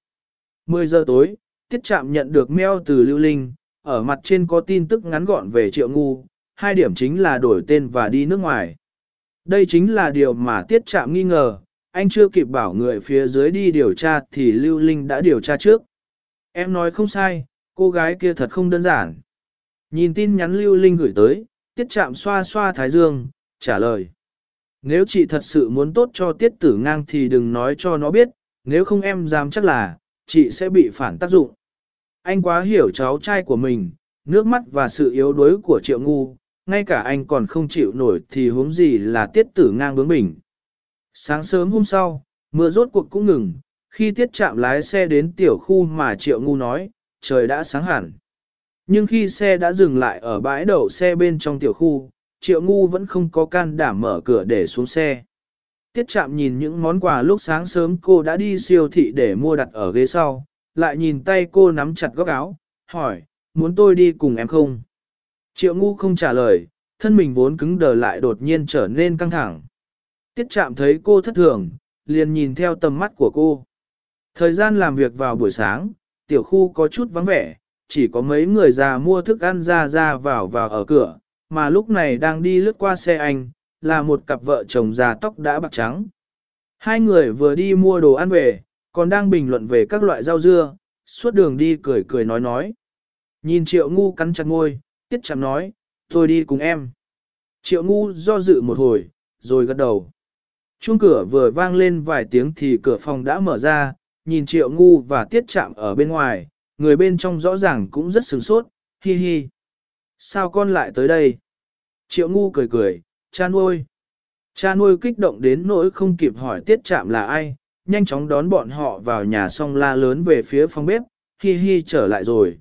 10 giờ tối, tiết trạm nhận được mail từ Lưu Linh, ở mặt trên có tin tức ngắn gọn về triệu ngu, hai điểm chính là đổi tên và đi nước ngoài. Đây chính là điều mà tiết trạm nghi ngờ, anh chưa kịp bảo người phía dưới đi điều tra thì Lưu Linh đã điều tra trước. Em nói không sai, cô gái kia thật không đơn giản. Nhìn tin nhắn Lưu Linh gửi tới, tiết trạm xoa xoa thái dương, trả lời. Nếu chị thật sự muốn tốt cho tiết tử ngang thì đừng nói cho nó biết, nếu không em dám chắc là, chị sẽ bị phản tác dụng. Anh quá hiểu cháu trai của mình, nước mắt và sự yếu đuối của triệu ngu, ngay cả anh còn không chịu nổi thì huống gì là tiết tử ngang bướng bỉnh. Sáng sớm hôm sau, mưa rốt cuộc cũng ngừng, khi tiết chạm lái xe đến tiểu khu mà triệu ngu nói, trời đã sáng hẳn. Nhưng khi xe đã dừng lại ở bãi đậu xe bên trong tiểu khu, triệu ngu vẫn không có can đảm mở cửa để xuống xe. Tiết chạm nhìn những món quà lúc sáng sớm cô đã đi siêu thị để mua đặt ở ghế sau, lại nhìn tay cô nắm chặt góc áo, hỏi, muốn tôi đi cùng em không? Triệu ngu không trả lời, thân mình vốn cứng đờ lại đột nhiên trở nên căng thẳng. Tiết chạm thấy cô thất thường, liền nhìn theo tầm mắt của cô. Thời gian làm việc vào buổi sáng, tiểu khu có chút vắng vẻ, chỉ có mấy người già mua thức ăn ra ra vào vào ở cửa, mà lúc này đang đi lướt qua xe anh, là một cặp vợ chồng già tóc đã bạc trắng. Hai người vừa đi mua đồ ăn về, còn đang bình luận về các loại rau dưa, suốt đường đi cười cười nói nói. Nhìn triệu ngu cắn chặt ngôi, tiết chạm nói, tôi đi cùng em. Triệu ngu do dự một hồi, rồi gật đầu. Chuông cửa vừa vang lên vài tiếng thì cửa phòng đã mở ra, nhìn triệu ngu và tiết chạm ở bên ngoài, người bên trong rõ ràng cũng rất sửng sốt, hi hi. Sao con lại tới đây? Triệu ngu cười cười, cha nuôi. Cha nuôi kích động đến nỗi không kịp hỏi tiết chạm là ai, nhanh chóng đón bọn họ vào nhà xong la lớn về phía phòng bếp, hi hi trở lại rồi.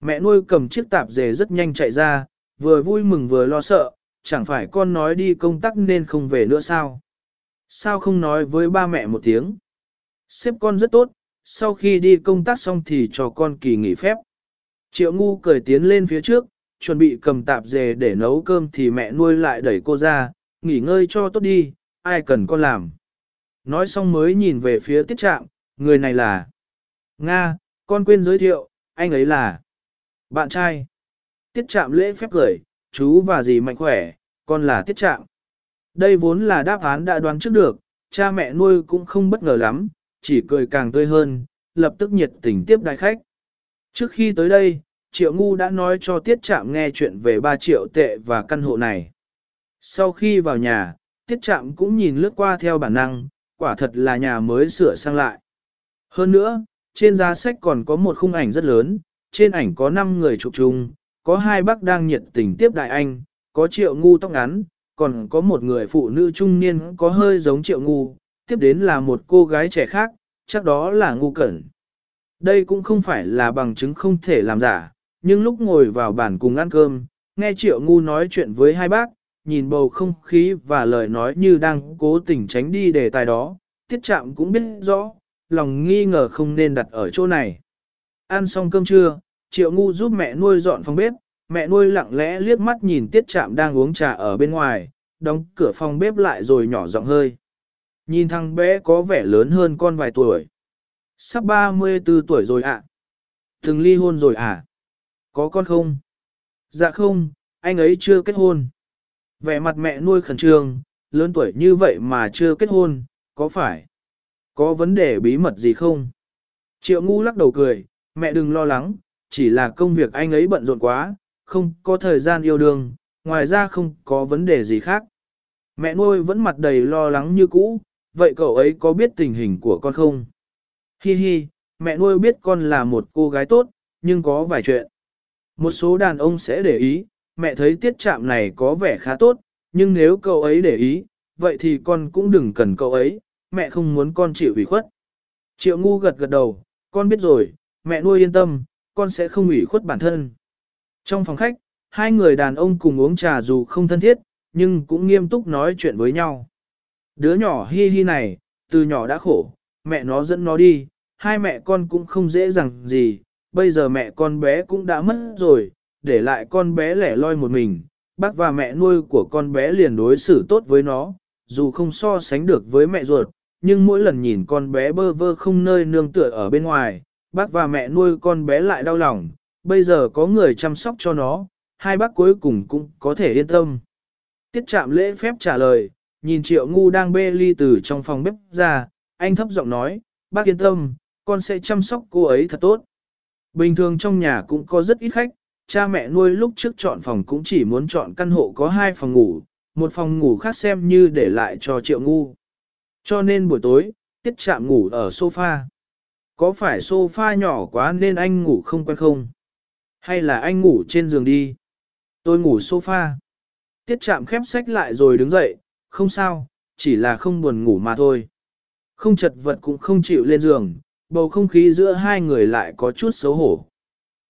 Mẹ nuôi cầm chiếc tạp dề rất nhanh chạy ra, vừa vui mừng vừa lo sợ, chẳng phải con nói đi công tác nên không về nữa sao? Sao không nói với ba mẹ một tiếng? Xếp con rất tốt, sau khi đi công tác xong thì cho con kỳ nghỉ phép. Triệu ngu cười tiến lên phía trước, chuẩn bị cầm tạp dề để nấu cơm thì mẹ nuôi lại đẩy cô ra, nghỉ ngơi cho tốt đi, ai cần con làm. Nói xong mới nhìn về phía tiết trạm, người này là Nga, con quên giới thiệu, anh ấy là bạn trai. Tiết trạm lễ phép gửi chú và dì mạnh khỏe, con là tiết trạm. Đây vốn là đáp án đã đoán trước được, cha mẹ nuôi cũng không bất ngờ lắm, chỉ cười càng tươi hơn, lập tức nhiệt tình tiếp đại khách. Trước khi tới đây, Triệu Ngu đã nói cho Tiết Trạm nghe chuyện về 3 triệu tệ và căn hộ này. Sau khi vào nhà, Tiết Trạm cũng nhìn lướt qua theo bản năng, quả thật là nhà mới sửa sang lại. Hơn nữa, trên giá sách còn có một khung ảnh rất lớn, trên ảnh có 5 người chụp chung, có hai bác đang nhiệt tình tiếp đại anh, có Triệu Ngu tóc ngắn, còn có một người phụ nữ trung niên có hơi giống Triệu Ngu, tiếp đến là một cô gái trẻ khác, chắc đó là Ngu Cẩn. Đây cũng không phải là bằng chứng không thể làm giả, nhưng lúc ngồi vào bàn cùng ăn cơm, nghe Triệu Ngu nói chuyện với hai bác, nhìn bầu không khí và lời nói như đang cố tình tránh đi đề tài đó, tiết chạm cũng biết rõ, lòng nghi ngờ không nên đặt ở chỗ này. Ăn xong cơm trưa, Triệu Ngu giúp mẹ nuôi dọn phòng bếp, mẹ nuôi lặng lẽ liếc mắt nhìn tiết chạm đang uống trà ở bên ngoài, đóng cửa phòng bếp lại rồi nhỏ giọng hơi. Nhìn thằng bé có vẻ lớn hơn con vài tuổi. Sắp 34 tuổi rồi ạ. À? Từng ly hôn rồi à? Có con không? Dạ không, anh ấy chưa kết hôn. Vẻ mặt mẹ nuôi khẩn trương, lớn tuổi như vậy mà chưa kết hôn, có phải? Có vấn đề bí mật gì không? Triệu ngu lắc đầu cười, mẹ đừng lo lắng, chỉ là công việc anh ấy bận rộn quá, không có thời gian yêu đương, ngoài ra không có vấn đề gì khác. Mẹ nuôi vẫn mặt đầy lo lắng như cũ, vậy cậu ấy có biết tình hình của con không? Hi hi, mẹ nuôi biết con là một cô gái tốt, nhưng có vài chuyện. Một số đàn ông sẽ để ý, mẹ thấy tiết chạm này có vẻ khá tốt, nhưng nếu cậu ấy để ý, vậy thì con cũng đừng cần cậu ấy, mẹ không muốn con chịu ủy khuất. Triệu ngu gật gật đầu, con biết rồi, mẹ nuôi yên tâm, con sẽ không ủy khuất bản thân. Trong phòng khách, hai người đàn ông cùng uống trà dù không thân thiết, nhưng cũng nghiêm túc nói chuyện với nhau. Đứa nhỏ hi hi này, từ nhỏ đã khổ, mẹ nó dẫn nó đi, hai mẹ con cũng không dễ dàng gì, bây giờ mẹ con bé cũng đã mất rồi, để lại con bé lẻ loi một mình, bác và mẹ nuôi của con bé liền đối xử tốt với nó, dù không so sánh được với mẹ ruột, nhưng mỗi lần nhìn con bé bơ vơ không nơi nương tựa ở bên ngoài, bác và mẹ nuôi con bé lại đau lòng, bây giờ có người chăm sóc cho nó, hai bác cuối cùng cũng có thể yên tâm. Tiết chạm lễ phép trả lời, nhìn triệu ngu đang bê ly từ trong phòng bếp ra, anh thấp giọng nói, bác yên tâm, con sẽ chăm sóc cô ấy thật tốt. Bình thường trong nhà cũng có rất ít khách, cha mẹ nuôi lúc trước chọn phòng cũng chỉ muốn chọn căn hộ có hai phòng ngủ, một phòng ngủ khác xem như để lại cho triệu ngu. Cho nên buổi tối, tiết chạm ngủ ở sofa. Có phải sofa nhỏ quá nên anh ngủ không quen không? Hay là anh ngủ trên giường đi? Tôi ngủ sofa. Tiết chạm khép sách lại rồi đứng dậy, không sao, chỉ là không buồn ngủ mà thôi. Không chật vật cũng không chịu lên giường, bầu không khí giữa hai người lại có chút xấu hổ.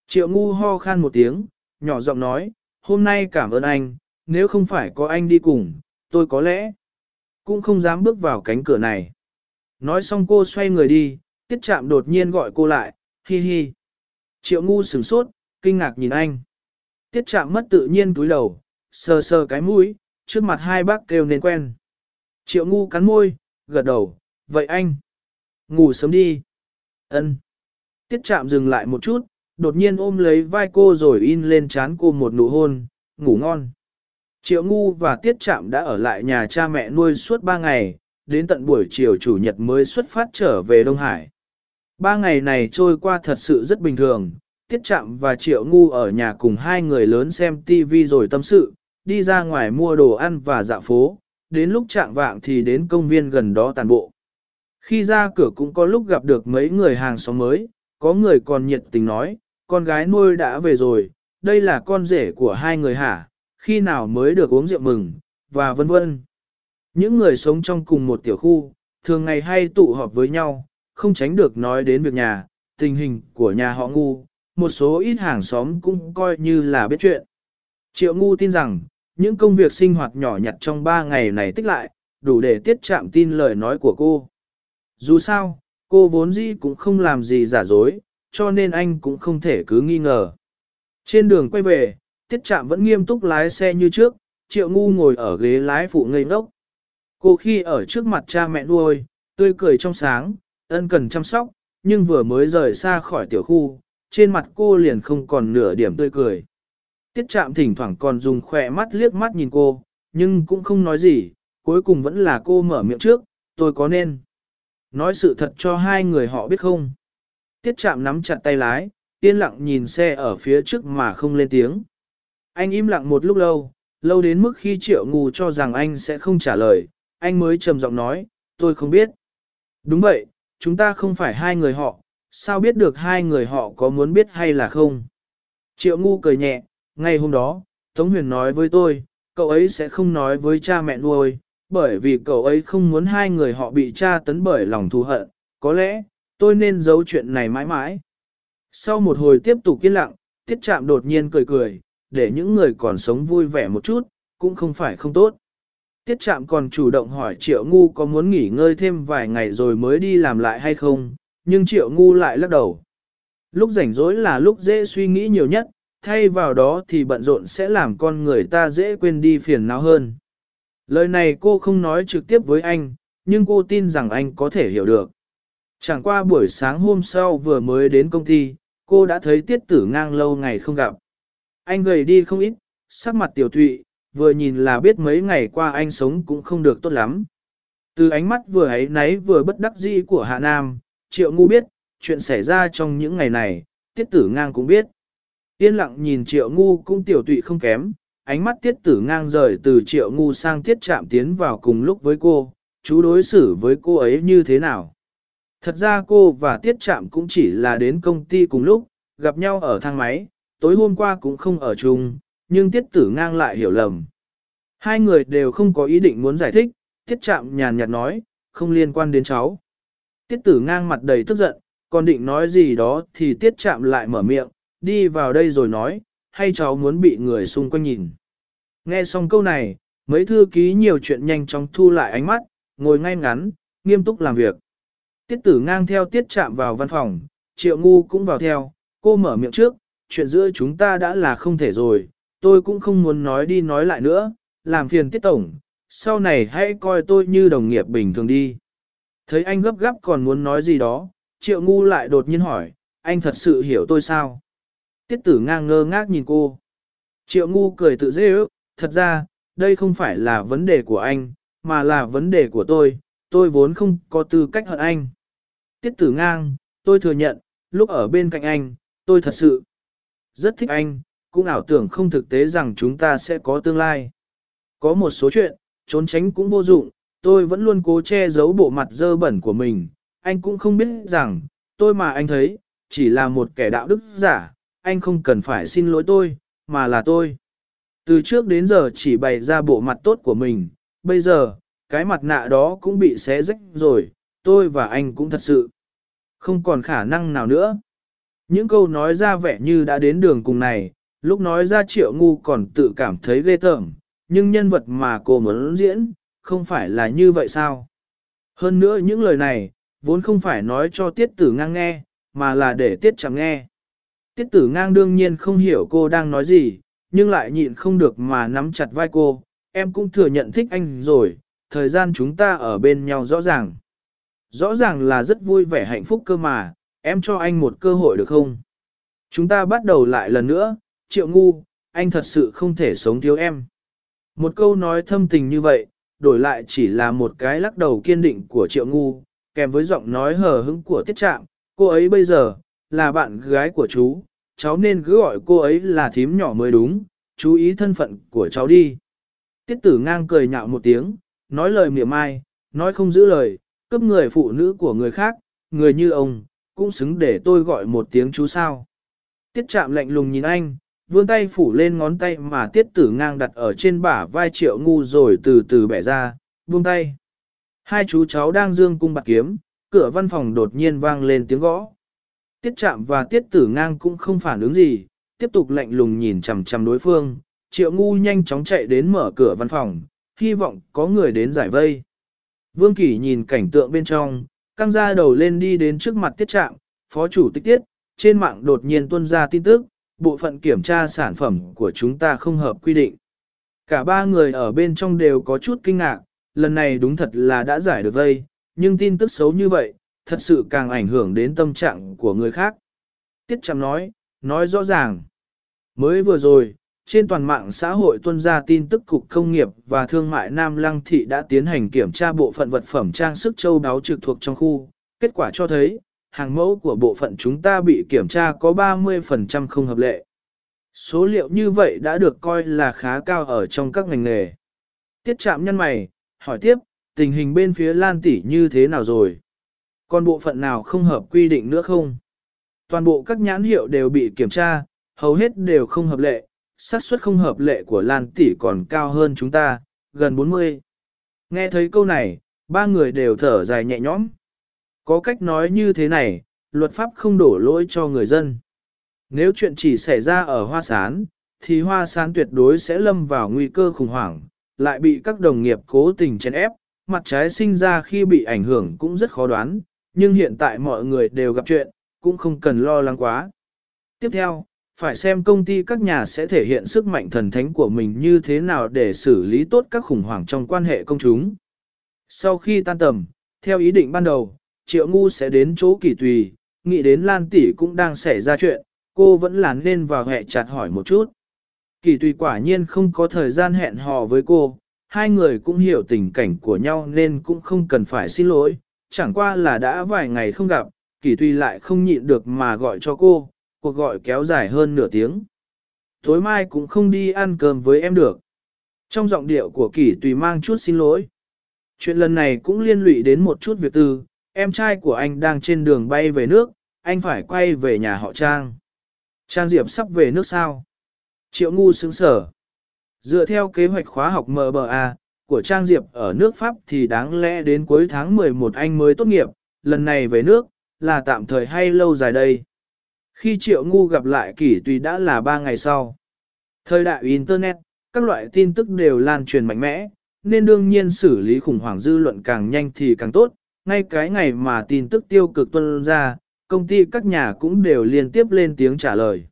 Triệu ngu ho khan một tiếng, nhỏ giọng nói, hôm nay cảm ơn anh, nếu không phải có anh đi cùng, tôi có lẽ cũng không dám bước vào cánh cửa này. Nói xong cô xoay người đi, tiết chạm đột nhiên gọi cô lại, hi hi. Triệu ngu sửng sốt, kinh ngạc nhìn anh. Tiết chạm mất tự nhiên túi đầu, sờ sờ cái mũi, trước mặt hai bác kêu nên quen. Triệu ngu cắn môi, gật đầu, vậy anh, ngủ sớm đi. Ân. Tiết chạm dừng lại một chút, đột nhiên ôm lấy vai cô rồi in lên trán cô một nụ hôn, ngủ ngon. Triệu ngu và tiết chạm đã ở lại nhà cha mẹ nuôi suốt ba ngày, đến tận buổi chiều chủ nhật mới xuất phát trở về Đông Hải. Ba ngày này trôi qua thật sự rất bình thường, tiết chạm và triệu ngu ở nhà cùng hai người lớn xem TV rồi tâm sự, đi ra ngoài mua đồ ăn và dạo phố, đến lúc trạng vạng thì đến công viên gần đó tàn bộ. Khi ra cửa cũng có lúc gặp được mấy người hàng xóm mới, có người còn nhiệt tình nói, con gái nuôi đã về rồi, đây là con rể của hai người hả, khi nào mới được uống rượu mừng, và vân vân. Những người sống trong cùng một tiểu khu, thường ngày hay tụ họp với nhau, không tránh được nói đến việc nhà, tình hình của nhà họ ngu, một số ít hàng xóm cũng coi như là biết chuyện. Triệu ngu tin rằng, những công việc sinh hoạt nhỏ nhặt trong ba ngày này tích lại, đủ để tiết chạm tin lời nói của cô. Dù sao, cô vốn dĩ cũng không làm gì giả dối, cho nên anh cũng không thể cứ nghi ngờ. Trên đường quay về, tiết Trạm vẫn nghiêm túc lái xe như trước, triệu ngu ngồi ở ghế lái phụ ngây ngốc. Cô khi ở trước mặt cha mẹ nuôi, tươi cười trong sáng, ân cần chăm sóc, nhưng vừa mới rời xa khỏi tiểu khu, trên mặt cô liền không còn nửa điểm tươi cười. Tiết Trạm thỉnh thoảng còn dùng khỏe mắt liếc mắt nhìn cô, nhưng cũng không nói gì, cuối cùng vẫn là cô mở miệng trước, tôi có nên. Nói sự thật cho hai người họ biết không. Tiết chạm nắm chặt tay lái, yên lặng nhìn xe ở phía trước mà không lên tiếng. Anh im lặng một lúc lâu, lâu đến mức khi triệu ngu cho rằng anh sẽ không trả lời, anh mới trầm giọng nói, tôi không biết. Đúng vậy, chúng ta không phải hai người họ, sao biết được hai người họ có muốn biết hay là không? Triệu ngu cười nhẹ, ngay hôm đó, Tống Huyền nói với tôi, cậu ấy sẽ không nói với cha mẹ nuôi, bởi vì cậu ấy không muốn hai người họ bị tra tấn bởi lòng thù hận, có lẽ, tôi nên giấu chuyện này mãi mãi. Sau một hồi tiếp tục yên lặng, tiết chạm đột nhiên cười cười, để những người còn sống vui vẻ một chút, cũng không phải không tốt. Tiết chạm còn chủ động hỏi triệu ngu có muốn nghỉ ngơi thêm vài ngày rồi mới đi làm lại hay không, nhưng triệu ngu lại lắc đầu. Lúc rảnh rỗi là lúc dễ suy nghĩ nhiều nhất, thay vào đó thì bận rộn sẽ làm con người ta dễ quên đi phiền não hơn. Lời này cô không nói trực tiếp với anh, nhưng cô tin rằng anh có thể hiểu được. Chẳng qua buổi sáng hôm sau vừa mới đến công ty, cô đã thấy tiết tử ngang lâu ngày không gặp. Anh gầy đi không ít, sắc mặt tiểu thụy, vừa nhìn là biết mấy ngày qua anh sống cũng không được tốt lắm. Từ ánh mắt vừa ấy náy vừa bất đắc dĩ của Hạ Nam, Triệu Ngu biết, chuyện xảy ra trong những ngày này, tiết tử ngang cũng biết. Yên lặng nhìn Triệu Ngu cũng tiểu tụy không kém, ánh mắt tiết tử ngang rời từ Triệu Ngu sang tiết chạm tiến vào cùng lúc với cô, chú đối xử với cô ấy như thế nào. Thật ra cô và tiết chạm cũng chỉ là đến công ty cùng lúc, gặp nhau ở thang máy, tối hôm qua cũng không ở chung, nhưng tiết tử ngang lại hiểu lầm. Hai người đều không có ý định muốn giải thích, tiết chạm nhàn nhạt nói, không liên quan đến cháu. Tiết tử ngang mặt đầy tức giận, còn định nói gì đó thì tiết chạm lại mở miệng, đi vào đây rồi nói, hay cháu muốn bị người xung quanh nhìn. Nghe xong câu này, mấy thư ký nhiều chuyện nhanh chóng thu lại ánh mắt, ngồi ngay ngắn, nghiêm túc làm việc. Tiết tử ngang theo tiết chạm vào văn phòng, triệu ngu cũng vào theo, cô mở miệng trước, chuyện giữa chúng ta đã là không thể rồi, tôi cũng không muốn nói đi nói lại nữa, làm phiền tiết tổng, sau này hãy coi tôi như đồng nghiệp bình thường đi. Thấy anh gấp gáp còn muốn nói gì đó, triệu ngu lại đột nhiên hỏi, anh thật sự hiểu tôi sao? Tiết tử ngang ngơ ngác nhìn cô. Triệu ngu cười tự dễ ước, thật ra, đây không phải là vấn đề của anh, mà là vấn đề của tôi, tôi vốn không có tư cách hận anh. Tiết tử ngang, tôi thừa nhận, lúc ở bên cạnh anh, tôi thật sự rất thích anh, cũng ảo tưởng không thực tế rằng chúng ta sẽ có tương lai. Có một số chuyện, trốn tránh cũng vô dụng, tôi vẫn luôn cố che giấu bộ mặt dơ bẩn của mình, anh cũng không biết rằng, tôi mà anh thấy, chỉ là một kẻ đạo đức giả, anh không cần phải xin lỗi tôi, mà là tôi. Từ trước đến giờ chỉ bày ra bộ mặt tốt của mình, bây giờ, cái mặt nạ đó cũng bị xé rách rồi, tôi và anh cũng thật sự không còn khả năng nào nữa. Những câu nói ra vẻ như đã đến đường cùng này, lúc nói ra triệu ngu còn tự cảm thấy ghê tởm, nhưng nhân vật mà cô muốn diễn, không phải là như vậy sao? Hơn nữa những lời này, vốn không phải nói cho tiết tử ngang nghe, mà là để tiết chẳng nghe. Tiết tử ngang đương nhiên không hiểu cô đang nói gì, nhưng lại nhịn không được mà nắm chặt vai cô, em cũng thừa nhận thích anh rồi, thời gian chúng ta ở bên nhau rõ ràng. Rõ ràng là rất vui vẻ hạnh phúc cơ mà, em cho anh một cơ hội được không? Chúng ta bắt đầu lại lần nữa, triệu ngu, anh thật sự không thể sống thiếu em. Một câu nói thâm tình như vậy, đổi lại chỉ là một cái lắc đầu kiên định của triệu ngu, kèm với giọng nói hờ hững của tiết trạm, cô ấy bây giờ, là bạn gái của chú, cháu nên cứ gọi cô ấy là thím nhỏ mới đúng, chú ý thân phận của cháu đi. Tiết tử ngang cười nhạo một tiếng, nói lời miệng mai, nói không giữ lời, cướp người phụ nữ của người khác, người như ông, cũng xứng để tôi gọi một tiếng chú sao. Tiết chạm lạnh lùng nhìn anh, vươn tay phủ lên ngón tay mà tiết tử ngang đặt ở trên bả vai triệu ngu rồi từ từ bẻ ra, buông tay. Hai chú cháu đang dương cung bạc kiếm, cửa văn phòng đột nhiên vang lên tiếng gõ. Tiết chạm và tiết tử ngang cũng không phản ứng gì, tiếp tục lạnh lùng nhìn chằm chằm đối phương, triệu ngu nhanh chóng chạy đến mở cửa văn phòng, hy vọng có người đến giải vây. Vương Kỷ nhìn cảnh tượng bên trong, căng ra đầu lên đi đến trước mặt tiết trạm, phó chủ tịch tiết, trên mạng đột nhiên tuân ra tin tức, bộ phận kiểm tra sản phẩm của chúng ta không hợp quy định. Cả ba người ở bên trong đều có chút kinh ngạc, lần này đúng thật là đã giải được vây, nhưng tin tức xấu như vậy, thật sự càng ảnh hưởng đến tâm trạng của người khác. Tiết Trạm nói, nói rõ ràng. Mới vừa rồi, trên toàn mạng xã hội tuân ra tin tức Cục Công nghiệp và Thương mại Nam Lăng Thị đã tiến hành kiểm tra bộ phận vật phẩm trang sức châu đáo trực thuộc trong khu. Kết quả cho thấy, hàng mẫu của bộ phận chúng ta bị kiểm tra có 30% không hợp lệ. Số liệu như vậy đã được coi là khá cao ở trong các ngành nghề. Tiết chạm nhân mày, hỏi tiếp, tình hình bên phía Lan Tỷ như thế nào rồi? Còn bộ phận nào không hợp quy định nữa không? Toàn bộ các nhãn hiệu đều bị kiểm tra, hầu hết đều không hợp lệ, xác suất không hợp lệ của Lan tỷ còn cao hơn chúng ta, gần 40. Nghe thấy câu này, ba người đều thở dài nhẹ nhõm. Có cách nói như thế này, luật pháp không đổ lỗi cho người dân. Nếu chuyện chỉ xảy ra ở hoa sán, thì hoa sán tuyệt đối sẽ lâm vào nguy cơ khủng hoảng, lại bị các đồng nghiệp cố tình chèn ép, mặt trái sinh ra khi bị ảnh hưởng cũng rất khó đoán, nhưng hiện tại mọi người đều gặp chuyện, cũng không cần lo lắng quá. Tiếp theo, phải xem công ty các nhà sẽ thể hiện sức mạnh thần thánh của mình như thế nào để xử lý tốt các khủng hoảng trong quan hệ công chúng. Sau khi tan tầm, theo ý định ban đầu, Triệu Ngu sẽ đến chỗ kỳ tùy, nghĩ đến Lan Tỷ cũng đang xảy ra chuyện, cô vẫn lán lên vào hẹ chặt hỏi một chút. Kỳ tùy quả nhiên không có thời gian hẹn hò với cô, hai người cũng hiểu tình cảnh của nhau nên cũng không cần phải xin lỗi, chẳng qua là đã vài ngày không gặp, kỳ tùy lại không nhịn được mà gọi cho cô, cuộc gọi kéo dài hơn nửa tiếng. Tối mai cũng không đi ăn cơm với em được. Trong giọng điệu của kỳ tùy mang chút xin lỗi. Chuyện lần này cũng liên lụy đến một chút việc tư, em trai của anh đang trên đường bay về nước, anh phải quay về nhà họ Trang. Trang Diệp sắp về nước sao? Triệu ngu sững sở. Dựa theo kế hoạch khóa học MBA của Trang Diệp ở nước Pháp thì đáng lẽ đến cuối tháng 11 anh mới tốt nghiệp, lần này về nước, là tạm thời hay lâu dài đây. Khi triệu ngu gặp lại kỷ tùy đã là 3 ngày sau. Thời đại Internet, các loại tin tức đều lan truyền mạnh mẽ, nên đương nhiên xử lý khủng hoảng dư luận càng nhanh thì càng tốt. Ngay cái ngày mà tin tức tiêu cực tuân ra, công ty các nhà cũng đều liên tiếp lên tiếng trả lời.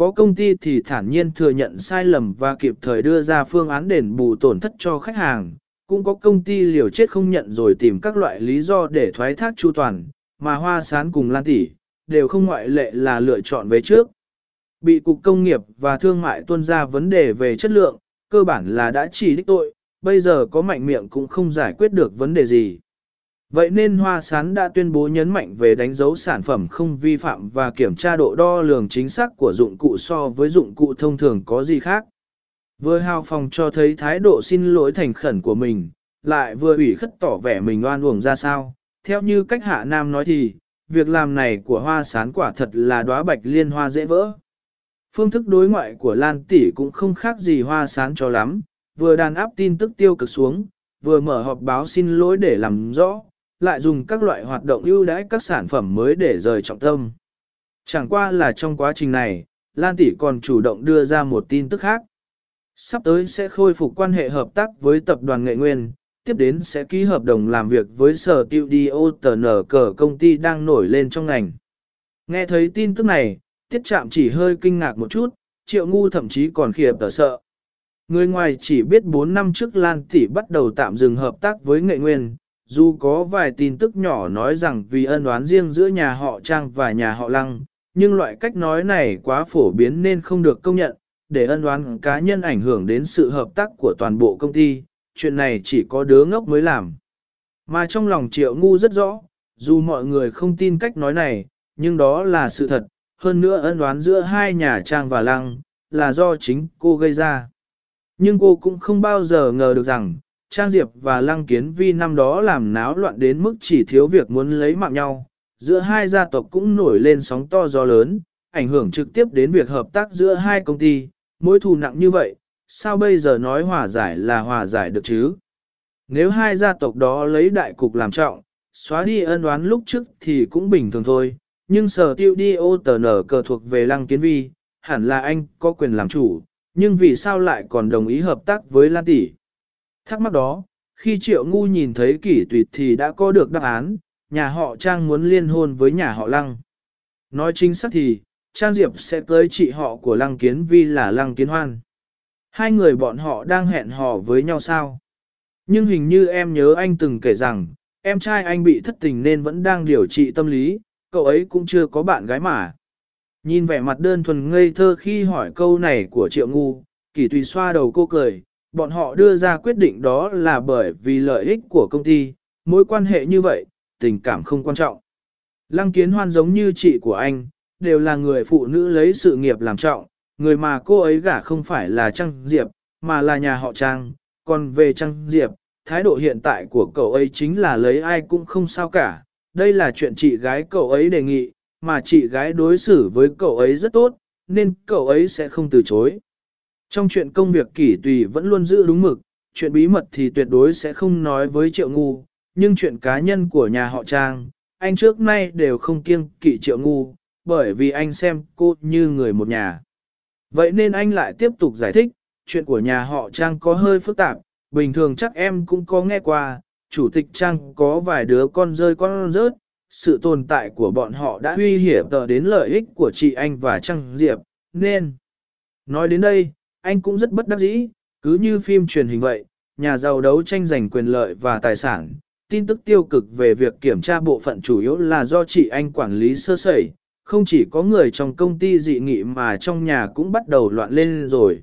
Có công ty thì thản nhiên thừa nhận sai lầm và kịp thời đưa ra phương án đền bù tổn thất cho khách hàng. Cũng có công ty liều chết không nhận rồi tìm các loại lý do để thoái thác chu toàn, mà hoa sán cùng lan tỷ, đều không ngoại lệ là lựa chọn về trước. Bị Cục Công nghiệp và Thương mại tuân ra vấn đề về chất lượng, cơ bản là đã chỉ đích tội, bây giờ có mạnh miệng cũng không giải quyết được vấn đề gì. Vậy nên Hoa Sán đã tuyên bố nhấn mạnh về đánh dấu sản phẩm không vi phạm và kiểm tra độ đo lường chính xác của dụng cụ so với dụng cụ thông thường có gì khác. Vừa hào phòng cho thấy thái độ xin lỗi thành khẩn của mình, lại vừa ủy khất tỏ vẻ mình oan uổng ra sao. Theo như cách Hạ Nam nói thì, việc làm này của hoa sán quả thật là đóa bạch liên hoa dễ vỡ. Phương thức đối ngoại của Lan Tỷ cũng không khác gì hoa sán cho lắm, vừa đàn áp tin tức tiêu cực xuống, vừa mở họp báo xin lỗi để làm rõ, lại dùng các loại hoạt động ưu đãi các sản phẩm mới để rời trọng tâm. Chẳng qua là trong quá trình này, Lan Tỷ còn chủ động đưa ra một tin tức khác. Sắp tới sẽ khôi phục quan hệ hợp tác với tập đoàn Nghệ Nguyên, tiếp đến sẽ ký hợp đồng làm việc với sở tiêu đi ô tờ nở cờ công ty đang nổi lên trong ngành. Nghe thấy tin tức này, tiết chạm chỉ hơi kinh ngạc một chút, triệu ngu thậm chí còn khiếp tờ sợ. Người ngoài chỉ biết 4 năm trước Lan Tỷ bắt đầu tạm dừng hợp tác với nghệ nguyên, dù có vài tin tức nhỏ nói rằng vì ân oán riêng giữa nhà họ Trang và nhà họ Lăng, nhưng loại cách nói này quá phổ biến nên không được công nhận, để ân oán cá nhân ảnh hưởng đến sự hợp tác của toàn bộ công ty, chuyện này chỉ có đứa ngốc mới làm. Mà trong lòng triệu ngu rất rõ, dù mọi người không tin cách nói này, nhưng đó là sự thật, hơn nữa ân oán giữa hai nhà trang và lăng, là do chính cô gây ra. Nhưng cô cũng không bao giờ ngờ được rằng, Trang Diệp và Lăng Kiến Vi năm đó làm náo loạn đến mức chỉ thiếu việc muốn lấy mạng nhau, giữa hai gia tộc cũng nổi lên sóng to gió lớn, ảnh hưởng trực tiếp đến việc hợp tác giữa hai công ty, mối thù nặng như vậy, sao bây giờ nói hòa giải là hòa giải được chứ? Nếu hai gia tộc đó lấy đại cục làm trọng, xóa đi ân oán lúc trước thì cũng bình thường thôi, nhưng sở tiêu đi ô tờ nở cờ thuộc về Lăng Kiến Vi, hẳn là anh có quyền làm chủ, nhưng vì sao lại còn đồng ý hợp tác với Lan Tỷ? Thắc mắc đó, khi Triệu Ngu nhìn thấy kỷ tuyệt thì đã có được đáp án, nhà họ Trang muốn liên hôn với nhà họ Lăng. Nói chính xác thì, Trang Diệp sẽ cưới chị họ của Lăng Kiến Vi là Lăng Kiến Hoan. Hai người bọn họ đang hẹn hò với nhau sao? Nhưng hình như em nhớ anh từng kể rằng, em trai anh bị thất tình nên vẫn đang điều trị tâm lý, cậu ấy cũng chưa có bạn gái mà. Nhìn vẻ mặt đơn thuần ngây thơ khi hỏi câu này của Triệu Ngu, Kỳ Tùy xoa đầu cô cười, bọn họ đưa ra quyết định đó là bởi vì lợi ích của công ty, mối quan hệ như vậy, tình cảm không quan trọng. Lăng Kiến Hoan giống như chị của anh, đều là người phụ nữ lấy sự nghiệp làm trọng, người mà cô ấy gả không phải là Trang Diệp, mà là nhà họ Trang, còn về Trang Diệp, thái độ hiện tại của cậu ấy chính là lấy ai cũng không sao cả, đây là chuyện chị gái cậu ấy đề nghị, mà chị gái đối xử với cậu ấy rất tốt, nên cậu ấy sẽ không từ chối. Trong chuyện công việc kỷ tùy vẫn luôn giữ đúng mực, chuyện bí mật thì tuyệt đối sẽ không nói với triệu ngu, nhưng chuyện cá nhân của nhà họ Trang, anh trước nay đều không kiêng kỵ triệu ngu, bởi vì anh xem cô như người một nhà. Vậy nên anh lại tiếp tục giải thích, chuyện của nhà họ Trang có hơi phức tạp, bình thường chắc em cũng có nghe qua, chủ tịch Trang có vài đứa con rơi con rớt, sự tồn tại của bọn họ đã uy hiểm tờ đến lợi ích của chị anh và Trang Diệp, nên... Nói đến đây, anh cũng rất bất đắc dĩ, cứ như phim truyền hình vậy, nhà giàu đấu tranh giành quyền lợi và tài sản. Tin tức tiêu cực về việc kiểm tra bộ phận chủ yếu là do chị anh quản lý sơ sẩy, không chỉ có người trong công ty dị nghị mà trong nhà cũng bắt đầu loạn lên rồi.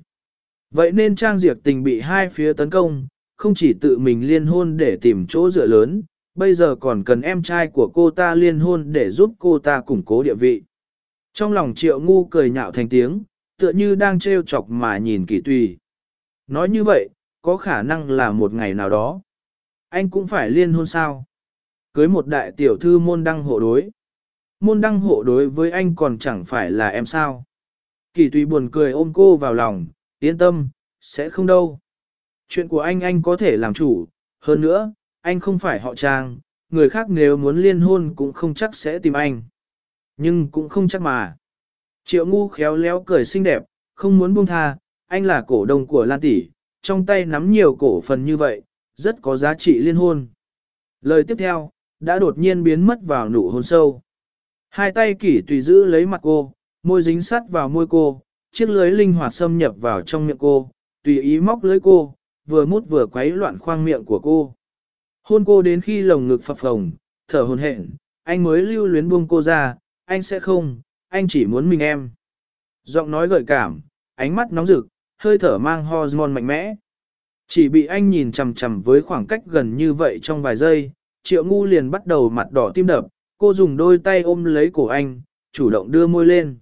Vậy nên Trang Diệp tình bị hai phía tấn công, không chỉ tự mình liên hôn để tìm chỗ dựa lớn, bây giờ còn cần em trai của cô ta liên hôn để giúp cô ta củng cố địa vị. Trong lòng triệu ngu cười nhạo thành tiếng, tựa như đang trêu chọc mà nhìn kỳ tùy. Nói như vậy, có khả năng là một ngày nào đó. Anh cũng phải liên hôn sao? Cưới một đại tiểu thư môn đăng hộ đối. Môn đăng hộ đối với anh còn chẳng phải là em sao? Kỳ tùy buồn cười ôm cô vào lòng, yên tâm, sẽ không đâu. Chuyện của anh anh có thể làm chủ, hơn nữa, anh không phải họ trang, người khác nếu muốn liên hôn cũng không chắc sẽ tìm anh. Nhưng cũng không chắc mà. Triệu ngu khéo léo cười xinh đẹp, không muốn buông tha, anh là cổ đông của Lan Tỷ, trong tay nắm nhiều cổ phần như vậy, rất có giá trị liên hôn. Lời tiếp theo, đã đột nhiên biến mất vào nụ hôn sâu. Hai tay kỷ tùy giữ lấy mặt cô, môi dính sắt vào môi cô, chiếc lưới linh hoạt xâm nhập vào trong miệng cô, tùy ý móc lưới cô, vừa mút vừa quấy loạn khoang miệng của cô. Hôn cô đến khi lồng ngực phập phồng, thở hồn hển, anh mới lưu luyến buông cô ra, anh sẽ không, anh chỉ muốn mình em. Giọng nói gợi cảm, ánh mắt nóng rực, hơi thở mang hormone mạnh mẽ. Chỉ bị anh nhìn chằm chằm với khoảng cách gần như vậy trong vài giây, triệu ngu liền bắt đầu mặt đỏ tim đập, cô dùng đôi tay ôm lấy cổ anh, chủ động đưa môi lên.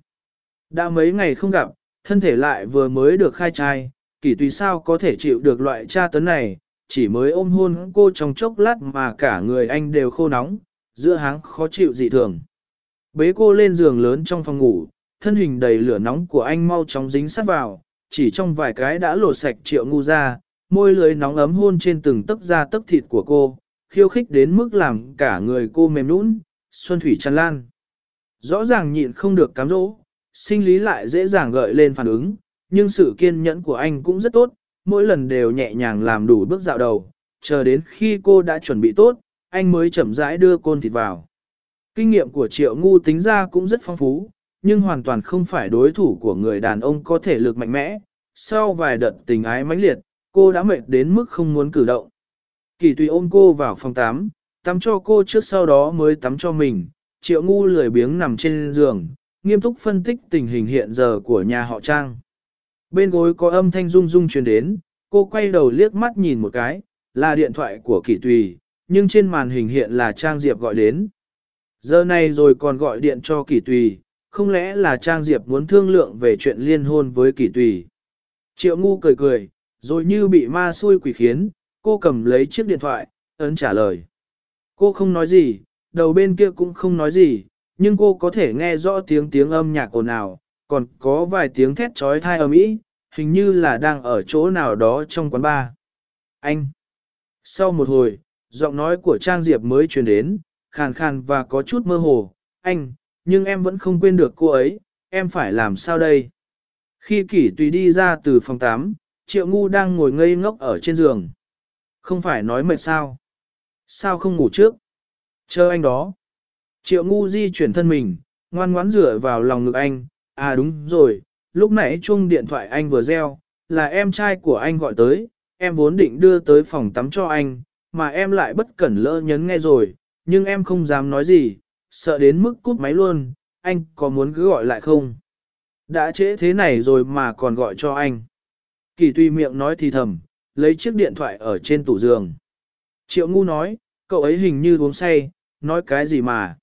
Đã mấy ngày không gặp, thân thể lại vừa mới được khai trai, kỳ tùy sao có thể chịu được loại tra tấn này, chỉ mới ôm hôn cô trong chốc lát mà cả người anh đều khô nóng, giữa háng khó chịu dị thường. Bế cô lên giường lớn trong phòng ngủ, thân hình đầy lửa nóng của anh mau chóng dính sát vào, chỉ trong vài cái đã lột sạch triệu ngu ra, môi lưới nóng ấm hôn trên từng tấc da tấc thịt của cô, khiêu khích đến mức làm cả người cô mềm nũng, xuân thủy tràn lan. Rõ ràng nhịn không được cám dỗ, sinh lý lại dễ dàng gợi lên phản ứng, nhưng sự kiên nhẫn của anh cũng rất tốt, mỗi lần đều nhẹ nhàng làm đủ bước dạo đầu, chờ đến khi cô đã chuẩn bị tốt, anh mới chậm rãi đưa côn thịt vào. Kinh nghiệm của triệu ngu tính ra cũng rất phong phú, nhưng hoàn toàn không phải đối thủ của người đàn ông có thể lực mạnh mẽ. Sau vài đợt tình ái mãnh liệt, cô đã mệt đến mức không muốn cử động. Kỳ tùy ôm cô vào phòng tắm, tắm cho cô trước sau đó mới tắm cho mình. Triệu ngu lười biếng nằm trên giường, nghiêm túc phân tích tình hình hiện giờ của nhà họ Trang. Bên gối có âm thanh rung rung truyền đến, cô quay đầu liếc mắt nhìn một cái, là điện thoại của Kỳ Tùy, nhưng trên màn hình hiện là Trang Diệp gọi đến. Giờ này rồi còn gọi điện cho Kỳ Tùy, không lẽ là Trang Diệp muốn thương lượng về chuyện liên hôn với Kỳ Tùy. Triệu Ngu cười cười, rồi như bị ma xui quỷ khiến, cô cầm lấy chiếc điện thoại, ấn trả lời. Cô không nói gì, đầu bên kia cũng không nói gì, nhưng cô có thể nghe rõ tiếng tiếng âm nhạc ồn ào, còn có vài tiếng thét trói thai ầm ĩ, hình như là đang ở chỗ nào đó trong quán bar. Anh! Sau một hồi, giọng nói của Trang Diệp mới truyền đến, khàn khàn và có chút mơ hồ, anh, nhưng em vẫn không quên được cô ấy, em phải làm sao đây? Khi kỷ tùy đi ra từ phòng 8, Triệu Ngu đang ngồi ngây ngốc ở trên giường. Không phải nói mệt sao? Sao không ngủ trước? Chờ anh đó. Triệu Ngu di chuyển thân mình, ngoan ngoãn rửa vào lòng ngực anh. À đúng rồi, lúc nãy chuông điện thoại anh vừa reo, là em trai của anh gọi tới, em vốn định đưa tới phòng tắm cho anh, mà em lại bất cẩn lỡ nhấn nghe rồi, nhưng em không dám nói gì, sợ đến mức cút máy luôn, anh có muốn cứ gọi lại không? Đã trễ thế này rồi mà còn gọi cho anh. Kỳ tuy miệng nói thì thầm, lấy chiếc điện thoại ở trên tủ giường. Triệu ngu nói, cậu ấy hình như uống say, nói cái gì mà.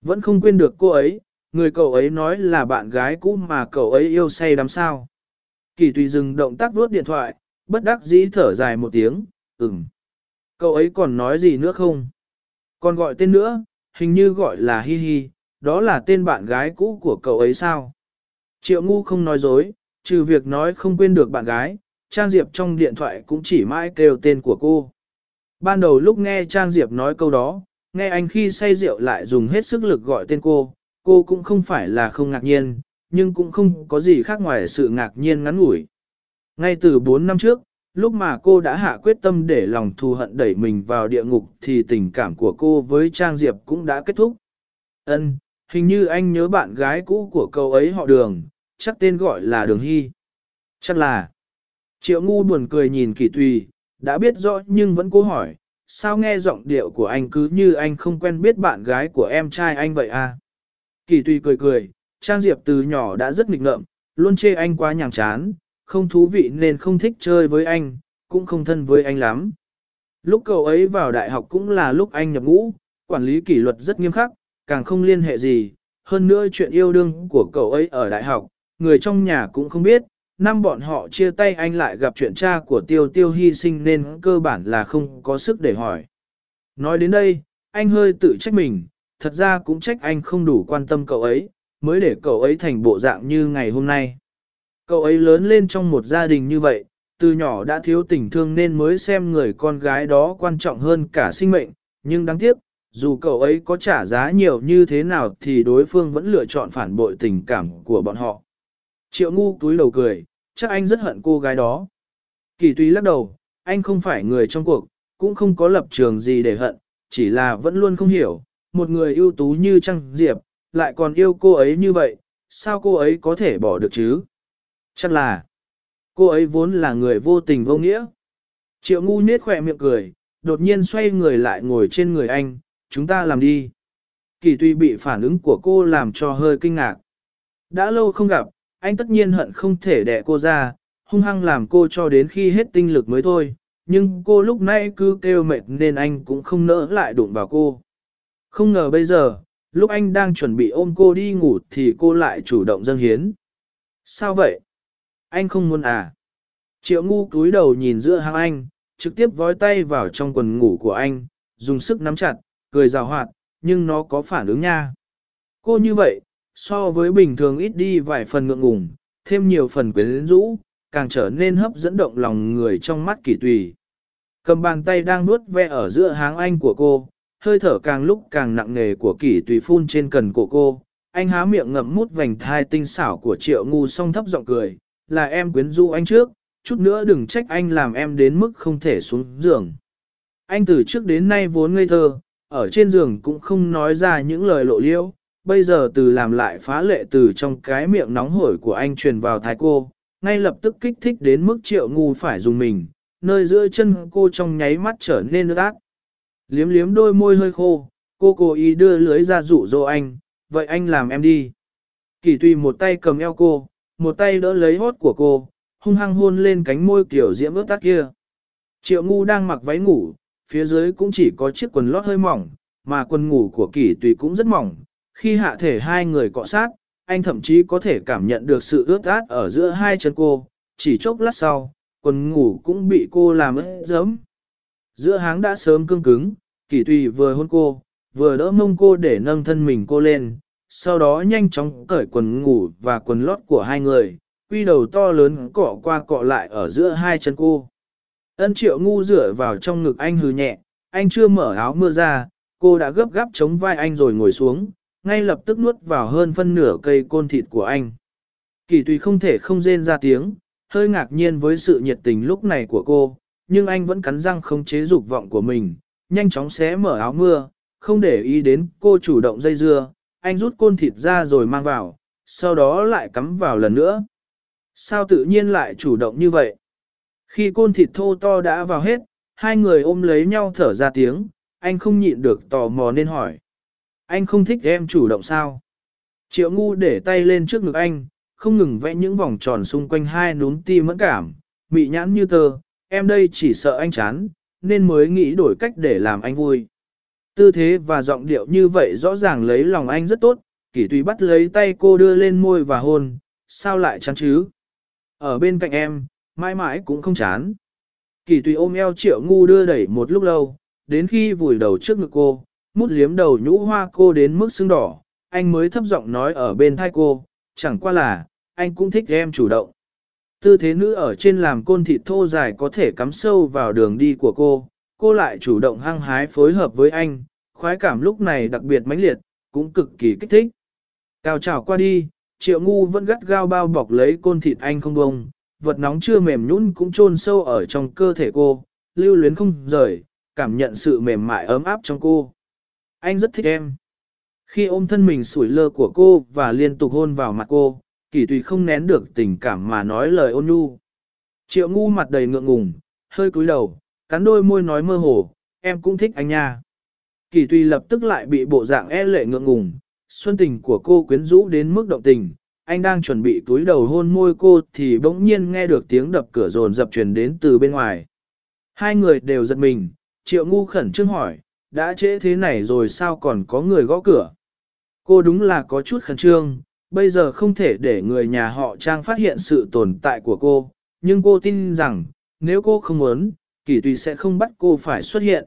Vẫn không quên được cô ấy, người cậu ấy nói là bạn gái cũ mà cậu ấy yêu say đắm sao. Kỳ tùy dừng động tác vuốt điện thoại, bất đắc dĩ thở dài một tiếng, ừm. Cậu ấy còn nói gì nữa không? Còn gọi tên nữa, hình như gọi là Hi Hi, đó là tên bạn gái cũ của cậu ấy sao? Triệu ngu không nói dối, trừ việc nói không quên được bạn gái, Trang Diệp trong điện thoại cũng chỉ mãi kêu tên của cô. Ban đầu lúc nghe Trang Diệp nói câu đó, nghe anh khi say rượu lại dùng hết sức lực gọi tên cô, cô cũng không phải là không ngạc nhiên, nhưng cũng không có gì khác ngoài sự ngạc nhiên ngắn ngủi. Ngay từ 4 năm trước, lúc mà cô đã hạ quyết tâm để lòng thù hận đẩy mình vào địa ngục thì tình cảm của cô với Trang Diệp cũng đã kết thúc. Ân, hình như anh nhớ bạn gái cũ của cậu ấy họ Đường, chắc tên gọi là Đường Hy. Chắc là. Triệu ngu buồn cười nhìn kỳ tùy, đã biết rõ nhưng vẫn cố hỏi, sao nghe giọng điệu của anh cứ như anh không quen biết bạn gái của em trai anh vậy à? Kỳ tùy cười cười, Trang Diệp từ nhỏ đã rất nghịch ngợm, luôn chê anh quá nhàm chán, không thú vị nên không thích chơi với anh, cũng không thân với anh lắm. Lúc cậu ấy vào đại học cũng là lúc anh nhập ngũ, quản lý kỷ luật rất nghiêm khắc, càng không liên hệ gì, hơn nữa chuyện yêu đương của cậu ấy ở đại học, người trong nhà cũng không biết, năm bọn họ chia tay anh lại gặp chuyện cha của tiêu tiêu hy sinh nên cơ bản là không có sức để hỏi. Nói đến đây, anh hơi tự trách mình, thật ra cũng trách anh không đủ quan tâm cậu ấy, mới để cậu ấy thành bộ dạng như ngày hôm nay. Cậu ấy lớn lên trong một gia đình như vậy, từ nhỏ đã thiếu tình thương nên mới xem người con gái đó quan trọng hơn cả sinh mệnh, nhưng đáng tiếc, dù cậu ấy có trả giá nhiều như thế nào thì đối phương vẫn lựa chọn phản bội tình cảm của bọn họ. Triệu ngu túi đầu cười, chắc anh rất hận cô gái đó. Kỳ tùy lắc đầu, anh không phải người trong cuộc, cũng không có lập trường gì để hận, chỉ là vẫn luôn không hiểu, một người ưu tú như Trăng Diệp, lại còn yêu cô ấy như vậy, sao cô ấy có thể bỏ được chứ? Chắc là, cô ấy vốn là người vô tình vô nghĩa. Triệu ngu nết khỏe miệng cười, đột nhiên xoay người lại ngồi trên người anh, chúng ta làm đi. Kỳ tuy bị phản ứng của cô làm cho hơi kinh ngạc. Đã lâu không gặp, anh tất nhiên hận không thể đẻ cô ra, hung hăng làm cô cho đến khi hết tinh lực mới thôi, nhưng cô lúc nãy cứ kêu mệt nên anh cũng không nỡ lại đụng vào cô. Không ngờ bây giờ, lúc anh đang chuẩn bị ôm cô đi ngủ thì cô lại chủ động dâng hiến. Sao vậy? Anh không muốn à? Triệu ngu cúi đầu nhìn giữa hàng anh, trực tiếp vói tay vào trong quần ngủ của anh, dùng sức nắm chặt, cười rào hoạt, nhưng nó có phản ứng nha. Cô như vậy, so với bình thường ít đi vài phần ngượng ngùng, thêm nhiều phần quyến rũ, càng trở nên hấp dẫn động lòng người trong mắt kỳ tùy. Cầm bàn tay đang nuốt ve ở giữa háng anh của cô, hơi thở càng lúc càng nặng nề của kỳ tùy phun trên cần của cô. Anh há miệng ngậm mút vành thai tinh xảo của triệu ngu song thấp giọng cười, là em quyến rũ anh trước, chút nữa đừng trách anh làm em đến mức không thể xuống giường. Anh từ trước đến nay vốn ngây thơ, ở trên giường cũng không nói ra những lời lộ liễu, bây giờ từ làm lại phá lệ từ trong cái miệng nóng hổi của anh truyền vào thái cô, ngay lập tức kích thích đến mức triệu ngu phải dùng mình, nơi giữa chân cô trong nháy mắt trở nên ướt át, Liếm liếm đôi môi hơi khô, cô cố ý đưa lưới ra dụ dỗ anh, vậy anh làm em đi. Kỳ tùy một tay cầm eo cô, một tay đỡ lấy hót của cô, hung hăng hôn lên cánh môi kiểu diễm ướt tắt kia. Triệu ngu đang mặc váy ngủ, phía dưới cũng chỉ có chiếc quần lót hơi mỏng, mà quần ngủ của Kỷ tùy cũng rất mỏng. Khi hạ thể hai người cọ sát, anh thậm chí có thể cảm nhận được sự ướt át ở giữa hai chân cô, chỉ chốc lát sau, quần ngủ cũng bị cô làm ướt giấm. Giữa háng đã sớm cương cứng, Kỷ tùy vừa hôn cô, vừa đỡ mông cô để nâng thân mình cô lên, sau đó nhanh chóng cởi quần ngủ và quần lót của hai người, quy đầu to lớn cọ qua cọ lại ở giữa hai chân cô. Ân triệu ngu dựa vào trong ngực anh hừ nhẹ, anh chưa mở áo mưa ra, cô đã gấp gáp chống vai anh rồi ngồi xuống, ngay lập tức nuốt vào hơn phân nửa cây côn thịt của anh. Kỳ tùy không thể không rên ra tiếng, hơi ngạc nhiên với sự nhiệt tình lúc này của cô, nhưng anh vẫn cắn răng không chế dục vọng của mình, nhanh chóng xé mở áo mưa, không để ý đến cô chủ động dây dưa, anh rút côn thịt ra rồi mang vào, sau đó lại cắm vào lần nữa. Sao tự nhiên lại chủ động như vậy? Khi côn thịt thô to đã vào hết, hai người ôm lấy nhau thở ra tiếng, anh không nhịn được tò mò nên hỏi. Anh không thích em chủ động sao? Triệu ngu để tay lên trước ngực anh, không ngừng vẽ những vòng tròn xung quanh hai núm tim mẫn cảm, mị nhãn như tờ, em đây chỉ sợ anh chán, nên mới nghĩ đổi cách để làm anh vui. Tư thế và giọng điệu như vậy rõ ràng lấy lòng anh rất tốt, kỷ tùy bắt lấy tay cô đưa lên môi và hôn, sao lại chán chứ? Ở bên cạnh em, mãi mãi cũng không chán. Kỷ tùy ôm eo triệu ngu đưa đẩy một lúc lâu, đến khi vùi đầu trước ngực cô, mút liếm đầu nhũ hoa cô đến mức sưng đỏ, anh mới thấp giọng nói ở bên thai cô, chẳng qua là, anh cũng thích em chủ động. Tư thế nữ ở trên làm côn thịt thô dài có thể cắm sâu vào đường đi của cô, cô lại chủ động hăng hái phối hợp với anh, khoái cảm lúc này đặc biệt mãnh liệt, cũng cực kỳ kích thích. Cao trào qua đi, triệu ngu vẫn gắt gao bao bọc lấy côn thịt anh không bông, vật nóng chưa mềm nhũn cũng chôn sâu ở trong cơ thể cô, lưu luyến không rời, cảm nhận sự mềm mại ấm áp trong cô. Anh rất thích em. Khi ôm thân mình sủi lơ của cô và liên tục hôn vào mặt cô, kỳ tùy không nén được tình cảm mà nói lời ôn nhu. Triệu ngu mặt đầy ngượng ngùng, hơi cúi đầu, cắn đôi môi nói mơ hồ, em cũng thích anh nha. Kỳ tùy lập tức lại bị bộ dạng e lệ ngượng ngùng, xuân tình của cô quyến rũ đến mức động tình. Anh đang chuẩn bị túi đầu hôn môi cô thì bỗng nhiên nghe được tiếng đập cửa rồn dập truyền đến từ bên ngoài. Hai người đều giật mình, triệu ngu khẩn trương hỏi, đã trễ thế này rồi sao còn có người gõ cửa. Cô đúng là có chút khẩn trương, bây giờ không thể để người nhà họ Trang phát hiện sự tồn tại của cô, nhưng cô tin rằng, nếu cô không muốn, kỳ tùy sẽ không bắt cô phải xuất hiện.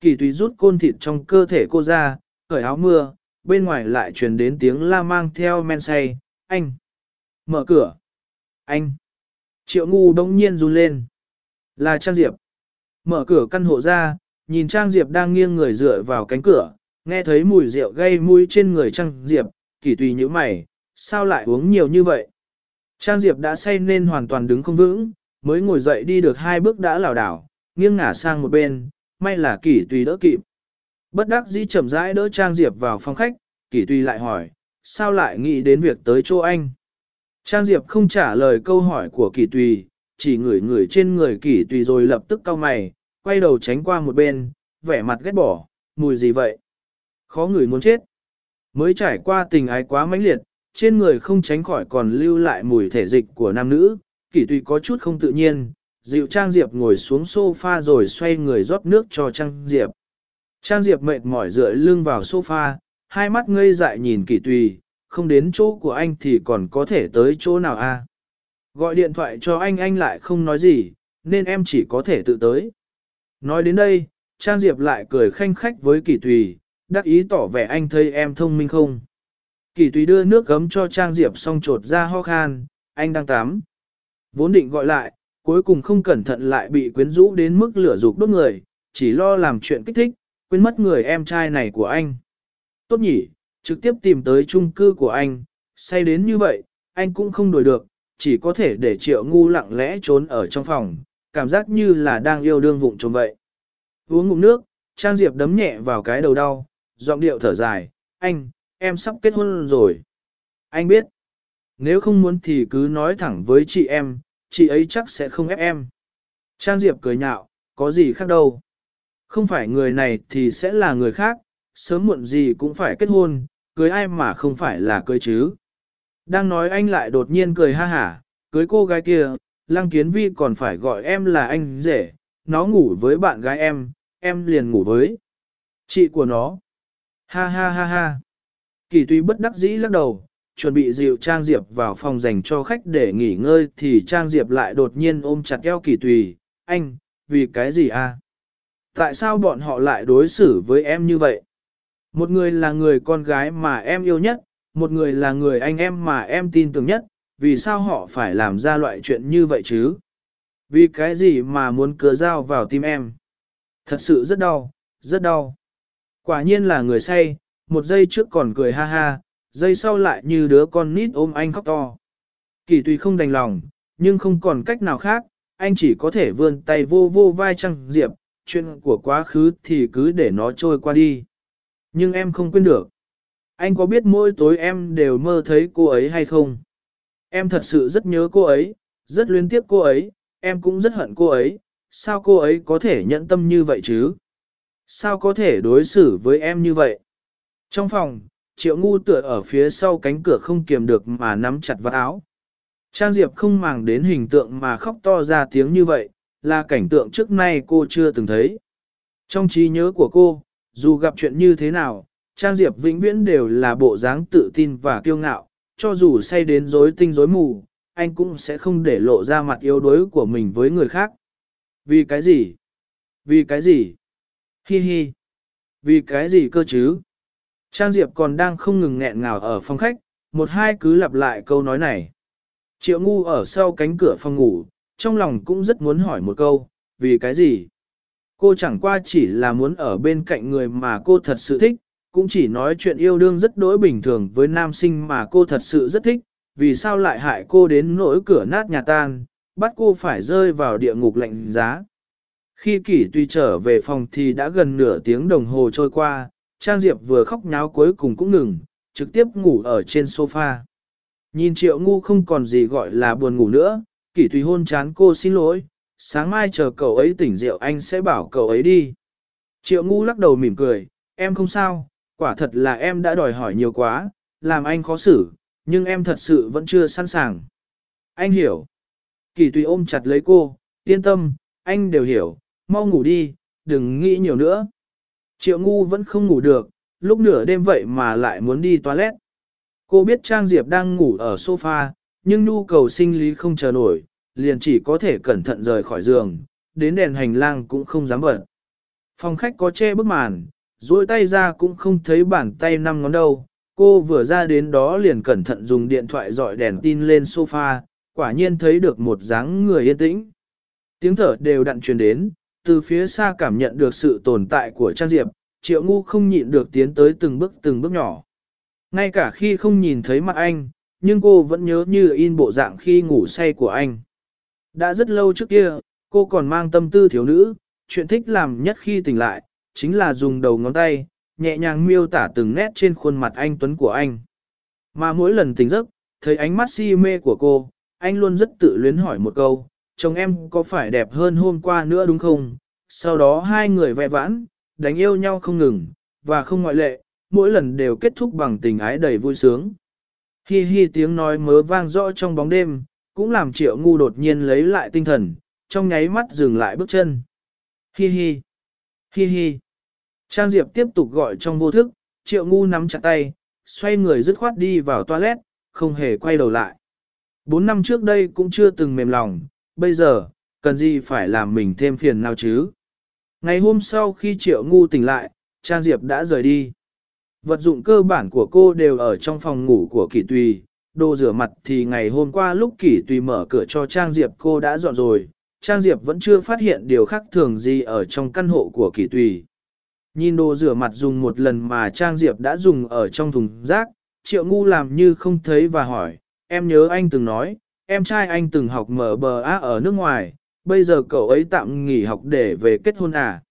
Kỳ tùy rút côn thịt trong cơ thể cô ra, cởi áo mưa, bên ngoài lại truyền đến tiếng la mang theo men say, anh. Mở cửa. Anh. Triệu ngu đông nhiên run lên. Là Trang Diệp. Mở cửa căn hộ ra, nhìn Trang Diệp đang nghiêng người dựa vào cánh cửa, nghe thấy mùi rượu gây mũi trên người Trang Diệp, kỳ tùy như mày, sao lại uống nhiều như vậy? Trang Diệp đã say nên hoàn toàn đứng không vững, mới ngồi dậy đi được hai bước đã lảo đảo, nghiêng ngả sang một bên, may là kỳ tùy đỡ kịp. Bất đắc dĩ chậm rãi đỡ Trang Diệp vào phòng khách, kỳ tùy lại hỏi, sao lại nghĩ đến việc tới chỗ anh? Trang Diệp không trả lời câu hỏi của kỳ tùy, chỉ ngửi ngửi trên người kỳ tùy rồi lập tức cau mày, quay đầu tránh qua một bên, vẻ mặt ghét bỏ, mùi gì vậy? Khó ngửi muốn chết. Mới trải qua tình ái quá mãnh liệt, trên người không tránh khỏi còn lưu lại mùi thể dịch của nam nữ, kỷ tùy có chút không tự nhiên, dịu Trang Diệp ngồi xuống sofa rồi xoay người rót nước cho Trang Diệp. Trang Diệp mệt mỏi dựa lưng vào sofa, hai mắt ngây dại nhìn kỷ tùy, không đến chỗ của anh thì còn có thể tới chỗ nào a? Gọi điện thoại cho anh anh lại không nói gì, nên em chỉ có thể tự tới. Nói đến đây, Trang Diệp lại cười khanh khách với kỷ tùy, đắc ý tỏ vẻ anh thấy em thông minh không. Kỳ tùy đưa nước gấm cho Trang Diệp xong trột ra ho khan, anh đang tắm. Vốn định gọi lại, cuối cùng không cẩn thận lại bị quyến rũ đến mức lửa dục đốt người, chỉ lo làm chuyện kích thích, quên mất người em trai này của anh. Tốt nhỉ, trực tiếp tìm tới chung cư của anh, say đến như vậy, anh cũng không đổi được, chỉ có thể để triệu ngu lặng lẽ trốn ở trong phòng, cảm giác như là đang yêu đương vụng trộm vậy. Uống ngụm nước, Trang Diệp đấm nhẹ vào cái đầu đau, giọng điệu thở dài, anh, em sắp kết hôn rồi. Anh biết, nếu không muốn thì cứ nói thẳng với chị em, chị ấy chắc sẽ không ép em. Trang Diệp cười nhạo, có gì khác đâu. Không phải người này thì sẽ là người khác, sớm muộn gì cũng phải kết hôn, cưới ai mà không phải là cưới chứ. Đang nói anh lại đột nhiên cười ha hả, cưới cô gái kia, Lăng Kiến Vi còn phải gọi em là anh rể, nó ngủ với bạn gái em, em liền ngủ với chị của nó. Ha ha ha ha. Kỳ tuy bất đắc dĩ lắc đầu, chuẩn bị dịu Trang Diệp vào phòng dành cho khách để nghỉ ngơi thì Trang Diệp lại đột nhiên ôm chặt eo kỳ tùy, anh, vì cái gì à Tại sao bọn họ lại đối xử với em như vậy? Một người là người con gái mà em yêu nhất, một người là người anh em mà em tin tưởng nhất, vì sao họ phải làm ra loại chuyện như vậy chứ? Vì cái gì mà muốn cứa dao vào tim em? Thật sự rất đau, rất đau. Quả nhiên là người say, một giây trước còn cười ha ha, dây sau lại như đứa con nít ôm anh khóc to. Kỳ tùy không đành lòng, nhưng không còn cách nào khác, anh chỉ có thể vươn tay vô vô vai Trang Diệp, chuyện của quá khứ thì cứ để nó trôi qua đi. Nhưng em không quên được. Anh có biết mỗi tối em đều mơ thấy cô ấy hay không? Em thật sự rất nhớ cô ấy, rất luyến tiếc cô ấy, em cũng rất hận cô ấy, sao cô ấy có thể nhận tâm như vậy chứ? Sao có thể đối xử với em như vậy? Trong phòng, triệu ngu tựa ở phía sau cánh cửa không kiềm được mà nắm chặt vào áo. Trang Diệp không màng đến hình tượng mà khóc to ra tiếng như vậy, là cảnh tượng trước nay cô chưa từng thấy. Trong trí nhớ của cô, dù gặp chuyện như thế nào, Trang Diệp vĩnh viễn đều là bộ dáng tự tin và kiêu ngạo, cho dù say đến rối tinh rối mù, anh cũng sẽ không để lộ ra mặt yếu đuối của mình với người khác. Vì cái gì? Vì cái gì? Hi hi. Vì cái gì cơ chứ? Trang Diệp còn đang không ngừng nghẹn ngào ở phòng khách, một hai cứ lặp lại câu nói này. Triệu ngu ở sau cánh cửa phòng ngủ, trong lòng cũng rất muốn hỏi một câu, vì cái gì? Cô chẳng qua chỉ là muốn ở bên cạnh người mà cô thật sự thích, cũng chỉ nói chuyện yêu đương rất đối bình thường với nam sinh mà cô thật sự rất thích, vì sao lại hại cô đến nỗi cửa nát nhà tan, bắt cô phải rơi vào địa ngục lạnh giá. Khi kỷ tuy trở về phòng thì đã gần nửa tiếng đồng hồ trôi qua, Trang Diệp vừa khóc nháo cuối cùng cũng ngừng, trực tiếp ngủ ở trên sofa. Nhìn triệu ngu không còn gì gọi là buồn ngủ nữa, kỷ tùy hôn chán cô xin lỗi, sáng mai chờ cậu ấy tỉnh rượu anh sẽ bảo cậu ấy đi. Triệu ngu lắc đầu mỉm cười, em không sao, quả thật là em đã đòi hỏi nhiều quá, làm anh khó xử, nhưng em thật sự vẫn chưa sẵn sàng. Anh hiểu. Kỳ tùy ôm chặt lấy cô, yên tâm, anh đều hiểu, mau ngủ đi, đừng nghĩ nhiều nữa. Triệu ngu vẫn không ngủ được, lúc nửa đêm vậy mà lại muốn đi toilet. Cô biết Trang Diệp đang ngủ ở sofa, nhưng nhu cầu sinh lý không chờ nổi, liền chỉ có thể cẩn thận rời khỏi giường, đến đèn hành lang cũng không dám bật. Phòng khách có che bức màn, duỗi tay ra cũng không thấy bàn tay năm ngón đâu. Cô vừa ra đến đó liền cẩn thận dùng điện thoại dọi đèn tin lên sofa, quả nhiên thấy được một dáng người yên tĩnh. Tiếng thở đều đặn truyền đến, từ phía xa cảm nhận được sự tồn tại của Trang Diệp, Triệu Ngu không nhịn được tiến tới từng bước từng bước nhỏ. Ngay cả khi không nhìn thấy mặt anh, nhưng cô vẫn nhớ như in bộ dạng khi ngủ say của anh. Đã rất lâu trước kia, cô còn mang tâm tư thiếu nữ, chuyện thích làm nhất khi tỉnh lại, chính là dùng đầu ngón tay, nhẹ nhàng miêu tả từng nét trên khuôn mặt anh Tuấn của anh. Mà mỗi lần tỉnh giấc, thấy ánh mắt si mê của cô, anh luôn rất tự luyến hỏi một câu, chồng em có phải đẹp hơn hôm qua nữa đúng không? Sau đó hai người vẽ vãn, đánh yêu nhau không ngừng, và không ngoại lệ, mỗi lần đều kết thúc bằng tình ái đầy vui sướng. Hi hi tiếng nói mớ vang rõ trong bóng đêm, cũng làm triệu ngu đột nhiên lấy lại tinh thần, trong nháy mắt dừng lại bước chân. Hi hi, hi hi. Trang Diệp tiếp tục gọi trong vô thức, triệu ngu nắm chặt tay, xoay người dứt khoát đi vào toilet, không hề quay đầu lại. Bốn năm trước đây cũng chưa từng mềm lòng, bây giờ, cần gì phải làm mình thêm phiền nào chứ. Ngày hôm sau khi triệu ngu tỉnh lại, Trang Diệp đã rời đi. Vật dụng cơ bản của cô đều ở trong phòng ngủ của Kỷ Tùy, đồ rửa mặt thì ngày hôm qua lúc Kỷ Tùy mở cửa cho Trang Diệp cô đã dọn rồi, Trang Diệp vẫn chưa phát hiện điều khác thường gì ở trong căn hộ của Kỷ Tùy. Nhìn đồ rửa mặt dùng một lần mà Trang Diệp đã dùng ở trong thùng rác, Triệu Ngu làm như không thấy và hỏi, em nhớ anh từng nói, em trai anh từng học mở bờ á ở nước ngoài, bây giờ cậu ấy tạm nghỉ học để về kết hôn à.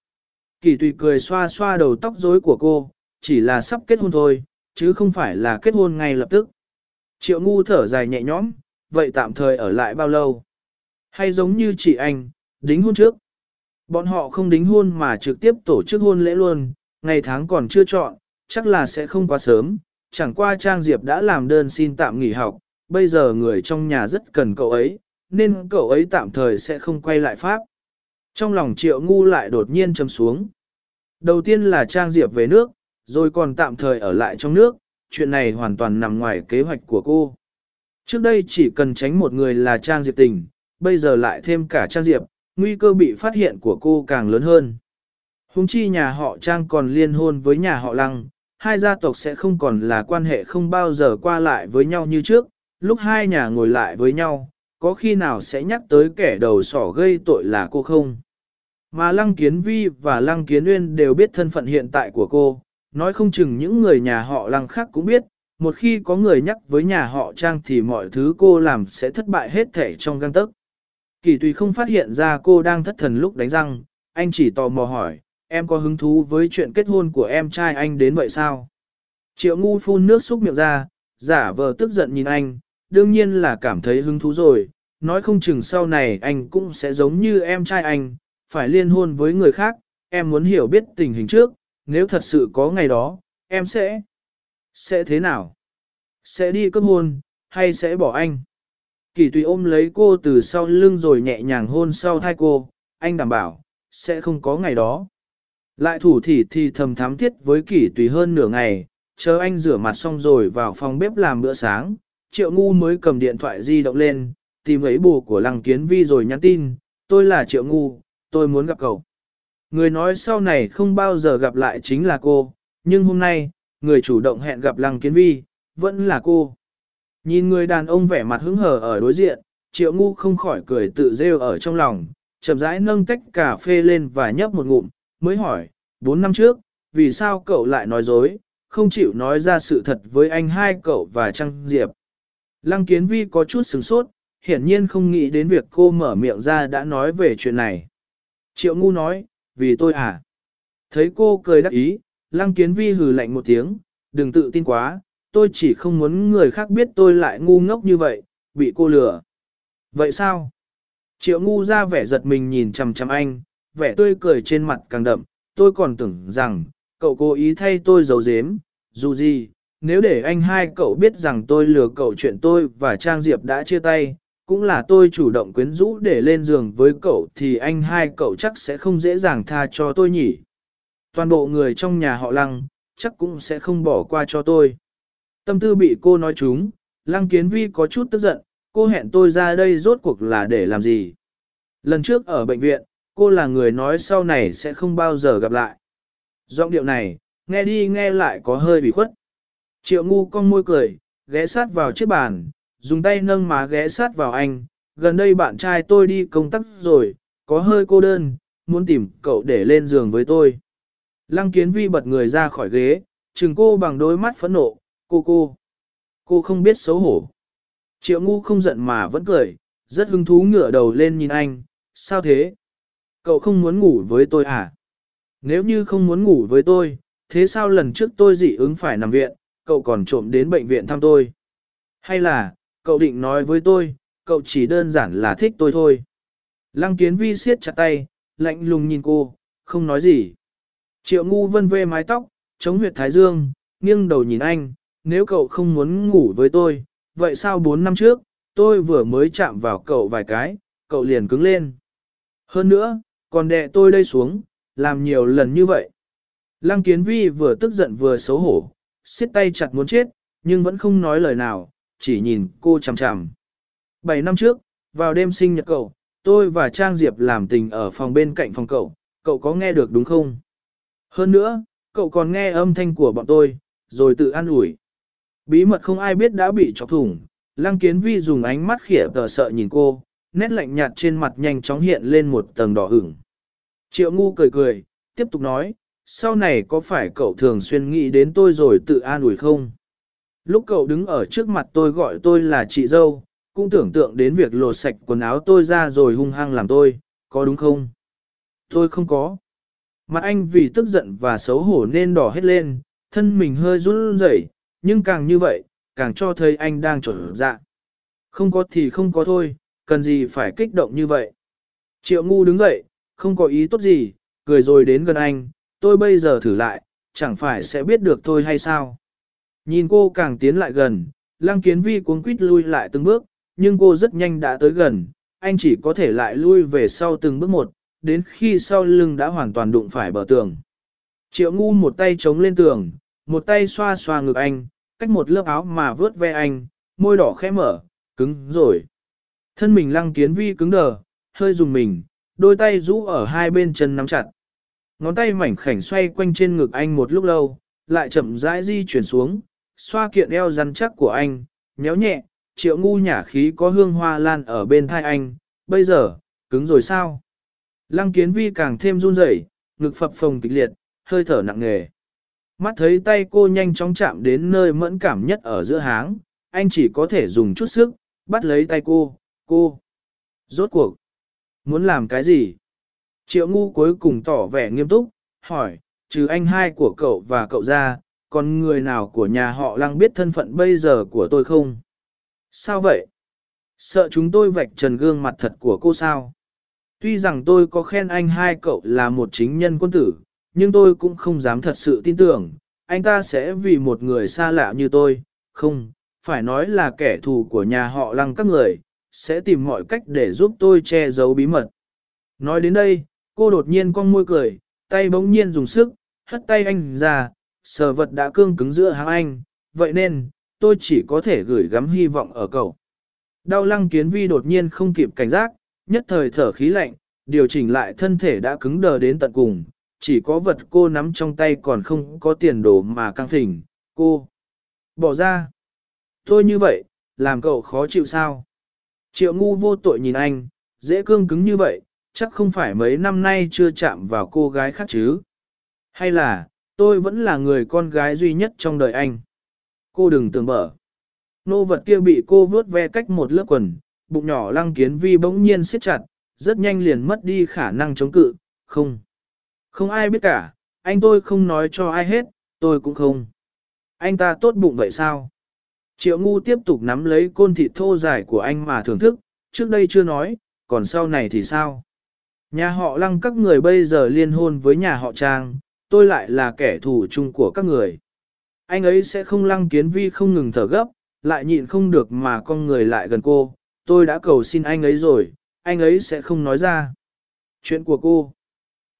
Kỳ tùy cười xoa xoa đầu tóc rối của cô, chỉ là sắp kết hôn thôi, chứ không phải là kết hôn ngay lập tức. Triệu ngu thở dài nhẹ nhõm, vậy tạm thời ở lại bao lâu? Hay giống như chị anh, đính hôn trước? Bọn họ không đính hôn mà trực tiếp tổ chức hôn lễ luôn, ngày tháng còn chưa chọn, chắc là sẽ không quá sớm, chẳng qua Trang Diệp đã làm đơn xin tạm nghỉ học, bây giờ người trong nhà rất cần cậu ấy, nên cậu ấy tạm thời sẽ không quay lại Pháp. Trong lòng triệu ngu lại đột nhiên châm xuống. Đầu tiên là Trang Diệp về nước, rồi còn tạm thời ở lại trong nước, chuyện này hoàn toàn nằm ngoài kế hoạch của cô. Trước đây chỉ cần tránh một người là Trang Diệp tình, bây giờ lại thêm cả Trang Diệp, nguy cơ bị phát hiện của cô càng lớn hơn. Hùng chi nhà họ Trang còn liên hôn với nhà họ Lăng, hai gia tộc sẽ không còn là quan hệ không bao giờ qua lại với nhau như trước, lúc hai nhà ngồi lại với nhau, có khi nào sẽ nhắc tới kẻ đầu sỏ gây tội là cô không? Mà Lăng Kiến Vi và Lăng Kiến Uyên đều biết thân phận hiện tại của cô, nói không chừng những người nhà họ Lăng khác cũng biết, một khi có người nhắc với nhà họ Trang thì mọi thứ cô làm sẽ thất bại hết thể trong găng tức. Kỳ tùy không phát hiện ra cô đang thất thần lúc đánh răng, anh chỉ tò mò hỏi, em có hứng thú với chuyện kết hôn của em trai anh đến vậy sao? Triệu ngu phun nước xúc miệng ra, giả vờ tức giận nhìn anh, đương nhiên là cảm thấy hứng thú rồi, nói không chừng sau này anh cũng sẽ giống như em trai anh, phải liên hôn với người khác, em muốn hiểu biết tình hình trước, nếu thật sự có ngày đó, em sẽ... Sẽ thế nào? Sẽ đi cấp hôn, hay sẽ bỏ anh? Kỳ tùy ôm lấy cô từ sau lưng rồi nhẹ nhàng hôn sau thai cô, anh đảm bảo, sẽ không có ngày đó. Lại thủ thỉ thì thầm thám thiết với kỷ tùy hơn nửa ngày, chờ anh rửa mặt xong rồi vào phòng bếp làm bữa sáng, triệu ngu mới cầm điện thoại di động lên, tìm ấy bù của lăng kiến vi rồi nhắn tin, tôi là triệu ngu, tôi muốn gặp cậu. Người nói sau này không bao giờ gặp lại chính là cô, nhưng hôm nay, người chủ động hẹn gặp lăng kiến vi, vẫn là cô. Nhìn người đàn ông vẻ mặt hứng hờ ở đối diện, triệu ngu không khỏi cười tự rêu ở trong lòng, chậm rãi nâng tách cà phê lên và nhấp một ngụm, mới hỏi, 4 năm trước, vì sao cậu lại nói dối, không chịu nói ra sự thật với anh hai cậu và Trăng Diệp. Lăng Kiến Vi có chút sửng sốt, hiển nhiên không nghĩ đến việc cô mở miệng ra đã nói về chuyện này. Triệu ngu nói, vì tôi à. Thấy cô cười đắc ý, Lăng Kiến Vi hừ lạnh một tiếng, đừng tự tin quá, tôi chỉ không muốn người khác biết tôi lại ngu ngốc như vậy, bị cô lừa. Vậy sao? Triệu ngu ra vẻ giật mình nhìn chằm chằm anh, vẻ tươi cười trên mặt càng đậm, tôi còn tưởng rằng, cậu cố ý thay tôi giấu giếm, dù gì, nếu để anh hai cậu biết rằng tôi lừa cậu chuyện tôi và Trang Diệp đã chia tay, cũng là tôi chủ động quyến rũ để lên giường với cậu thì anh hai cậu chắc sẽ không dễ dàng tha cho tôi nhỉ. Toàn bộ người trong nhà họ Lăng, chắc cũng sẽ không bỏ qua cho tôi. Tâm tư bị cô nói trúng, Lăng Kiến Vi có chút tức giận, cô hẹn tôi ra đây rốt cuộc là để làm gì. Lần trước ở bệnh viện, cô là người nói sau này sẽ không bao giờ gặp lại. Giọng điệu này, nghe đi nghe lại có hơi bị khuất. Triệu ngu con môi cười, ghé sát vào chiếc bàn, dùng tay nâng má ghé sát vào anh. Gần đây bạn trai tôi đi công tác rồi, có hơi cô đơn, muốn tìm cậu để lên giường với tôi. Lăng kiến vi bật người ra khỏi ghế, chừng cô bằng đôi mắt phẫn nộ, cô cô. Cô không biết xấu hổ. Triệu ngu không giận mà vẫn cười, rất hứng thú ngửa đầu lên nhìn anh, sao thế? Cậu không muốn ngủ với tôi à? Nếu như không muốn ngủ với tôi, thế sao lần trước tôi dị ứng phải nằm viện, cậu còn trộm đến bệnh viện thăm tôi? Hay là, cậu định nói với tôi, cậu chỉ đơn giản là thích tôi thôi? Lăng kiến vi siết chặt tay, lạnh lùng nhìn cô, không nói gì. Triệu ngu vân vê mái tóc, chống huyệt thái dương, nghiêng đầu nhìn anh, nếu cậu không muốn ngủ với tôi, vậy sao bốn năm trước, tôi vừa mới chạm vào cậu vài cái, cậu liền cứng lên. Hơn nữa, còn đè tôi đây xuống, làm nhiều lần như vậy. Lăng kiến vi vừa tức giận vừa xấu hổ, siết tay chặt muốn chết, nhưng vẫn không nói lời nào, chỉ nhìn cô chằm chằm. Bảy năm trước, vào đêm sinh nhật cậu, tôi và Trang Diệp làm tình ở phòng bên cạnh phòng cậu, cậu có nghe được đúng không? Hơn nữa, cậu còn nghe âm thanh của bọn tôi, rồi tự an ủi. Bí mật không ai biết đã bị chọc thủng, Lăng Kiến Vi dùng ánh mắt khỉa tờ sợ nhìn cô, nét lạnh nhạt trên mặt nhanh chóng hiện lên một tầng đỏ ửng. Triệu ngu cười cười, tiếp tục nói, sau này có phải cậu thường xuyên nghĩ đến tôi rồi tự an ủi không? Lúc cậu đứng ở trước mặt tôi gọi tôi là chị dâu, cũng tưởng tượng đến việc lột sạch quần áo tôi ra rồi hung hăng làm tôi, có đúng không? Tôi không có. Mặt anh vì tức giận và xấu hổ nên đỏ hết lên, thân mình hơi run rẩy, nhưng càng như vậy, càng cho thấy anh đang trở dạ. Không có thì không có thôi, cần gì phải kích động như vậy. Triệu ngu đứng dậy, không có ý tốt gì, cười rồi đến gần anh, tôi bây giờ thử lại, chẳng phải sẽ biết được thôi hay sao. Nhìn cô càng tiến lại gần, lăng kiến vi cuống quýt lui lại từng bước, nhưng cô rất nhanh đã tới gần, anh chỉ có thể lại lui về sau từng bước một, đến khi sau lưng đã hoàn toàn đụng phải bờ tường. Triệu ngu một tay chống lên tường, một tay xoa xoa ngực anh, cách một lớp áo mà vớt ve anh, môi đỏ khẽ mở, cứng rồi. Thân mình lăng kiến vi cứng đờ, hơi dùng mình, đôi tay rũ ở hai bên chân nắm chặt ngón tay mảnh khảnh xoay quanh trên ngực anh một lúc lâu, lại chậm rãi di chuyển xuống, xoa kiện eo rắn chắc của anh, nhéo nhẹ, triệu ngu nhả khí có hương hoa lan ở bên thai anh, bây giờ, cứng rồi sao? Lăng kiến vi càng thêm run rẩy, ngực phập phồng kịch liệt, hơi thở nặng nề. Mắt thấy tay cô nhanh chóng chạm đến nơi mẫn cảm nhất ở giữa háng, anh chỉ có thể dùng chút sức, bắt lấy tay cô, cô. Rốt cuộc, muốn làm cái gì? Triệu ngu cuối cùng tỏ vẻ nghiêm túc, hỏi, trừ anh hai của cậu và cậu ra, còn người nào của nhà họ lăng biết thân phận bây giờ của tôi không? Sao vậy? Sợ chúng tôi vạch trần gương mặt thật của cô sao? Tuy rằng tôi có khen anh hai cậu là một chính nhân quân tử, nhưng tôi cũng không dám thật sự tin tưởng, anh ta sẽ vì một người xa lạ như tôi, không, phải nói là kẻ thù của nhà họ lăng các người, sẽ tìm mọi cách để giúp tôi che giấu bí mật. Nói đến đây, cô đột nhiên cong môi cười, tay bỗng nhiên dùng sức, hất tay anh ra, sờ vật đã cương cứng giữa hàng anh, vậy nên, tôi chỉ có thể gửi gắm hy vọng ở cậu. Đau lăng kiến vi đột nhiên không kịp cảnh giác, nhất thời thở khí lạnh, điều chỉnh lại thân thể đã cứng đờ đến tận cùng, chỉ có vật cô nắm trong tay còn không có tiền đồ mà căng thỉnh, cô. Bỏ ra. Tôi như vậy, làm cậu khó chịu sao? Triệu ngu vô tội nhìn anh, dễ cương cứng như vậy, chắc không phải mấy năm nay chưa chạm vào cô gái khác chứ. Hay là, tôi vẫn là người con gái duy nhất trong đời anh. Cô đừng tưởng bở. Nô vật kia bị cô vướt ve cách một lớp quần, bụng nhỏ lăng kiến vi bỗng nhiên siết chặt, rất nhanh liền mất đi khả năng chống cự, không. Không ai biết cả, anh tôi không nói cho ai hết, tôi cũng không. Anh ta tốt bụng vậy sao? Triệu ngu tiếp tục nắm lấy côn thịt thô dài của anh mà thưởng thức, trước đây chưa nói, còn sau này thì sao? Nhà họ lăng các người bây giờ liên hôn với nhà họ trang, tôi lại là kẻ thù chung của các người. Anh ấy sẽ không lăng kiến vi không ngừng thở gấp, lại nhịn không được mà con người lại gần cô, tôi đã cầu xin anh ấy rồi, anh ấy sẽ không nói ra. Chuyện của cô.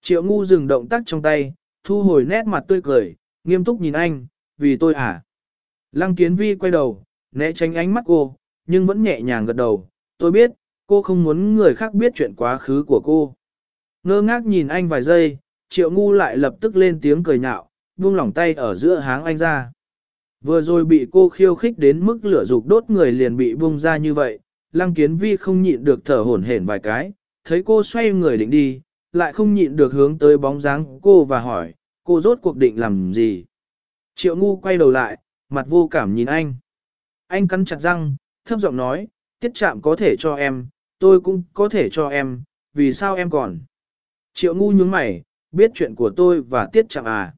Triệu ngu dừng động tác trong tay, thu hồi nét mặt tươi cười, nghiêm túc nhìn anh, vì tôi à. Lăng kiến vi quay đầu, né tránh ánh mắt cô, nhưng vẫn nhẹ nhàng gật đầu, tôi biết, cô không muốn người khác biết chuyện quá khứ của cô. Ngơ ngác nhìn anh vài giây, triệu ngu lại lập tức lên tiếng cười nhạo, buông lỏng tay ở giữa háng anh ra. Vừa rồi bị cô khiêu khích đến mức lửa dục đốt người liền bị buông ra như vậy, lăng kiến vi không nhịn được thở hổn hển vài cái, thấy cô xoay người định đi, lại không nhịn được hướng tới bóng dáng cô và hỏi, cô rốt cuộc định làm gì. Triệu ngu quay đầu lại, mặt vô cảm nhìn anh. Anh cắn chặt răng, thấp giọng nói, tiết chạm có thể cho em, tôi cũng có thể cho em, vì sao em còn. Triệu ngu nhướng mày, biết chuyện của tôi và tiết chạm à.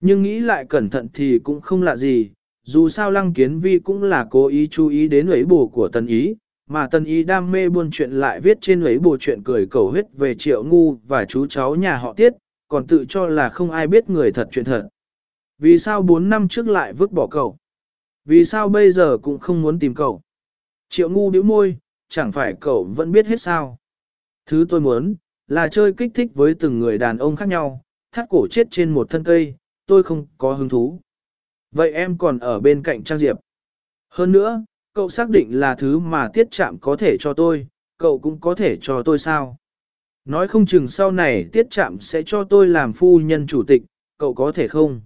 Nhưng nghĩ lại cẩn thận thì cũng không lạ gì, dù sao lăng kiến vi cũng là cố ý chú ý đến ấy bù của tần ý, mà tần ý đam mê buôn chuyện lại viết trên ấy bù chuyện cười cầu huyết về triệu ngu và chú cháu nhà họ tiết, còn tự cho là không ai biết người thật chuyện thật. Vì sao 4 năm trước lại vứt bỏ cậu? Vì sao bây giờ cũng không muốn tìm cậu? Triệu ngu bĩu môi, chẳng phải cậu vẫn biết hết sao? Thứ tôi muốn, là chơi kích thích với từng người đàn ông khác nhau, thắt cổ chết trên một thân cây, tôi không có hứng thú. Vậy em còn ở bên cạnh Trang Diệp. Hơn nữa, cậu xác định là thứ mà tiết chạm có thể cho tôi, cậu cũng có thể cho tôi sao? Nói không chừng sau này tiết chạm sẽ cho tôi làm phu nhân chủ tịch, cậu có thể không?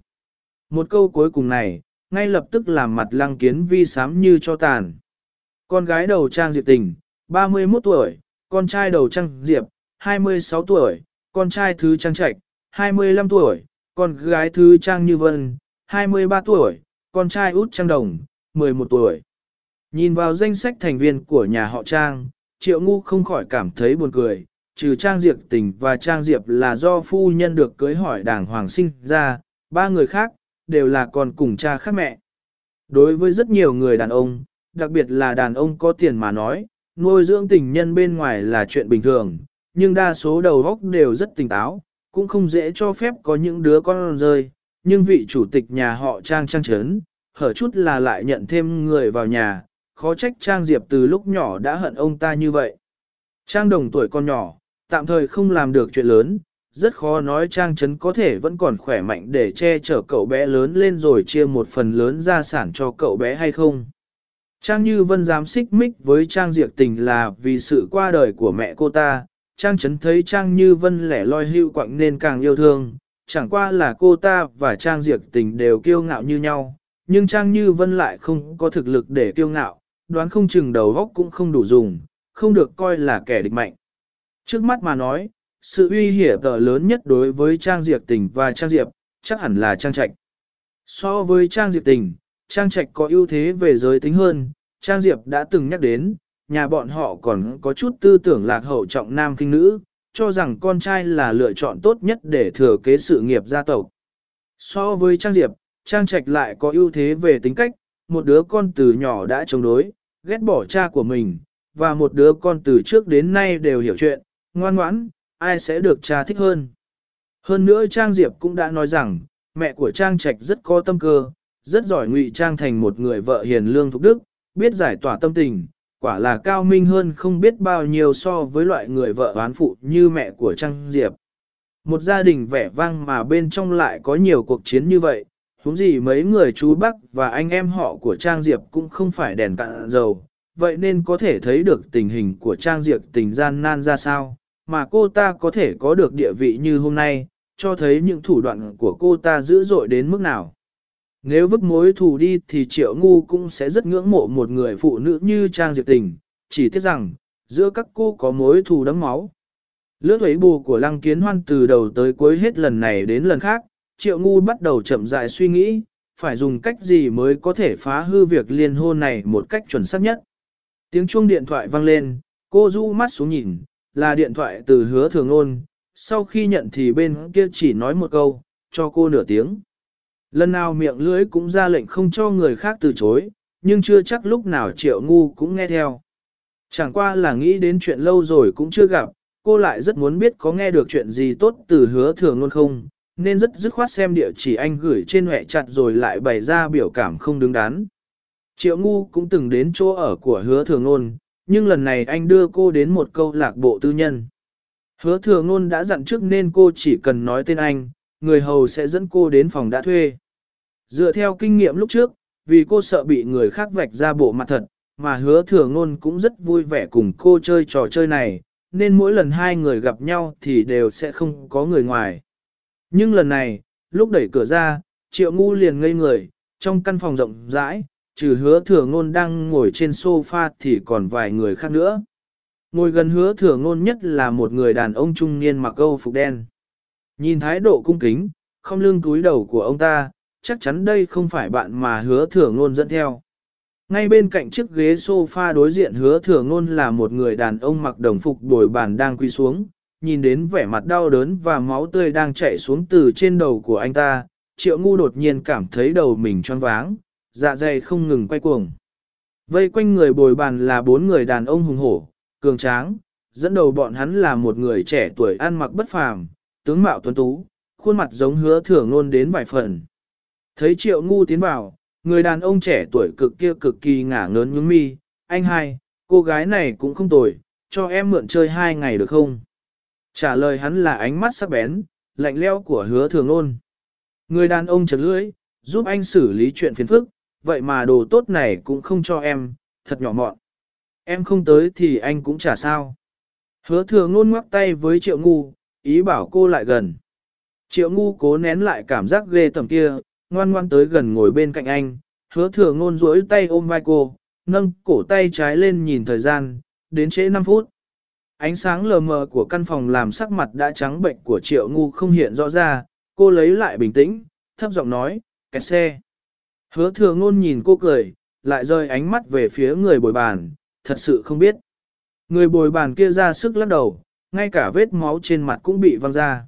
Một câu cuối cùng này, ngay lập tức làm mặt lăng kiến vi sám như cho tàn. Con gái đầu Trang Diệp tình, 31 tuổi, con trai đầu Trang Diệp, 26 tuổi, con trai thứ Trang Trạch, 25 tuổi, con gái thứ Trang Như Vân, 23 tuổi, con trai út Trang Đồng, 11 tuổi. Nhìn vào danh sách thành viên của nhà họ Trang, Triệu Ngu không khỏi cảm thấy buồn cười, trừ Trang Diệp tình và Trang Diệp là do phu nhân được cưới hỏi đảng hoàng sinh ra, ba người khác, đều là con cùng cha khác mẹ. Đối với rất nhiều người đàn ông, đặc biệt là đàn ông có tiền mà nói, nuôi dưỡng tình nhân bên ngoài là chuyện bình thường, nhưng đa số đầu óc đều rất tỉnh táo, cũng không dễ cho phép có những đứa con rơi, nhưng vị chủ tịch nhà họ Trang Trang Trấn, hở chút là lại nhận thêm người vào nhà, khó trách Trang Diệp từ lúc nhỏ đã hận ông ta như vậy. Trang đồng tuổi con nhỏ, tạm thời không làm được chuyện lớn, rất khó nói Trang Trấn có thể vẫn còn khỏe mạnh để che chở cậu bé lớn lên rồi chia một phần lớn gia sản cho cậu bé hay không. Trang Như Vân dám xích mích với Trang Diệp tình là vì sự qua đời của mẹ cô ta, Trang Trấn thấy Trang Như Vân lẻ loi hưu quặng nên càng yêu thương, chẳng qua là cô ta và Trang Diệp tình đều kiêu ngạo như nhau, nhưng Trang Như Vân lại không có thực lực để kiêu ngạo, đoán không chừng đầu góc cũng không đủ dùng, không được coi là kẻ địch mạnh. Trước mắt mà nói, sự uy hiểm tờ lớn nhất đối với Trang Diệp tình và Trang Diệp, chắc hẳn là Trang Trạch. So với Trang Diệp tình, Trang Trạch có ưu thế về giới tính hơn, Trang Diệp đã từng nhắc đến, nhà bọn họ còn có chút tư tưởng lạc hậu trọng nam kinh nữ, cho rằng con trai là lựa chọn tốt nhất để thừa kế sự nghiệp gia tộc. So với Trang Diệp, Trang Trạch lại có ưu thế về tính cách, một đứa con từ nhỏ đã chống đối, ghét bỏ cha của mình, và một đứa con từ trước đến nay đều hiểu chuyện, ngoan ngoãn, ai sẽ được cha thích hơn. Hơn nữa Trang Diệp cũng đã nói rằng, mẹ của Trang Trạch rất có tâm cơ, rất giỏi ngụy trang thành một người vợ hiền lương thục đức, biết giải tỏa tâm tình, quả là cao minh hơn không biết bao nhiêu so với loại người vợ oán phụ như mẹ của Trang Diệp. Một gia đình vẻ vang mà bên trong lại có nhiều cuộc chiến như vậy, huống gì mấy người chú bác và anh em họ của Trang Diệp cũng không phải đèn cạn dầu, vậy nên có thể thấy được tình hình của Trang Diệp tình gian nan ra sao, mà cô ta có thể có được địa vị như hôm nay, cho thấy những thủ đoạn của cô ta dữ dội đến mức nào. Nếu vứt mối thù đi thì triệu ngu cũng sẽ rất ngưỡng mộ một người phụ nữ như Trang Diệp Tình, chỉ tiếc rằng, giữa các cô có mối thù đấm máu. Lướt ấy bù của lăng kiến hoan từ đầu tới cuối hết lần này đến lần khác, triệu ngu bắt đầu chậm rãi suy nghĩ, phải dùng cách gì mới có thể phá hư việc liên hôn này một cách chuẩn xác nhất. Tiếng chuông điện thoại vang lên, cô du mắt xuống nhìn, là điện thoại từ hứa thường ôn, sau khi nhận thì bên kia chỉ nói một câu, cho cô nửa tiếng. Lần nào miệng lưỡi cũng ra lệnh không cho người khác từ chối, nhưng chưa chắc lúc nào triệu ngu cũng nghe theo. Chẳng qua là nghĩ đến chuyện lâu rồi cũng chưa gặp, cô lại rất muốn biết có nghe được chuyện gì tốt từ hứa thường luôn không, nên rất dứt khoát xem địa chỉ anh gửi trên hệ chặt rồi lại bày ra biểu cảm không đứng đắn. Triệu ngu cũng từng đến chỗ ở của hứa thường luôn, nhưng lần này anh đưa cô đến một câu lạc bộ tư nhân. Hứa thường nôn đã dặn trước nên cô chỉ cần nói tên anh, người hầu sẽ dẫn cô đến phòng đã thuê. Dựa theo kinh nghiệm lúc trước, vì cô sợ bị người khác vạch ra bộ mặt thật, mà hứa thừa ngôn cũng rất vui vẻ cùng cô chơi trò chơi này, nên mỗi lần hai người gặp nhau thì đều sẽ không có người ngoài. Nhưng lần này, lúc đẩy cửa ra, triệu ngu liền ngây người, trong căn phòng rộng rãi, trừ hứa thừa ngôn đang ngồi trên sofa thì còn vài người khác nữa. Ngồi gần hứa thừa ngôn nhất là một người đàn ông trung niên mặc câu phục đen. Nhìn thái độ cung kính, không lưng túi đầu của ông ta, chắc chắn đây không phải bạn mà hứa thừa ngôn dẫn theo. Ngay bên cạnh chiếc ghế sofa đối diện hứa thừa ngôn là một người đàn ông mặc đồng phục đổi bàn đang quy xuống, nhìn đến vẻ mặt đau đớn và máu tươi đang chảy xuống từ trên đầu của anh ta, triệu ngu đột nhiên cảm thấy đầu mình choáng váng, dạ dày không ngừng quay cuồng. Vây quanh người bồi bàn là bốn người đàn ông hùng hổ, cường tráng, dẫn đầu bọn hắn là một người trẻ tuổi ăn mặc bất phàm, tướng mạo tuấn tú, khuôn mặt giống hứa thừa ngôn đến vài phần. Thấy triệu ngu tiến vào, người đàn ông trẻ tuổi cực kia cực kỳ ngả ngớn nhướng mi, anh hai, cô gái này cũng không tồi, cho em mượn chơi hai ngày được không? Trả lời hắn là ánh mắt sắc bén, lạnh leo của hứa thường ôn. Người đàn ông chật lưỡi, giúp anh xử lý chuyện phiền phức, vậy mà đồ tốt này cũng không cho em, thật nhỏ mọn. Em không tới thì anh cũng chả sao. Hứa thường ngôn ngoắc tay với triệu ngu, ý bảo cô lại gần. Triệu ngu cố nén lại cảm giác ghê tầm kia, ngoan ngoan tới gần ngồi bên cạnh anh, hứa thừa ngôn duỗi tay ôm vai cô, nâng cổ tay trái lên nhìn thời gian, đến trễ 5 phút. Ánh sáng lờ mờ của căn phòng làm sắc mặt đã trắng bệnh của triệu ngu không hiện rõ ra, cô lấy lại bình tĩnh, thấp giọng nói, kẹt xe. Hứa thừa ngôn nhìn cô cười, lại rơi ánh mắt về phía người bồi bàn, thật sự không biết. Người bồi bàn kia ra sức lắc đầu, ngay cả vết máu trên mặt cũng bị văng ra.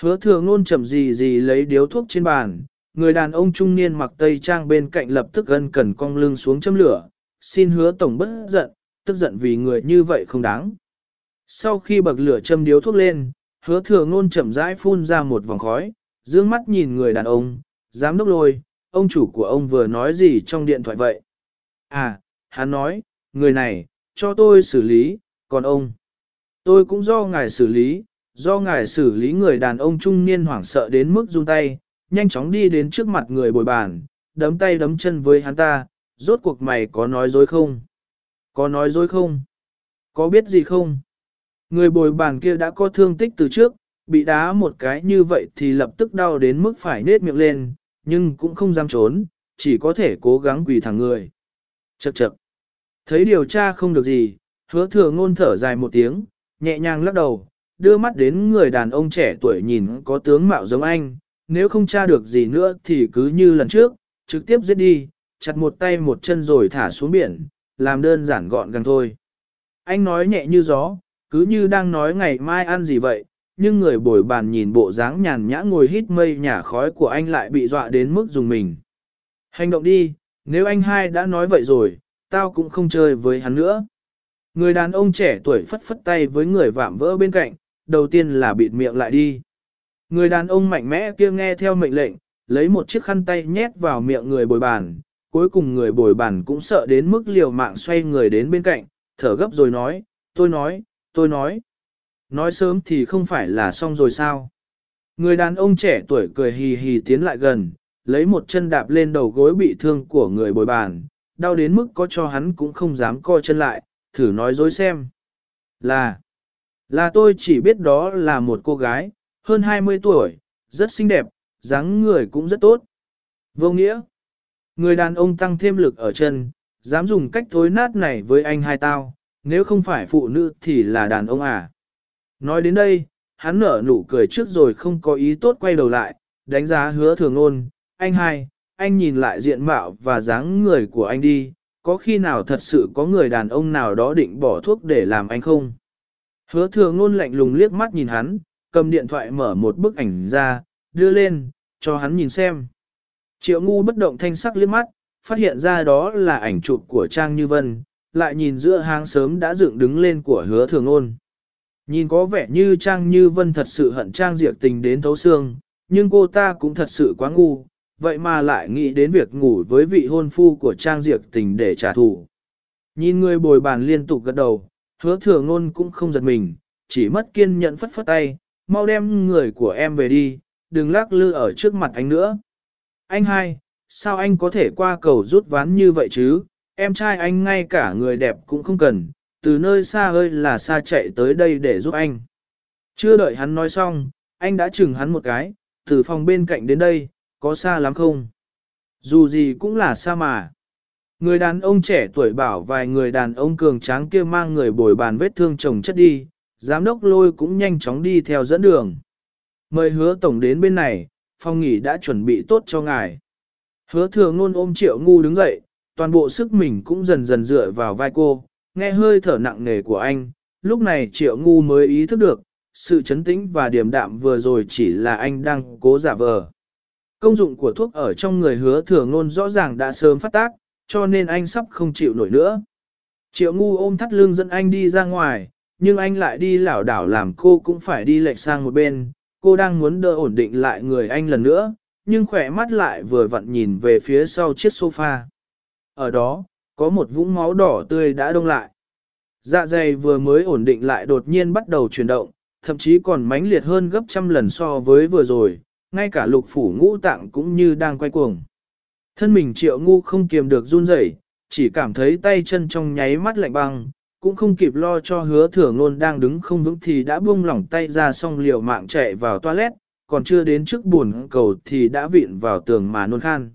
Hứa thừa ngôn chậm gì gì lấy điếu thuốc trên bàn, người đàn ông trung niên mặc tây trang bên cạnh lập tức gân cần cong lưng xuống châm lửa, xin hứa tổng bất giận, tức giận vì người như vậy không đáng. Sau khi bậc lửa châm điếu thuốc lên, hứa thừa ngôn chậm rãi phun ra một vòng khói, dương mắt nhìn người đàn ông, giám đốc lôi, ông chủ của ông vừa nói gì trong điện thoại vậy? À, hắn nói, người này, cho tôi xử lý, còn ông, tôi cũng do ngài xử lý, do ngài xử lý người đàn ông trung niên hoảng sợ đến mức run tay, nhanh chóng đi đến trước mặt người bồi bàn, đấm tay đấm chân với hắn ta, rốt cuộc mày có nói dối không? Có nói dối không? Có biết gì không? Người bồi bàn kia đã có thương tích từ trước, bị đá một cái như vậy thì lập tức đau đến mức phải nết miệng lên, nhưng cũng không dám trốn, chỉ có thể cố gắng quỳ thẳng người. Chậc chậc. Thấy điều tra không được gì, hứa thừa ngôn thở dài một tiếng, nhẹ nhàng lắc đầu, đưa mắt đến người đàn ông trẻ tuổi nhìn có tướng mạo giống anh, nếu không tra được gì nữa thì cứ như lần trước, trực tiếp giết đi, chặt một tay một chân rồi thả xuống biển, làm đơn giản gọn gàng thôi. Anh nói nhẹ như gió, cứ như đang nói ngày mai ăn gì vậy, nhưng người bồi bàn nhìn bộ dáng nhàn nhã ngồi hít mây nhả khói của anh lại bị dọa đến mức dùng mình. Hành động đi, nếu anh hai đã nói vậy rồi, tao cũng không chơi với hắn nữa. Người đàn ông trẻ tuổi phất phất tay với người vạm vỡ bên cạnh, đầu tiên là bịt miệng lại đi. Người đàn ông mạnh mẽ kia nghe theo mệnh lệnh, lấy một chiếc khăn tay nhét vào miệng người bồi bàn, cuối cùng người bồi bàn cũng sợ đến mức liều mạng xoay người đến bên cạnh, thở gấp rồi nói, tôi nói, tôi nói. Nói sớm thì không phải là xong rồi sao. Người đàn ông trẻ tuổi cười hì hì tiến lại gần, lấy một chân đạp lên đầu gối bị thương của người bồi bàn, đau đến mức có cho hắn cũng không dám co chân lại, thử nói dối xem. Là, là tôi chỉ biết đó là một cô gái, hơn 20 tuổi, rất xinh đẹp, dáng người cũng rất tốt. Vô nghĩa, người đàn ông tăng thêm lực ở chân, dám dùng cách thối nát này với anh hai tao, nếu không phải phụ nữ thì là đàn ông à. Nói đến đây, hắn nở nụ cười trước rồi không có ý tốt quay đầu lại, đánh giá hứa thường ôn, anh hai, anh nhìn lại diện mạo và dáng người của anh đi, có khi nào thật sự có người đàn ông nào đó định bỏ thuốc để làm anh không? Hứa thường ngôn lạnh lùng liếc mắt nhìn hắn, cầm điện thoại mở một bức ảnh ra, đưa lên, cho hắn nhìn xem. Triệu ngu bất động thanh sắc liếc mắt, phát hiện ra đó là ảnh chụp của Trang Như Vân, lại nhìn giữa hang sớm đã dựng đứng lên của hứa thường ngôn. Nhìn có vẻ như Trang Như Vân thật sự hận Trang Diệp tình đến thấu xương, nhưng cô ta cũng thật sự quá ngu, vậy mà lại nghĩ đến việc ngủ với vị hôn phu của Trang Diệp tình để trả thù. Nhìn người bồi bàn liên tục gật đầu, hứa thừa ngôn cũng không giật mình, chỉ mất kiên nhẫn phất phất tay, mau đem người của em về đi, đừng lắc lư ở trước mặt anh nữa. Anh hai, sao anh có thể qua cầu rút ván như vậy chứ, em trai anh ngay cả người đẹp cũng không cần, từ nơi xa hơi là xa chạy tới đây để giúp anh. Chưa đợi hắn nói xong, anh đã chừng hắn một cái, từ phòng bên cạnh đến đây, có xa lắm không? Dù gì cũng là xa mà. Người đàn ông trẻ tuổi bảo vài người đàn ông cường tráng kia mang người bồi bàn vết thương chồng chất đi, giám đốc lôi cũng nhanh chóng đi theo dẫn đường. Mời hứa tổng đến bên này, phòng nghỉ đã chuẩn bị tốt cho ngài. Hứa thừa ngôn ôm triệu ngu đứng dậy, toàn bộ sức mình cũng dần dần dựa vào vai cô, nghe hơi thở nặng nề của anh, lúc này triệu ngu mới ý thức được, sự chấn tĩnh và điềm đạm vừa rồi chỉ là anh đang cố giả vờ. Công dụng của thuốc ở trong người hứa thừa ngôn rõ ràng đã sớm phát tác, cho nên anh sắp không chịu nổi nữa. Triệu ngu ôm thắt lưng dẫn anh đi ra ngoài, nhưng anh lại đi lảo đảo làm cô cũng phải đi lệch sang một bên, cô đang muốn đỡ ổn định lại người anh lần nữa, nhưng khỏe mắt lại vừa vặn nhìn về phía sau chiếc sofa. Ở đó, có một vũng máu đỏ tươi đã đông lại. Dạ dày vừa mới ổn định lại đột nhiên bắt đầu chuyển động, thậm chí còn mãnh liệt hơn gấp trăm lần so với vừa rồi, ngay cả lục phủ ngũ tạng cũng như đang quay cuồng. Thân mình triệu ngu không kiềm được run rẩy, chỉ cảm thấy tay chân trong nháy mắt lạnh băng, cũng không kịp lo cho hứa thừa ngôn đang đứng không vững thì đã buông lỏng tay ra xong liều mạng chạy vào toilet, còn chưa đến trước buồn cầu thì đã vịn vào tường mà nôn khan.